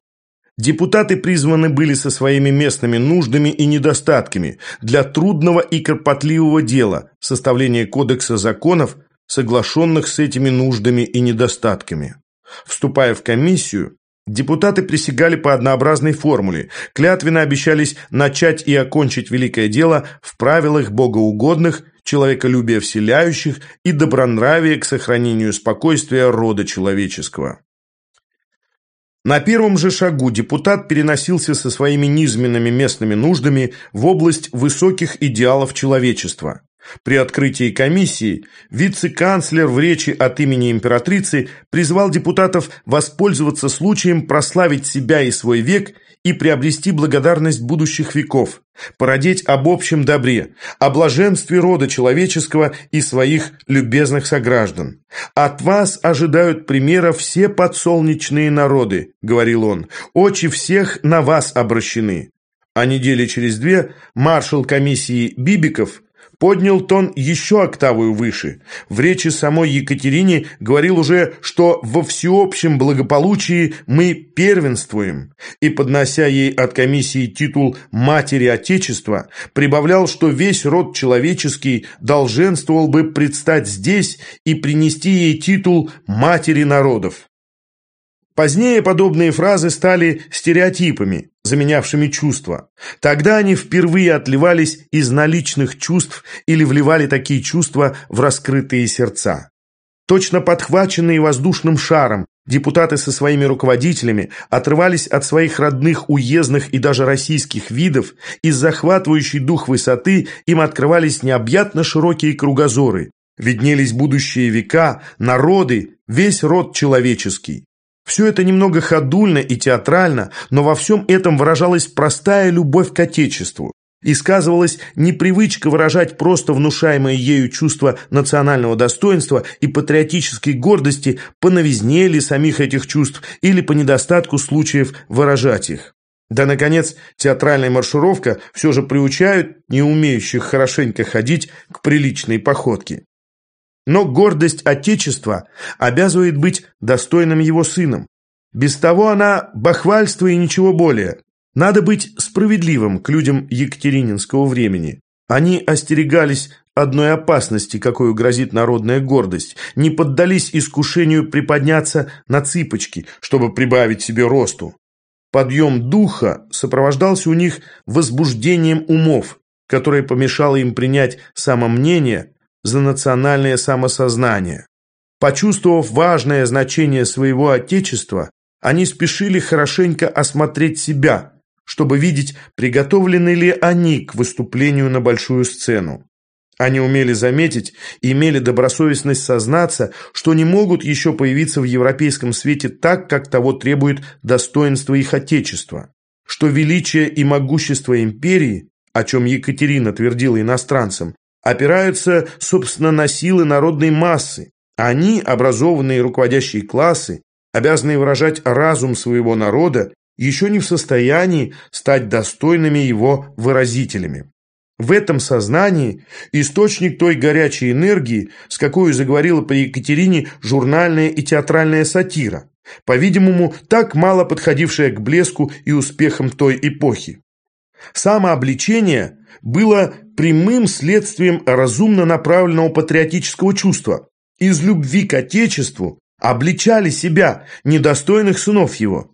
Speaker 1: Депутаты призваны были со своими местными нуждами и недостатками для трудного и кропотливого дела составления кодекса законов, соглашенных с этими нуждами и недостатками. Вступая в комиссию, Депутаты присягали по однообразной формуле, клятвенно обещались начать и окончить великое дело в правилах богоугодных, человеколюбия вселяющих и добронравия к сохранению спокойствия рода человеческого. На первом же шагу депутат переносился со своими низменными местными нуждами в область высоких идеалов человечества. При открытии комиссии вице-канцлер в речи от имени императрицы призвал депутатов воспользоваться случаем прославить себя и свой век и приобрести благодарность будущих веков, породеть об общем добре, о блаженстве рода человеческого и своих любезных сограждан. «От вас ожидают примера все подсолнечные народы», — говорил он, — «очи всех на вас обращены». А недели через две маршал комиссии Бибиков поднял тон еще октавую выше. В речи самой Екатерине говорил уже, что во всеобщем благополучии мы первенствуем, и, поднося ей от комиссии титул «Матери Отечества», прибавлял, что весь род человеческий долженствовал бы предстать здесь и принести ей титул «Матери народов». Позднее подобные фразы стали стереотипами, заменявшими чувства. Тогда они впервые отливались из наличных чувств или вливали такие чувства в раскрытые сердца. Точно подхваченные воздушным шаром, депутаты со своими руководителями отрывались от своих родных уездных и даже российских видов, и захватывающий дух высоты им открывались необъятно широкие кругозоры, виднелись будущие века, народы, весь род человеческий. Все это немного ходульно и театрально, но во всем этом выражалась простая любовь к Отечеству. И сказывалась непривычка выражать просто внушаемое ею чувство национального достоинства и патриотической гордости по новизне ли самих этих чувств или по недостатку случаев выражать их. Да, наконец, театральная маршировка все же приучают не умеющих хорошенько ходить к приличной походке. Но гордость Отечества обязывает быть достойным его сыном. Без того она бахвальство и ничего более. Надо быть справедливым к людям Екатерининского времени. Они остерегались одной опасности, какую грозит народная гордость, не поддались искушению приподняться на цыпочки, чтобы прибавить себе росту. Подъем духа сопровождался у них возбуждением умов, которое помешало им принять самомнение, за национальное самосознание. Почувствовав важное значение своего Отечества, они спешили хорошенько осмотреть себя, чтобы видеть, приготовлены ли они к выступлению на большую сцену. Они умели заметить и имели добросовестность сознаться, что не могут еще появиться в европейском свете так, как того требует достоинство их Отечества, что величие и могущество империи, о чем Екатерина твердила иностранцам, опираются, собственно, на силы народной массы. Они, образованные руководящие классы, обязанные выражать разум своего народа, еще не в состоянии стать достойными его выразителями. В этом сознании источник той горячей энергии, с какой заговорила по Екатерине журнальная и театральная сатира, по-видимому, так мало подходившая к блеску и успехам той эпохи. Самообличение было прямым следствием разумно направленного патриотического чувства. Из любви к Отечеству обличали себя, недостойных сынов его.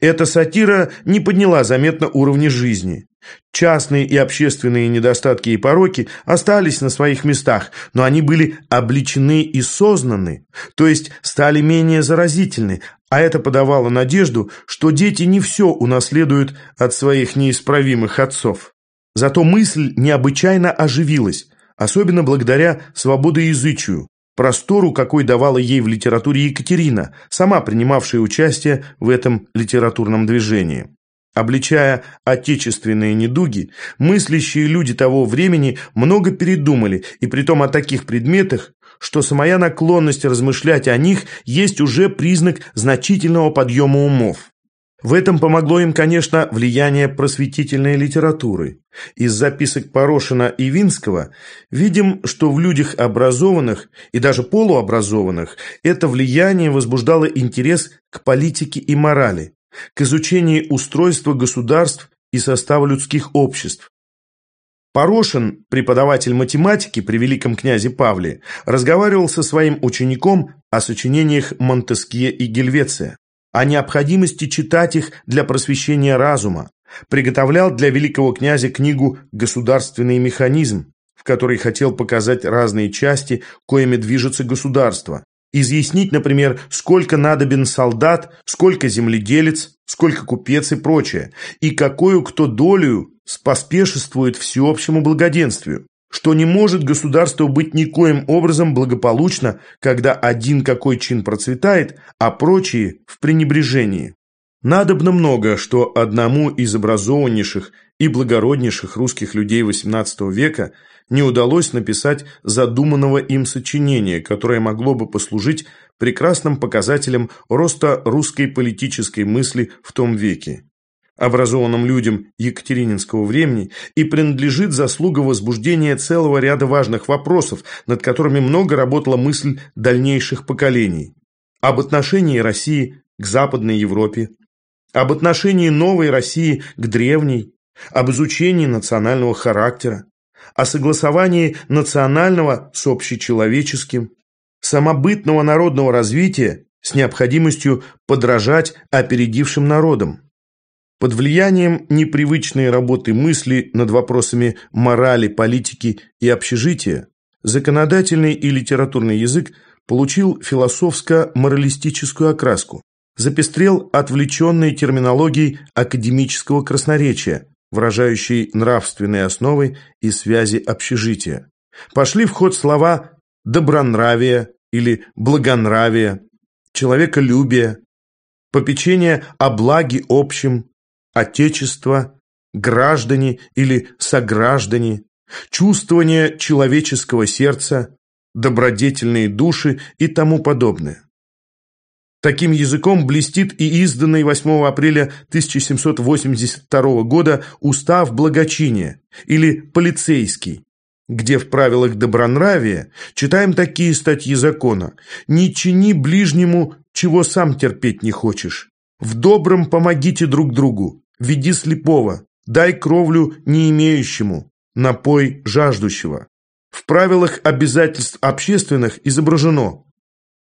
Speaker 1: Эта сатира не подняла заметно уровня жизни. Частные и общественные недостатки и пороки остались на своих местах, но они были обличены и сознаны, то есть стали менее заразительны, а это подавало надежду, что дети не все унаследуют от своих неисправимых отцов. Зато мысль необычайно оживилась, особенно благодаря свободоязычию, простору, какой давала ей в литературе Екатерина, сама принимавшая участие в этом литературном движении. Обличая отечественные недуги, мыслящие люди того времени много передумали, и притом о таких предметах, что самая наклонность размышлять о них есть уже признак значительного подъема умов. В этом помогло им, конечно, влияние просветительной литературы. Из записок Порошина и Винского видим, что в людях образованных и даже полуобразованных это влияние возбуждало интерес к политике и морали, к изучению устройства государств и состава людских обществ. Порошин, преподаватель математики при великом князе Павле, разговаривал со своим учеником о сочинениях Монтескье и Гельвеция о необходимости читать их для просвещения разума, приготовлял для великого князя книгу «Государственный механизм», в которой хотел показать разные части, коими движется государство, изъяснить, например, сколько надобен солдат, сколько земледелец, сколько купец и прочее, и какую кто долю споспешествует всеобщему благоденствию что не может государство быть никоим образом благополучно, когда один какой чин процветает, а прочие в пренебрежении. Надобно много, что одному из образованнейших и благороднейших русских людей XVIII века не удалось написать задуманного им сочинения, которое могло бы послужить прекрасным показателем роста русской политической мысли в том веке образованным людям Екатерининского времени, и принадлежит заслуга возбуждения целого ряда важных вопросов, над которыми много работала мысль дальнейших поколений. Об отношении России к Западной Европе, об отношении новой России к древней, об изучении национального характера, о согласовании национального с общечеловеческим, самобытного народного развития с необходимостью подражать опередившим народам. Под влиянием непривычной работы мысли над вопросами морали, политики и общежития законодательный и литературный язык получил философско-моралистическую окраску, запестрел отвлеченной терминологией академического красноречия, выражающей нравственные основы и связи общежития. Пошли в ход слова «добронравие» или «благонравие», «человеколюбие», «попечение о благе общем», отечество, граждане или сограждане, чувствование человеческого сердца, добродетельные души и тому подобное. Таким языком блестит и изданный 8 апреля 1782 года устав благочиния или полицейский, где в правилах добронравия читаем такие статьи закона «Не чини ближнему, чего сам терпеть не хочешь, в добром помогите друг другу, веди слепого, дай кровлю не имеющему, напой жаждущего. В правилах обязательств общественных изображено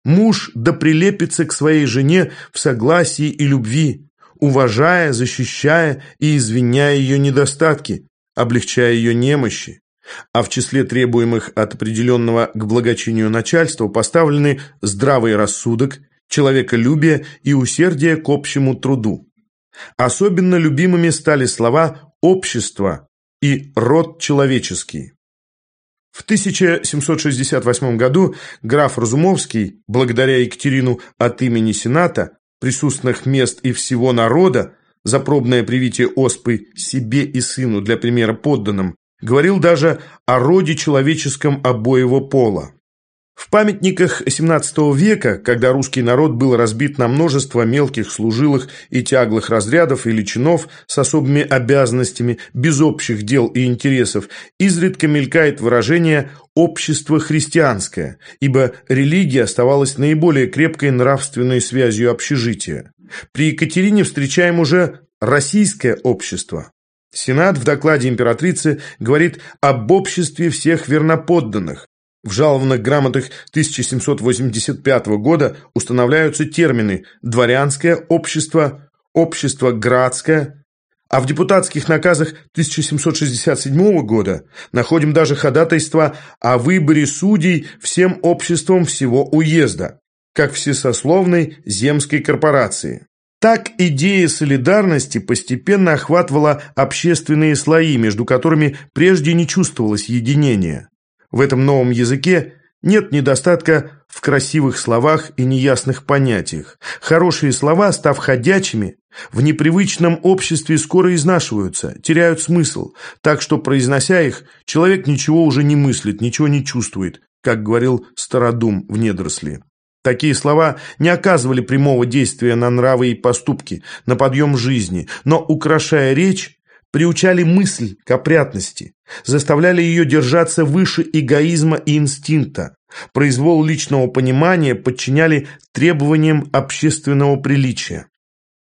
Speaker 1: Муж да прилепится к своей жене в согласии и любви, уважая, защищая и извиняя ее недостатки, облегчая ее немощи. А в числе требуемых от определенного к благочинию начальства поставлены здравый рассудок, человеколюбие и усердие к общему труду. Особенно любимыми стали слова «общество» и «род человеческий». В 1768 году граф Разумовский, благодаря Екатерину от имени Сената, присутственных мест и всего народа, за пробное привитие оспы себе и сыну для примера подданным, говорил даже о роде человеческом обоего пола. В памятниках XVII века, когда русский народ был разбит на множество мелких служилых и тяглых разрядов или чинов с особыми обязанностями, без общих дел и интересов, изредка мелькает выражение «общество христианское», ибо религия оставалась наиболее крепкой нравственной связью общежития. При Екатерине встречаем уже «российское общество». Сенат в докладе императрицы говорит об обществе всех верноподданных, в жалованных грамотах 1785 года устанавливаются термины «дворянское общество», «общество градское», а в депутатских наказах 1767 года находим даже ходатайство о выборе судей всем обществом всего уезда, как всесословной земской корпорации. Так идея солидарности постепенно охватывала общественные слои, между которыми прежде не чувствовалось единения. В этом новом языке нет недостатка в красивых словах и неясных понятиях. Хорошие слова, став ходячими, в непривычном обществе скоро изнашиваются, теряют смысл, так что, произнося их, человек ничего уже не мыслит, ничего не чувствует, как говорил Стародум в недоросли. Такие слова не оказывали прямого действия на нравы и поступки, на подъем жизни, но, украшая речь, приучали мысль к опрятности, заставляли ее держаться выше эгоизма и инстинкта, произвол личного понимания подчиняли требованиям общественного приличия.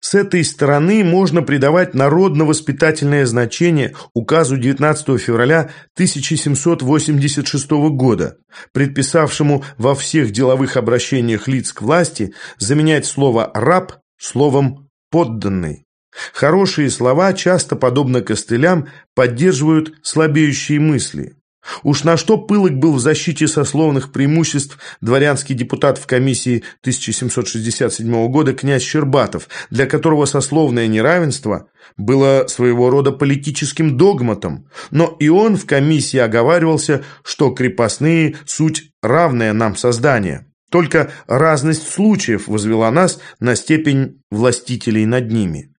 Speaker 1: С этой стороны можно придавать народно-воспитательное значение указу 19 февраля 1786 года, предписавшему во всех деловых обращениях лиц к власти заменять слово «раб» словом «подданный». Хорошие слова, часто подобно костылям, поддерживают слабеющие мысли. Уж на что пылок был в защите сословных преимуществ дворянский депутат в комиссии 1767 года князь Щербатов, для которого сословное неравенство было своего рода политическим догматом, но и он в комиссии оговаривался, что крепостные – суть равное нам создание. Только разность случаев возвела нас на степень властителей над ними.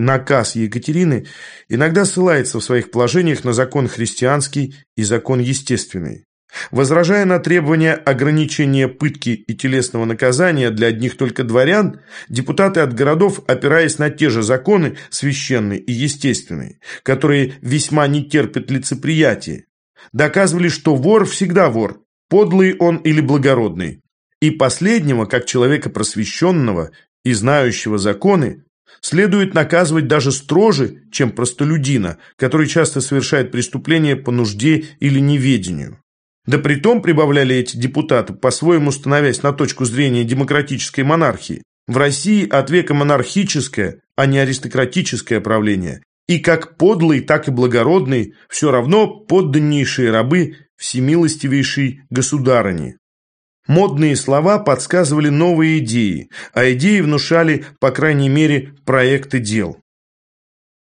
Speaker 1: Наказ Екатерины иногда ссылается в своих положениях на закон христианский и закон естественный. Возражая на требования ограничения пытки и телесного наказания для одних только дворян, депутаты от городов, опираясь на те же законы, священные и естественные, которые весьма не терпят лицеприятия, доказывали, что вор всегда вор, подлый он или благородный, и последнего, как человека просвещенного и знающего законы, следует наказывать даже строже, чем простолюдина, который часто совершает преступления по нужде или неведению. Да притом, прибавляли эти депутаты, по-своему становясь на точку зрения демократической монархии, в России от века монархическое, а не аристократическое правление, и как подлый, так и благородный, все равно подданнейшие рабы всемилостивейшей государыни. Модные слова подсказывали новые идеи, а идеи внушали, по крайней мере, проекты дел.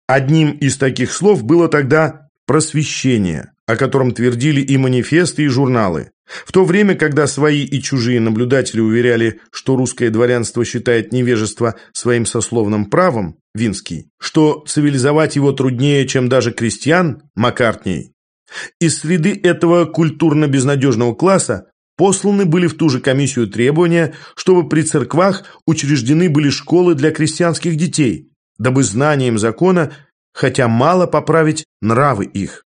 Speaker 1: Одним из таких слов было тогда «просвещение», о котором твердили и манифесты, и журналы. В то время, когда свои и чужие наблюдатели уверяли, что русское дворянство считает невежество своим сословным правом, Винский, что цивилизовать его труднее, чем даже крестьян, Маккартней, из среды этого культурно-безнадежного класса Посланы были в ту же комиссию требования, чтобы при церквах учреждены были школы для крестьянских детей, дабы знанием закона хотя мало поправить нравы их.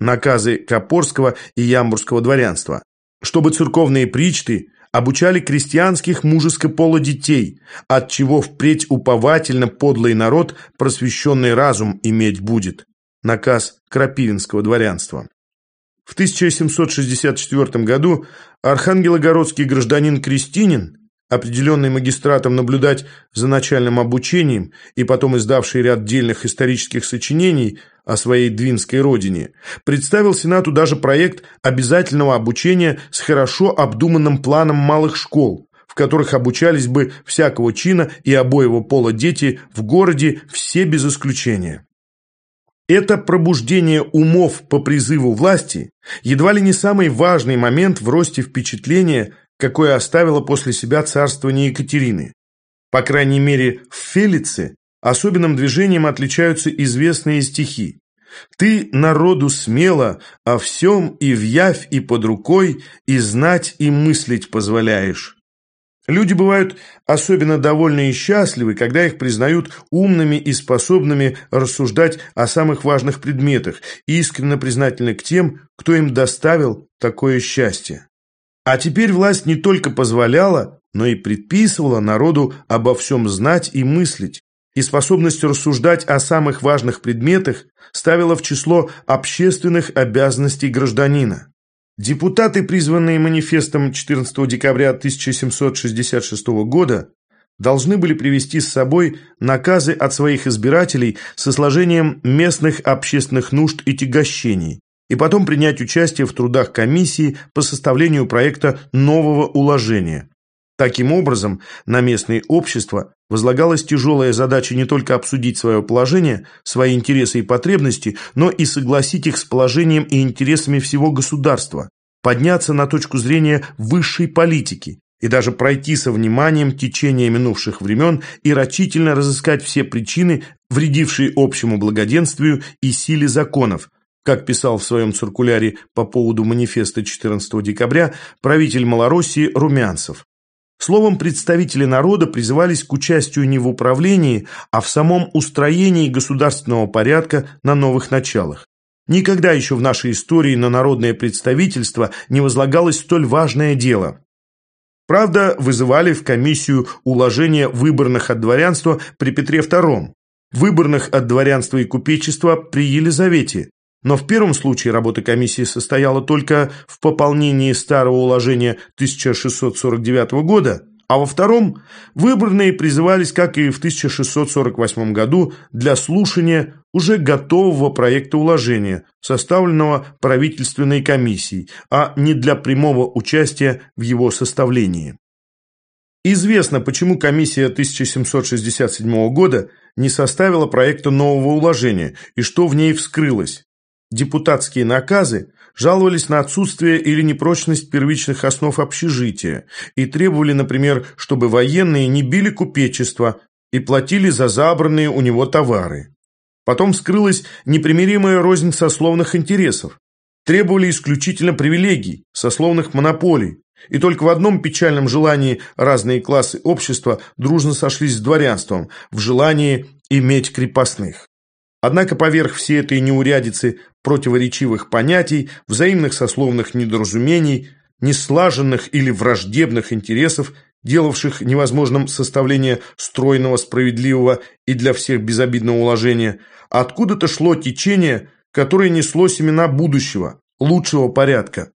Speaker 1: Наказы Копорского и Ямбурского дворянства. Чтобы церковные причты обучали крестьянских мужеско пола детей, от чего впредь уповательно подлый народ просвещенный разум иметь будет. Наказ Крапивинского дворянства. В 1764 году архангелогородский гражданин Крестинин, определенный магистратом наблюдать за начальным обучением и потом издавший ряд дельных исторических сочинений о своей двинской родине, представил Сенату даже проект обязательного обучения с хорошо обдуманным планом малых школ, в которых обучались бы всякого чина и обоего пола дети в городе все без исключения. Это пробуждение умов по призыву власти едва ли не самый важный момент в росте впечатления, какое оставило после себя царствование Екатерины. По крайней мере, в Фелице особенным движением отличаются известные стихи. «Ты народу смело о всем и в явь, и под рукой, и знать, и мыслить позволяешь». Люди бывают особенно довольны и счастливы, когда их признают умными и способными рассуждать о самых важных предметах искренне признательны к тем, кто им доставил такое счастье. А теперь власть не только позволяла, но и предписывала народу обо всем знать и мыслить, и способность рассуждать о самых важных предметах ставила в число общественных обязанностей гражданина. Депутаты, призванные манифестом 14 декабря 1766 года, должны были привести с собой наказы от своих избирателей со сложением местных общественных нужд и тягощений, и потом принять участие в трудах комиссии по составлению проекта нового уложения. Таким образом, на местные общества возлагалась тяжелая задача не только обсудить свое положение, свои интересы и потребности, но и согласить их с положением и интересами всего государства, подняться на точку зрения высшей политики и даже пройти со вниманием течение минувших времен и рачительно разыскать все причины, вредившие общему благоденствию и силе законов, как писал в своем циркуляре по поводу манифеста 14 декабря правитель Малороссии Румянцев. Словом, представители народа призывались к участию не в управлении, а в самом устроении государственного порядка на новых началах. Никогда еще в нашей истории на народное представительство не возлагалось столь важное дело. Правда, вызывали в комиссию уложения выборных от дворянства при Петре II, выборных от дворянства и купечества при Елизавете, но в первом случае работа комиссии состояла только в пополнении старого уложения 1649 года, а во втором выборные призывались, как и в 1648 году, для слушания уже готового проекта уложения, составленного правительственной комиссией, а не для прямого участия в его составлении. Известно, почему комиссия 1767 года не составила проекта нового уложения и что в ней вскрылось. Депутатские наказы жаловались на отсутствие или непрочность первичных основ общежития и требовали, например, чтобы военные не били купечество и платили за забранные у него товары. Потом скрылась непримиримая рознь сословных интересов. Требовали исключительно привилегий, сословных монополий, и только в одном печальном желании разные классы общества дружно сошлись с дворянством, в желании иметь крепостных. Однако поверх всей этой неурядицы противоречивых понятий, взаимных сословных недоразумений, неслаженных или враждебных интересов, делавших невозможным составление стройного, справедливого и для всех безобидного уложения, откуда-то шло течение, которое несло семена будущего, лучшего порядка.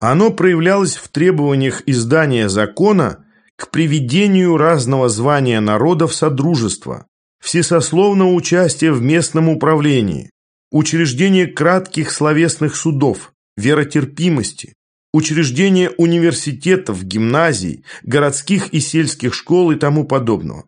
Speaker 1: Оно проявлялось в требованиях издания закона к приведению разного звания народов содружества, всесословного участия в местном управлении, учреждение кратких словесных судов, веротерпимости, учреждение университетов, гимназий, городских и сельских школ и тому подобного.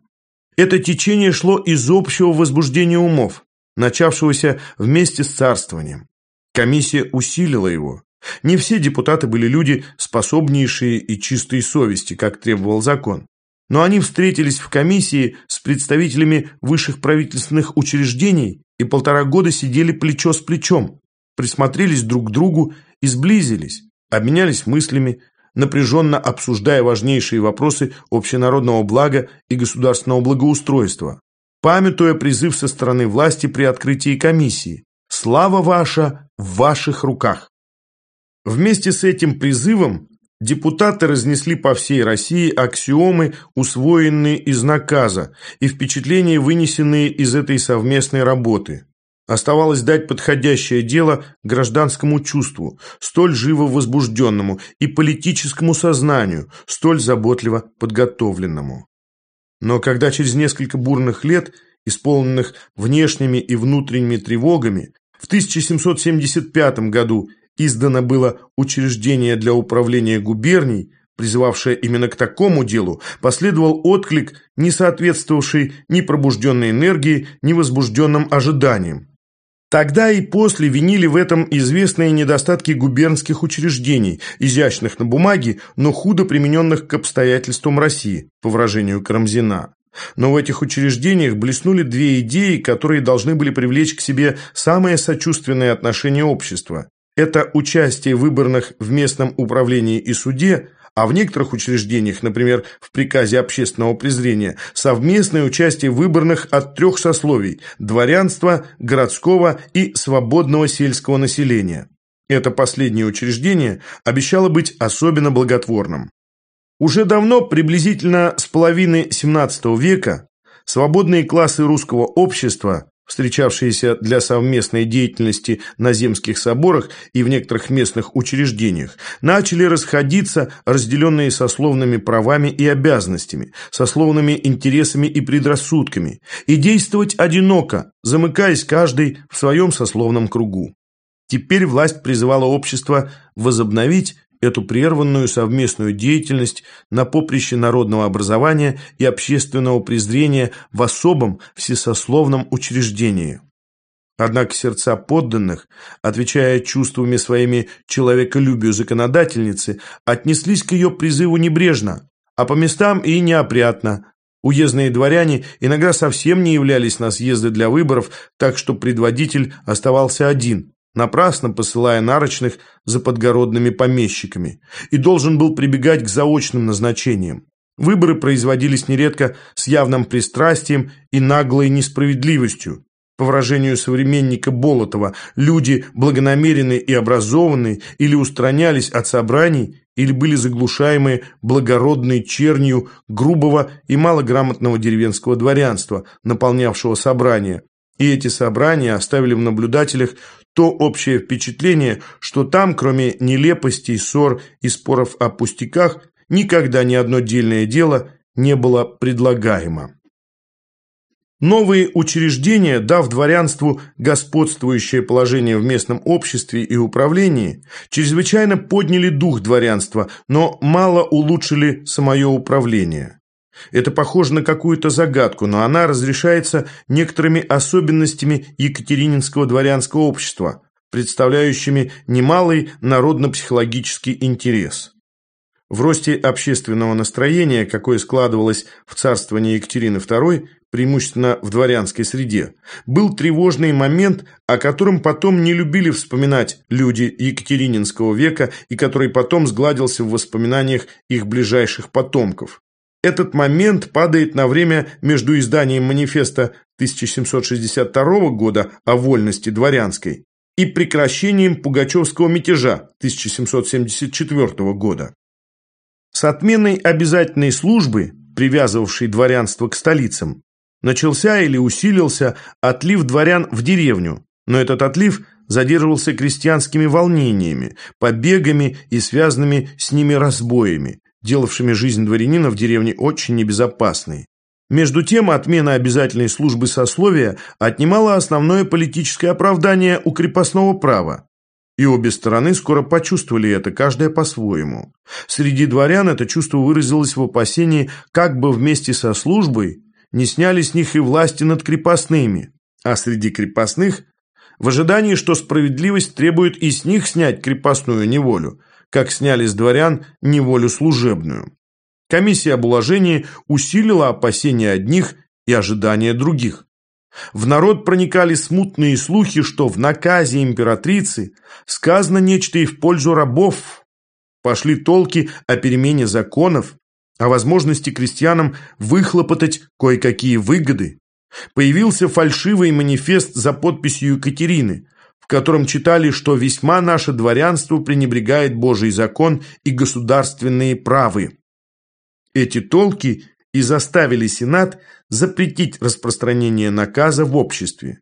Speaker 1: Это течение шло из общего возбуждения умов, начавшегося вместе с царствованием. Комиссия усилила его. Не все депутаты были люди, способнейшие и чистые совести, как требовал закон но они встретились в комиссии с представителями высших правительственных учреждений и полтора года сидели плечо с плечом, присмотрелись друг к другу и сблизились, обменялись мыслями, напряженно обсуждая важнейшие вопросы общенародного блага и государственного благоустройства, памятуя призыв со стороны власти при открытии комиссии «Слава ваша в ваших руках». Вместе с этим призывом Депутаты разнесли по всей России аксиомы, усвоенные из наказа, и впечатления, вынесенные из этой совместной работы. Оставалось дать подходящее дело гражданскому чувству, столь живо возбужденному, и политическому сознанию, столь заботливо подготовленному. Но когда через несколько бурных лет, исполненных внешними и внутренними тревогами, в 1775 году издано было учреждение для управления губерний, призывавшее именно к такому делу, последовал отклик, не соответствовавший ни пробужденной энергии, ни возбужденным ожиданиям. Тогда и после винили в этом известные недостатки губернских учреждений, изящных на бумаге, но худо примененных к обстоятельствам России, по выражению Карамзина. Но в этих учреждениях блеснули две идеи, которые должны были привлечь к себе самое сочувственное отношение общества. Это участие выборных в местном управлении и суде, а в некоторых учреждениях, например, в приказе общественного презрения, совместное участие выборных от трех сословий – дворянства, городского и свободного сельского населения. Это последнее учреждение обещало быть особенно благотворным. Уже давно, приблизительно с половины XVII века, свободные классы русского общества встречавшиеся для совместной деятельности на земских соборах и в некоторых местных учреждениях, начали расходиться, разделенные сословными правами и обязанностями, сословными интересами и предрассудками, и действовать одиноко, замыкаясь каждый в своем сословном кругу. Теперь власть призывала общество возобновить эту прерванную совместную деятельность на поприще народного образования и общественного презрения в особом всесословном учреждении. Однако сердца подданных, отвечая чувствами своими человеколюбию законодательницы, отнеслись к ее призыву небрежно, а по местам и неопрятно. Уездные дворяне иногда совсем не являлись на съезды для выборов, так что предводитель оставался один – напрасно посылая нарочных за подгородными помещиками, и должен был прибегать к заочным назначениям. Выборы производились нередко с явным пристрастием и наглой несправедливостью. По выражению современника Болотова, люди благонамеренные и образованные или устранялись от собраний, или были заглушаемы благородной чернью грубого и малограмотного деревенского дворянства, наполнявшего собрания. И эти собрания оставили в наблюдателях то общее впечатление, что там, кроме нелепостей, ссор и споров о пустяках, никогда ни одно дельное дело не было предлагаемо. Новые учреждения, дав дворянству господствующее положение в местном обществе и управлении, чрезвычайно подняли дух дворянства, но мало улучшили самое управление. Это похоже на какую-то загадку, но она разрешается некоторыми особенностями Екатерининского дворянского общества, представляющими немалый народно-психологический интерес. В росте общественного настроения, какое складывалось в царствовании Екатерины II, преимущественно в дворянской среде, был тревожный момент, о котором потом не любили вспоминать люди Екатерининского века и который потом сгладился в воспоминаниях их ближайших потомков. Этот момент падает на время между изданием манифеста 1762 года о вольности дворянской и прекращением Пугачевского мятежа 1774 года. С отменой обязательной службы, привязывавшей дворянство к столицам, начался или усилился отлив дворян в деревню, но этот отлив задерживался крестьянскими волнениями, побегами и связанными с ними разбоями, делавшими жизнь дворянина в деревне очень небезопасной. Между тем, отмена обязательной службы сословия отнимала основное политическое оправдание у крепостного права. И обе стороны скоро почувствовали это, каждая по-своему. Среди дворян это чувство выразилось в опасении, как бы вместе со службой не сняли с них и власти над крепостными, а среди крепостных – в ожидании, что справедливость требует и с них снять крепостную неволю – как сняли с дворян неволю служебную. Комиссия об уложении усилила опасения одних и ожидания других. В народ проникали смутные слухи, что в наказе императрицы сказано нечто и в пользу рабов. Пошли толки о перемене законов, о возможности крестьянам выхлопотать кое-какие выгоды. Появился фальшивый манифест за подписью Екатерины, в котором читали, что весьма наше дворянство пренебрегает Божий закон и государственные правы. Эти толки и заставили Сенат запретить распространение наказа в обществе.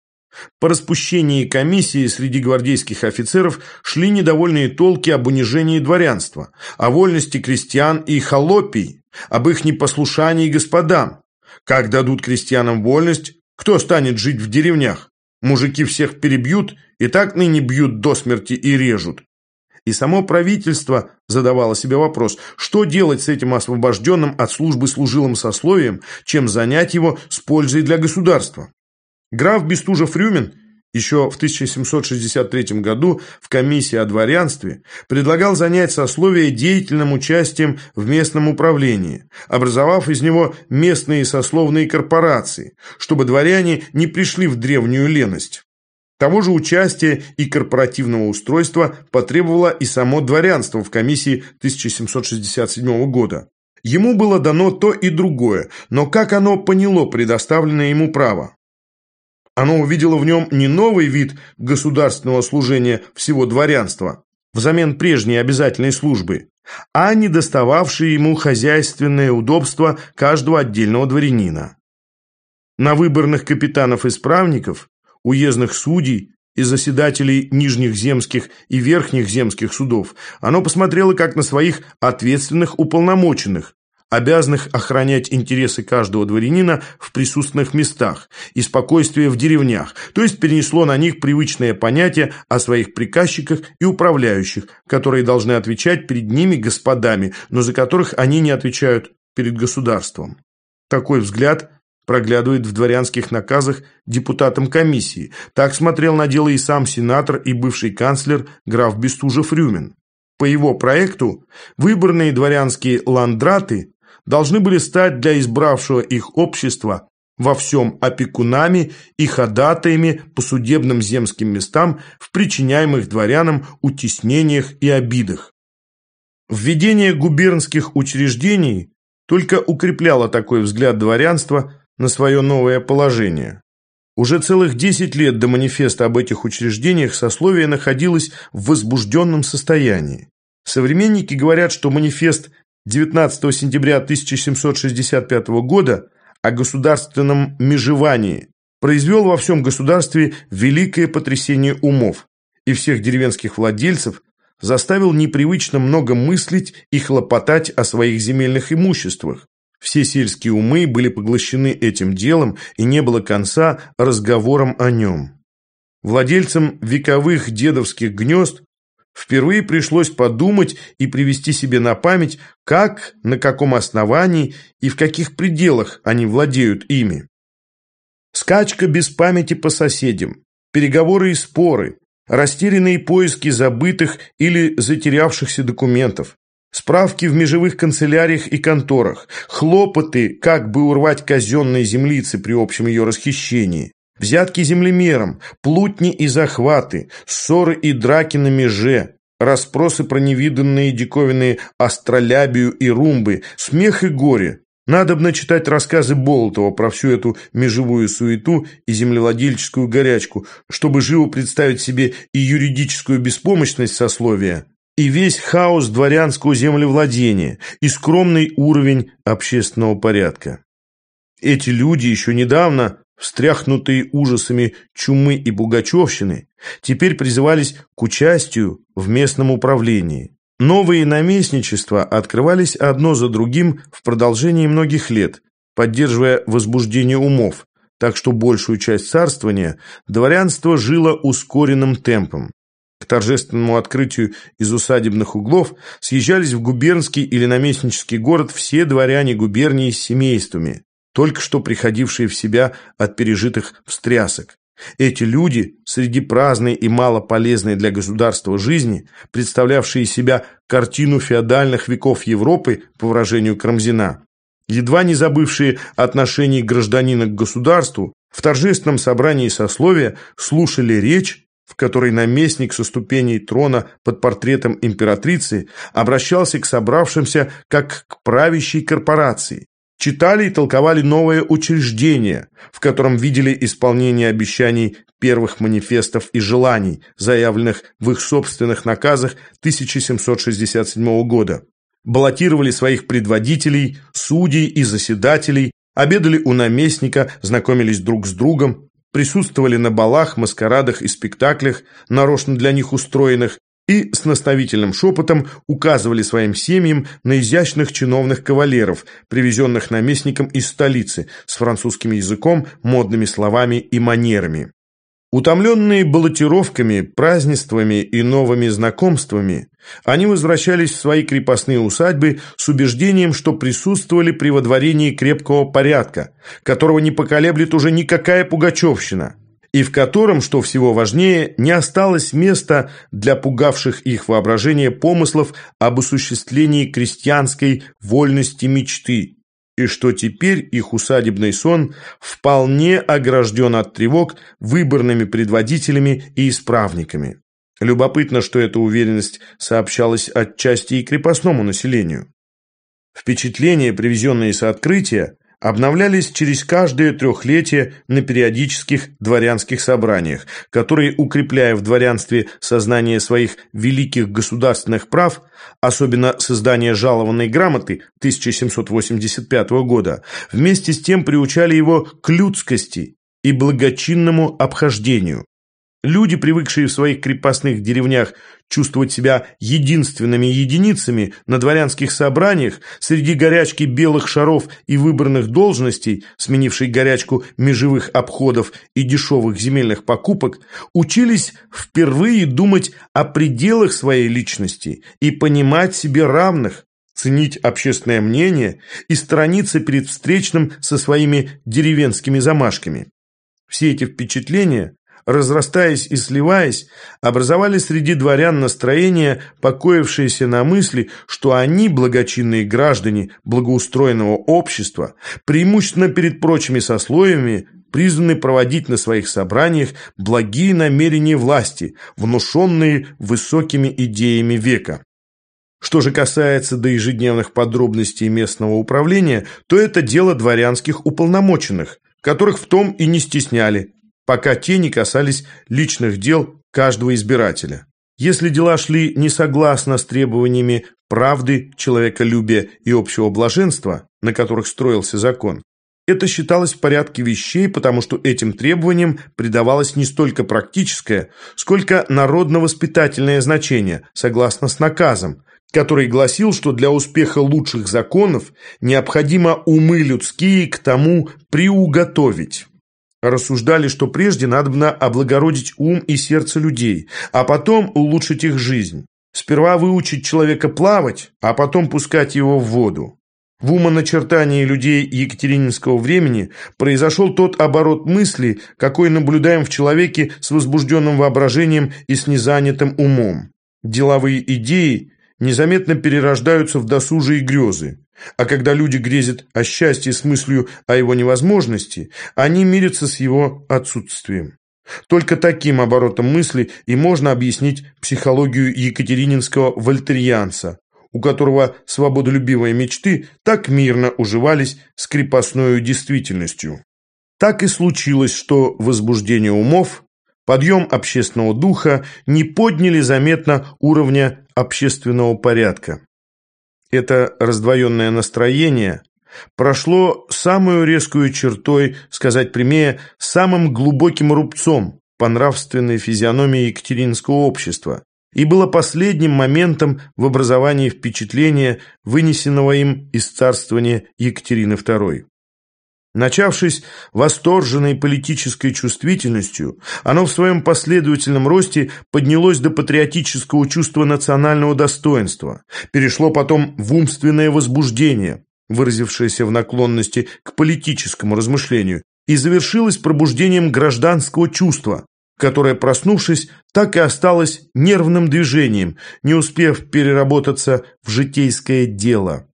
Speaker 1: По распущении комиссии среди гвардейских офицеров шли недовольные толки об унижении дворянства, о вольности крестьян и холопий, об их непослушании господам. Как дадут крестьянам вольность, кто станет жить в деревнях? Мужики всех перебьют, и так ныне бьют до смерти и режут. И само правительство задавало себе вопрос, что делать с этим освобожденным от службы служилым сословием, чем занять его с пользой для государства. Граф Бестужев-Рюмин еще в 1763 году в комиссии о дворянстве предлагал занять сословие деятельным участием в местном управлении, образовав из него местные сословные корпорации, чтобы дворяне не пришли в древнюю леность. Того же участия и корпоративного устройства потребовало и само дворянство в комиссии 1767 года. Ему было дано то и другое, но как оно поняло предоставленное ему право? Оно увидело в нем не новый вид государственного служения всего дворянства, взамен прежней обязательной службы, а недостававшие ему хозяйственное удобство каждого отдельного дворянина. На выборных капитанов-исправников уездных судей и заседателей нижних земских и верхних земских судов, оно посмотрело как на своих ответственных уполномоченных, обязанных охранять интересы каждого дворянина в присутственных местах и спокойствие в деревнях, то есть перенесло на них привычное понятие о своих приказчиках и управляющих, которые должны отвечать перед ними господами, но за которых они не отвечают перед государством. Такой взгляд проглядывает в дворянских наказах депутатам комиссии. Так смотрел на дело и сам сенатор, и бывший канцлер граф Бестужев-Рюмин. По его проекту выборные дворянские ландраты должны были стать для избравшего их общества во всем опекунами и ходатаями по судебным земским местам в причиняемых дворянам утеснениях и обидах. Введение губернских учреждений только укрепляло такой взгляд дворянства на свое новое положение. Уже целых 10 лет до манифеста об этих учреждениях сословие находилось в возбужденном состоянии. Современники говорят, что манифест 19 сентября 1765 года о государственном межевании произвел во всем государстве великое потрясение умов, и всех деревенских владельцев заставил непривычно много мыслить и хлопотать о своих земельных имуществах, все сельские умы были поглощены этим делом, и не было конца разговорам о нем. Владельцам вековых дедовских гнезд впервые пришлось подумать и привести себе на память, как, на каком основании и в каких пределах они владеют ими. Скачка без памяти по соседям, переговоры и споры, растерянные поиски забытых или затерявшихся документов, Справки в межевых канцеляриях и конторах, хлопоты, как бы урвать казенные землицы при общем ее расхищении, взятки землемером, плутни и захваты, ссоры и драки на меже, расспросы про невиданные диковинные астролябию и румбы, смех и горе. Надобно читать рассказы Болотова про всю эту межевую суету и землевладельческую горячку, чтобы живо представить себе и юридическую беспомощность сословия, и весь хаос дворянского землевладения, и скромный уровень общественного порядка. Эти люди еще недавно, встряхнутые ужасами чумы и бугачевщины, теперь призывались к участию в местном управлении. Новые наместничества открывались одно за другим в продолжении многих лет, поддерживая возбуждение умов, так что большую часть царствования дворянство жило ускоренным темпом. К торжественному открытию из усадебных углов съезжались в губернский или наместнический город все дворяне губернии с семействами, только что приходившие в себя от пережитых встрясок. Эти люди, среди праздной и малополезной для государства жизни, представлявшие себя картину феодальных веков Европы, по выражению Крамзина, едва не забывшие отношений гражданина к государству, в торжественном собрании сословия слушали речь, в которой наместник со ступеней трона под портретом императрицы обращался к собравшимся как к правящей корпорации. Читали и толковали новое учреждение, в котором видели исполнение обещаний первых манифестов и желаний, заявленных в их собственных наказах 1767 года. Баллотировали своих предводителей, судей и заседателей, обедали у наместника, знакомились друг с другом, присутствовали на балах, маскарадах и спектаклях, нарочно для них устроенных, и с наставительным шепотом указывали своим семьям на изящных чиновных кавалеров, привезенных наместником из столицы, с французским языком, модными словами и манерами. Утомленные баллотировками, празднествами и новыми знакомствами, они возвращались в свои крепостные усадьбы с убеждением, что присутствовали при водворении крепкого порядка, которого не поколеблет уже никакая пугачевщина, и в котором, что всего важнее, не осталось места для пугавших их воображение помыслов об осуществлении крестьянской вольности мечты, и что теперь их усадебный сон вполне огражден от тревог выборными предводителями и исправниками. Любопытно, что эта уверенность сообщалась отчасти и крепостному населению. Впечатления, привезенные с открытия, обновлялись через каждое трехлетие на периодических дворянских собраниях, которые, укрепляя в дворянстве сознание своих великих государственных прав, особенно создание жалованной грамоты 1785 года, вместе с тем приучали его к людскости и благочинному обхождению. Люди, привыкшие в своих крепостных деревнях чувствовать себя единственными единицами на дворянских собраниях среди горячки белых шаров и выбранных должностей, сменившей горячку межевых обходов и дешевых земельных покупок, учились впервые думать о пределах своей личности и понимать себе равных, ценить общественное мнение и сторониться перед встречным со своими деревенскими замашками. Все эти впечатления разрастаясь и сливаясь, образовали среди дворян настроение, покоившееся на мысли, что они, благочинные граждане благоустроенного общества, преимущественно перед прочими сословиями, призваны проводить на своих собраниях благие намерения власти, внушенные высокими идеями века. Что же касается до ежедневных подробностей местного управления, то это дело дворянских уполномоченных, которых в том и не стесняли, пока те не касались личных дел каждого избирателя. Если дела шли не согласно с требованиями правды, человеколюбия и общего блаженства, на которых строился закон, это считалось в порядке вещей, потому что этим требованиям придавалось не столько практическое, сколько народно-воспитательное значение, согласно с наказом, который гласил, что для успеха лучших законов необходимо умы людские к тому приуготовить. Рассуждали, что прежде надо облагородить ум и сердце людей, а потом улучшить их жизнь. Сперва выучить человека плавать, а потом пускать его в воду. В умоначертании людей Екатерининского времени произошел тот оборот мысли, какой наблюдаем в человеке с возбужденным воображением и с незанятым умом. Деловые идеи незаметно перерождаются в досужие грезы. А когда люди грезят о счастье с мыслью о его невозможности, они мирятся с его отсутствием. Только таким оборотом мысли и можно объяснить психологию екатерининского вольтерианца, у которого свободолюбивые мечты так мирно уживались с крепостной действительностью. Так и случилось, что возбуждение умов, подъем общественного духа не подняли заметно уровня общественного порядка. Это раздвоенное настроение прошло самую резкую чертой, сказать прямее, самым глубоким рубцом по нравственной физиономии Екатеринского общества и было последним моментом в образовании впечатления, вынесенного им из царствования Екатерины II. Начавшись восторженной политической чувствительностью, оно в своем последовательном росте поднялось до патриотического чувства национального достоинства, перешло потом в умственное возбуждение, выразившееся в наклонности к политическому размышлению, и завершилось пробуждением гражданского чувства, которое, проснувшись, так и осталось нервным движением, не успев переработаться в житейское дело.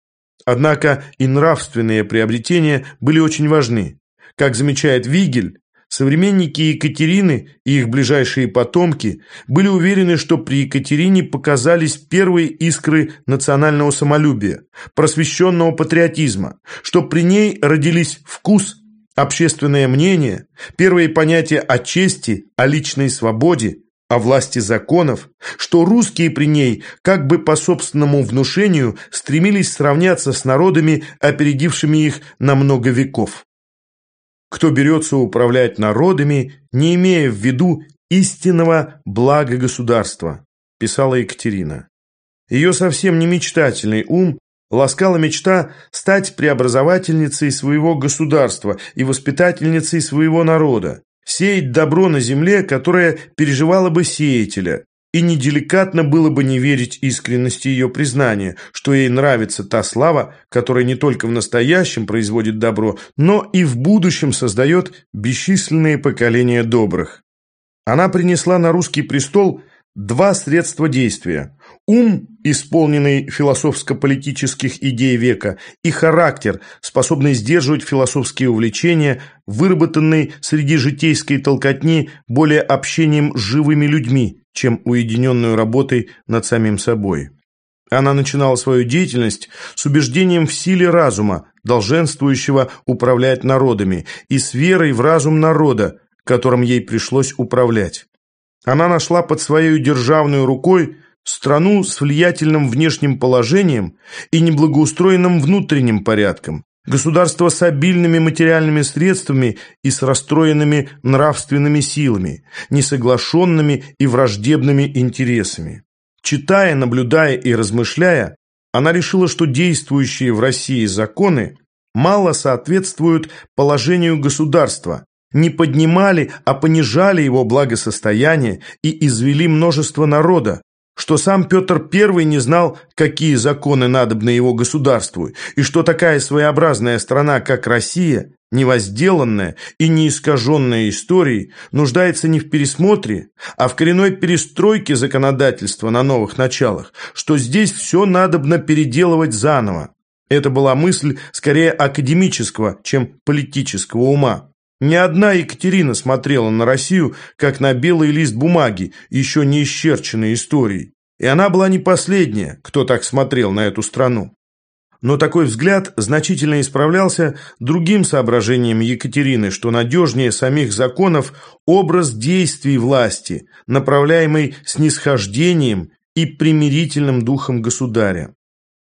Speaker 1: Однако и нравственные приобретения были очень важны. Как замечает Вигель, современники Екатерины и их ближайшие потомки были уверены, что при Екатерине показались первые искры национального самолюбия, просвещенного патриотизма, что при ней родились вкус, общественное мнение, первые понятия о чести, о личной свободе, о власти законов, что русские при ней, как бы по собственному внушению, стремились сравняться с народами, опередившими их на много веков. Кто берется управлять народами, не имея в виду истинного блага государства, писала Екатерина. Ее совсем не мечтательный ум ласкала мечта стать преобразовательницей своего государства и воспитательницей своего народа, сеять добро на земле, которое переживало бы сеятеля, и неделикатно было бы не верить искренности ее признания, что ей нравится та слава, которая не только в настоящем производит добро, но и в будущем создает бесчисленные поколения добрых. Она принесла на русский престол два средства действия – Ум, исполненный философско-политических идей века, и характер, способный сдерживать философские увлечения, выработанный среди житейской толкотни более общением с живыми людьми, чем уединенную работой над самим собой. Она начинала свою деятельность с убеждением в силе разума, долженствующего управлять народами, и с верой в разум народа, которым ей пришлось управлять. Она нашла под своей державной рукой страну с влиятельным внешним положением и неблагоустроенным внутренним порядком, государство с обильными материальными средствами и с расстроенными нравственными силами, несоглашенными и враждебными интересами. Читая, наблюдая и размышляя, она решила, что действующие в России законы мало соответствуют положению государства, не поднимали, а понижали его благосостояние и извели множество народа, что сам Петр I не знал, какие законы надобны его государству, и что такая своеобразная страна, как Россия, невозделанная и неискаженная историей, нуждается не в пересмотре, а в коренной перестройке законодательства на новых началах, что здесь все надобно переделывать заново. Это была мысль скорее академического, чем политического ума. Ни одна Екатерина смотрела на Россию, как на белый лист бумаги, еще не исчерченной историей. И она была не последняя, кто так смотрел на эту страну. Но такой взгляд значительно исправлялся другим соображением Екатерины, что надежнее самих законов образ действий власти, направляемый снисхождением и примирительным духом государя.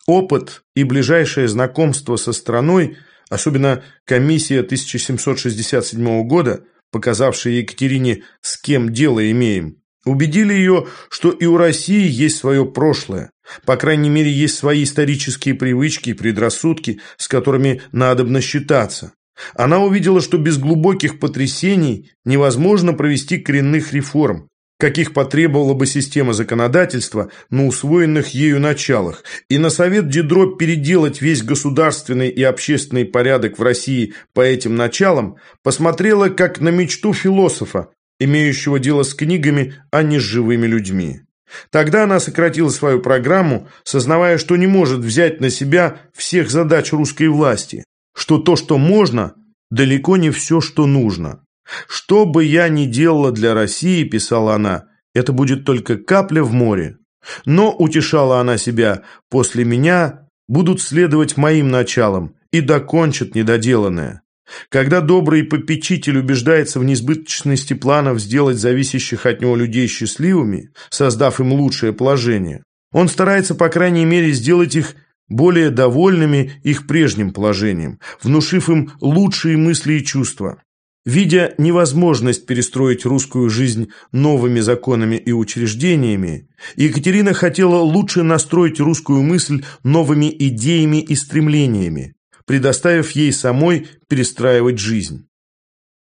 Speaker 1: Опыт и ближайшее знакомство со страной – Особенно комиссия 1767 года, показавшая Екатерине, с кем дело имеем, убедили ее, что и у России есть свое прошлое. По крайней мере, есть свои исторические привычки и предрассудки, с которыми надобно считаться. Она увидела, что без глубоких потрясений невозможно провести коренных реформ, каких потребовала бы система законодательства на усвоенных ею началах, и на совет Дидро переделать весь государственный и общественный порядок в России по этим началам, посмотрела как на мечту философа, имеющего дело с книгами, а не с живыми людьми. Тогда она сократила свою программу, сознавая, что не может взять на себя всех задач русской власти, что то, что можно, далеко не все, что нужно. «Что бы я ни делала для России, — писала она, — это будет только капля в море. Но, — утешала она себя, — после меня будут следовать моим началам и докончат недоделанное. Когда добрый попечитель убеждается в несбыточности планов сделать зависящих от него людей счастливыми, создав им лучшее положение, он старается, по крайней мере, сделать их более довольными их прежним положением, внушив им лучшие мысли и чувства. Видя невозможность перестроить русскую жизнь новыми законами и учреждениями, Екатерина хотела лучше настроить русскую мысль новыми идеями и стремлениями, предоставив ей самой перестраивать жизнь.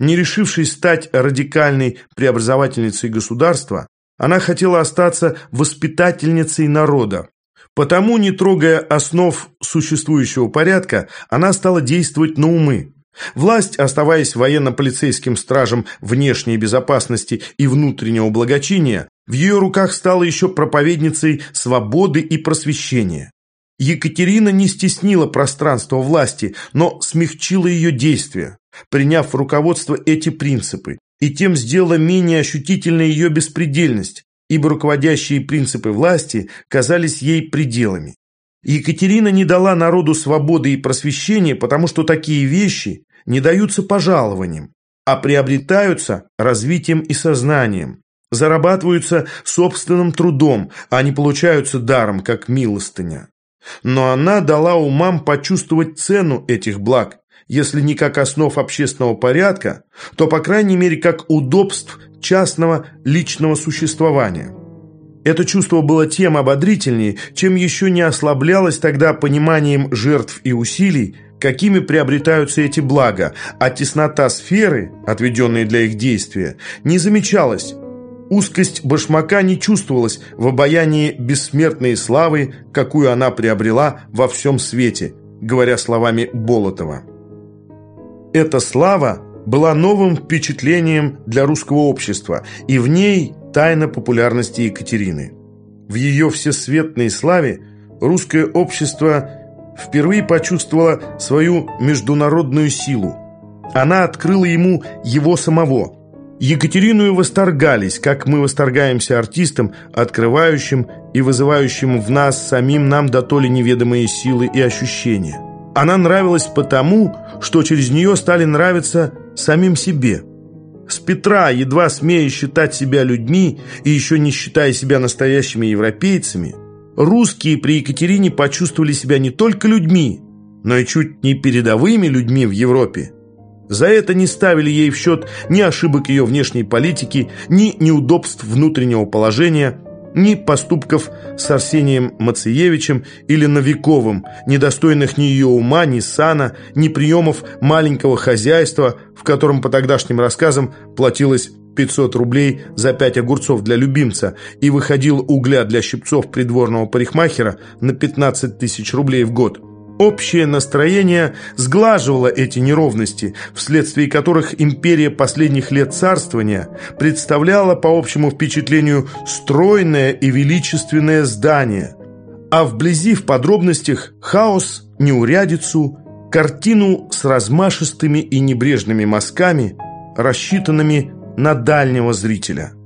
Speaker 1: Не решившись стать радикальной преобразовательницей государства, она хотела остаться воспитательницей народа. Потому, не трогая основ существующего порядка, она стала действовать на умы, Власть, оставаясь военно-полицейским стражем внешней безопасности и внутреннего благочиния, в ее руках стала еще проповедницей свободы и просвещения. Екатерина не стеснила пространство власти, но смягчила ее действия, приняв в руководство эти принципы, и тем сделала менее ощутительной ее беспредельность, ибо руководящие принципы власти казались ей пределами. Екатерина не дала народу свободы и просвещения, потому что такие вещи не даются пожалованием, а приобретаются развитием и сознанием, зарабатываются собственным трудом, а не получаются даром, как милостыня. Но она дала умам почувствовать цену этих благ, если не как основ общественного порядка, то, по крайней мере, как удобств частного личного существования. Это чувство было тем ободрительнее, чем еще не ослаблялось тогда пониманием жертв и усилий, какими приобретаются эти блага, а теснота сферы, отведенной для их действия, не замечалась. Узкость башмака не чувствовалась в обаянии бессмертной славы, какую она приобрела во всем свете, говоря словами Болотова. Эта слава была новым впечатлением для русского общества, и в ней тайна популярности Екатерины. В ее всесветной славе русское общество впервые почувствовало свою международную силу. Она открыла ему его самого. Екатерину восторгались, как мы восторгаемся артистам, открывающим и вызывающим в нас самим нам дотоле неведомые силы и ощущения. Она нравилась потому, что через нее стали нравиться самим себе. С Петра, едва смея считать себя людьми и еще не считая себя настоящими европейцами, русские при Екатерине почувствовали себя не только людьми, но и чуть не передовыми людьми в Европе. За это не ставили ей в счет ни ошибок ее внешней политики, ни неудобств внутреннего положения – ни поступков с Арсением Мациевичем или Новиковым, недостойных ни ее ума, ни сана, ни приемов маленького хозяйства, в котором по тогдашним рассказам платилось 500 рублей за 5 огурцов для любимца и выходил угля для щипцов придворного парикмахера на 15 тысяч рублей в год – Общее настроение сглаживало эти неровности, вследствие которых империя последних лет царствования представляла, по общему впечатлению, стройное и величественное здание, а вблизи в подробностях хаос, неурядицу, картину с размашистыми и небрежными мазками, рассчитанными на дальнего зрителя –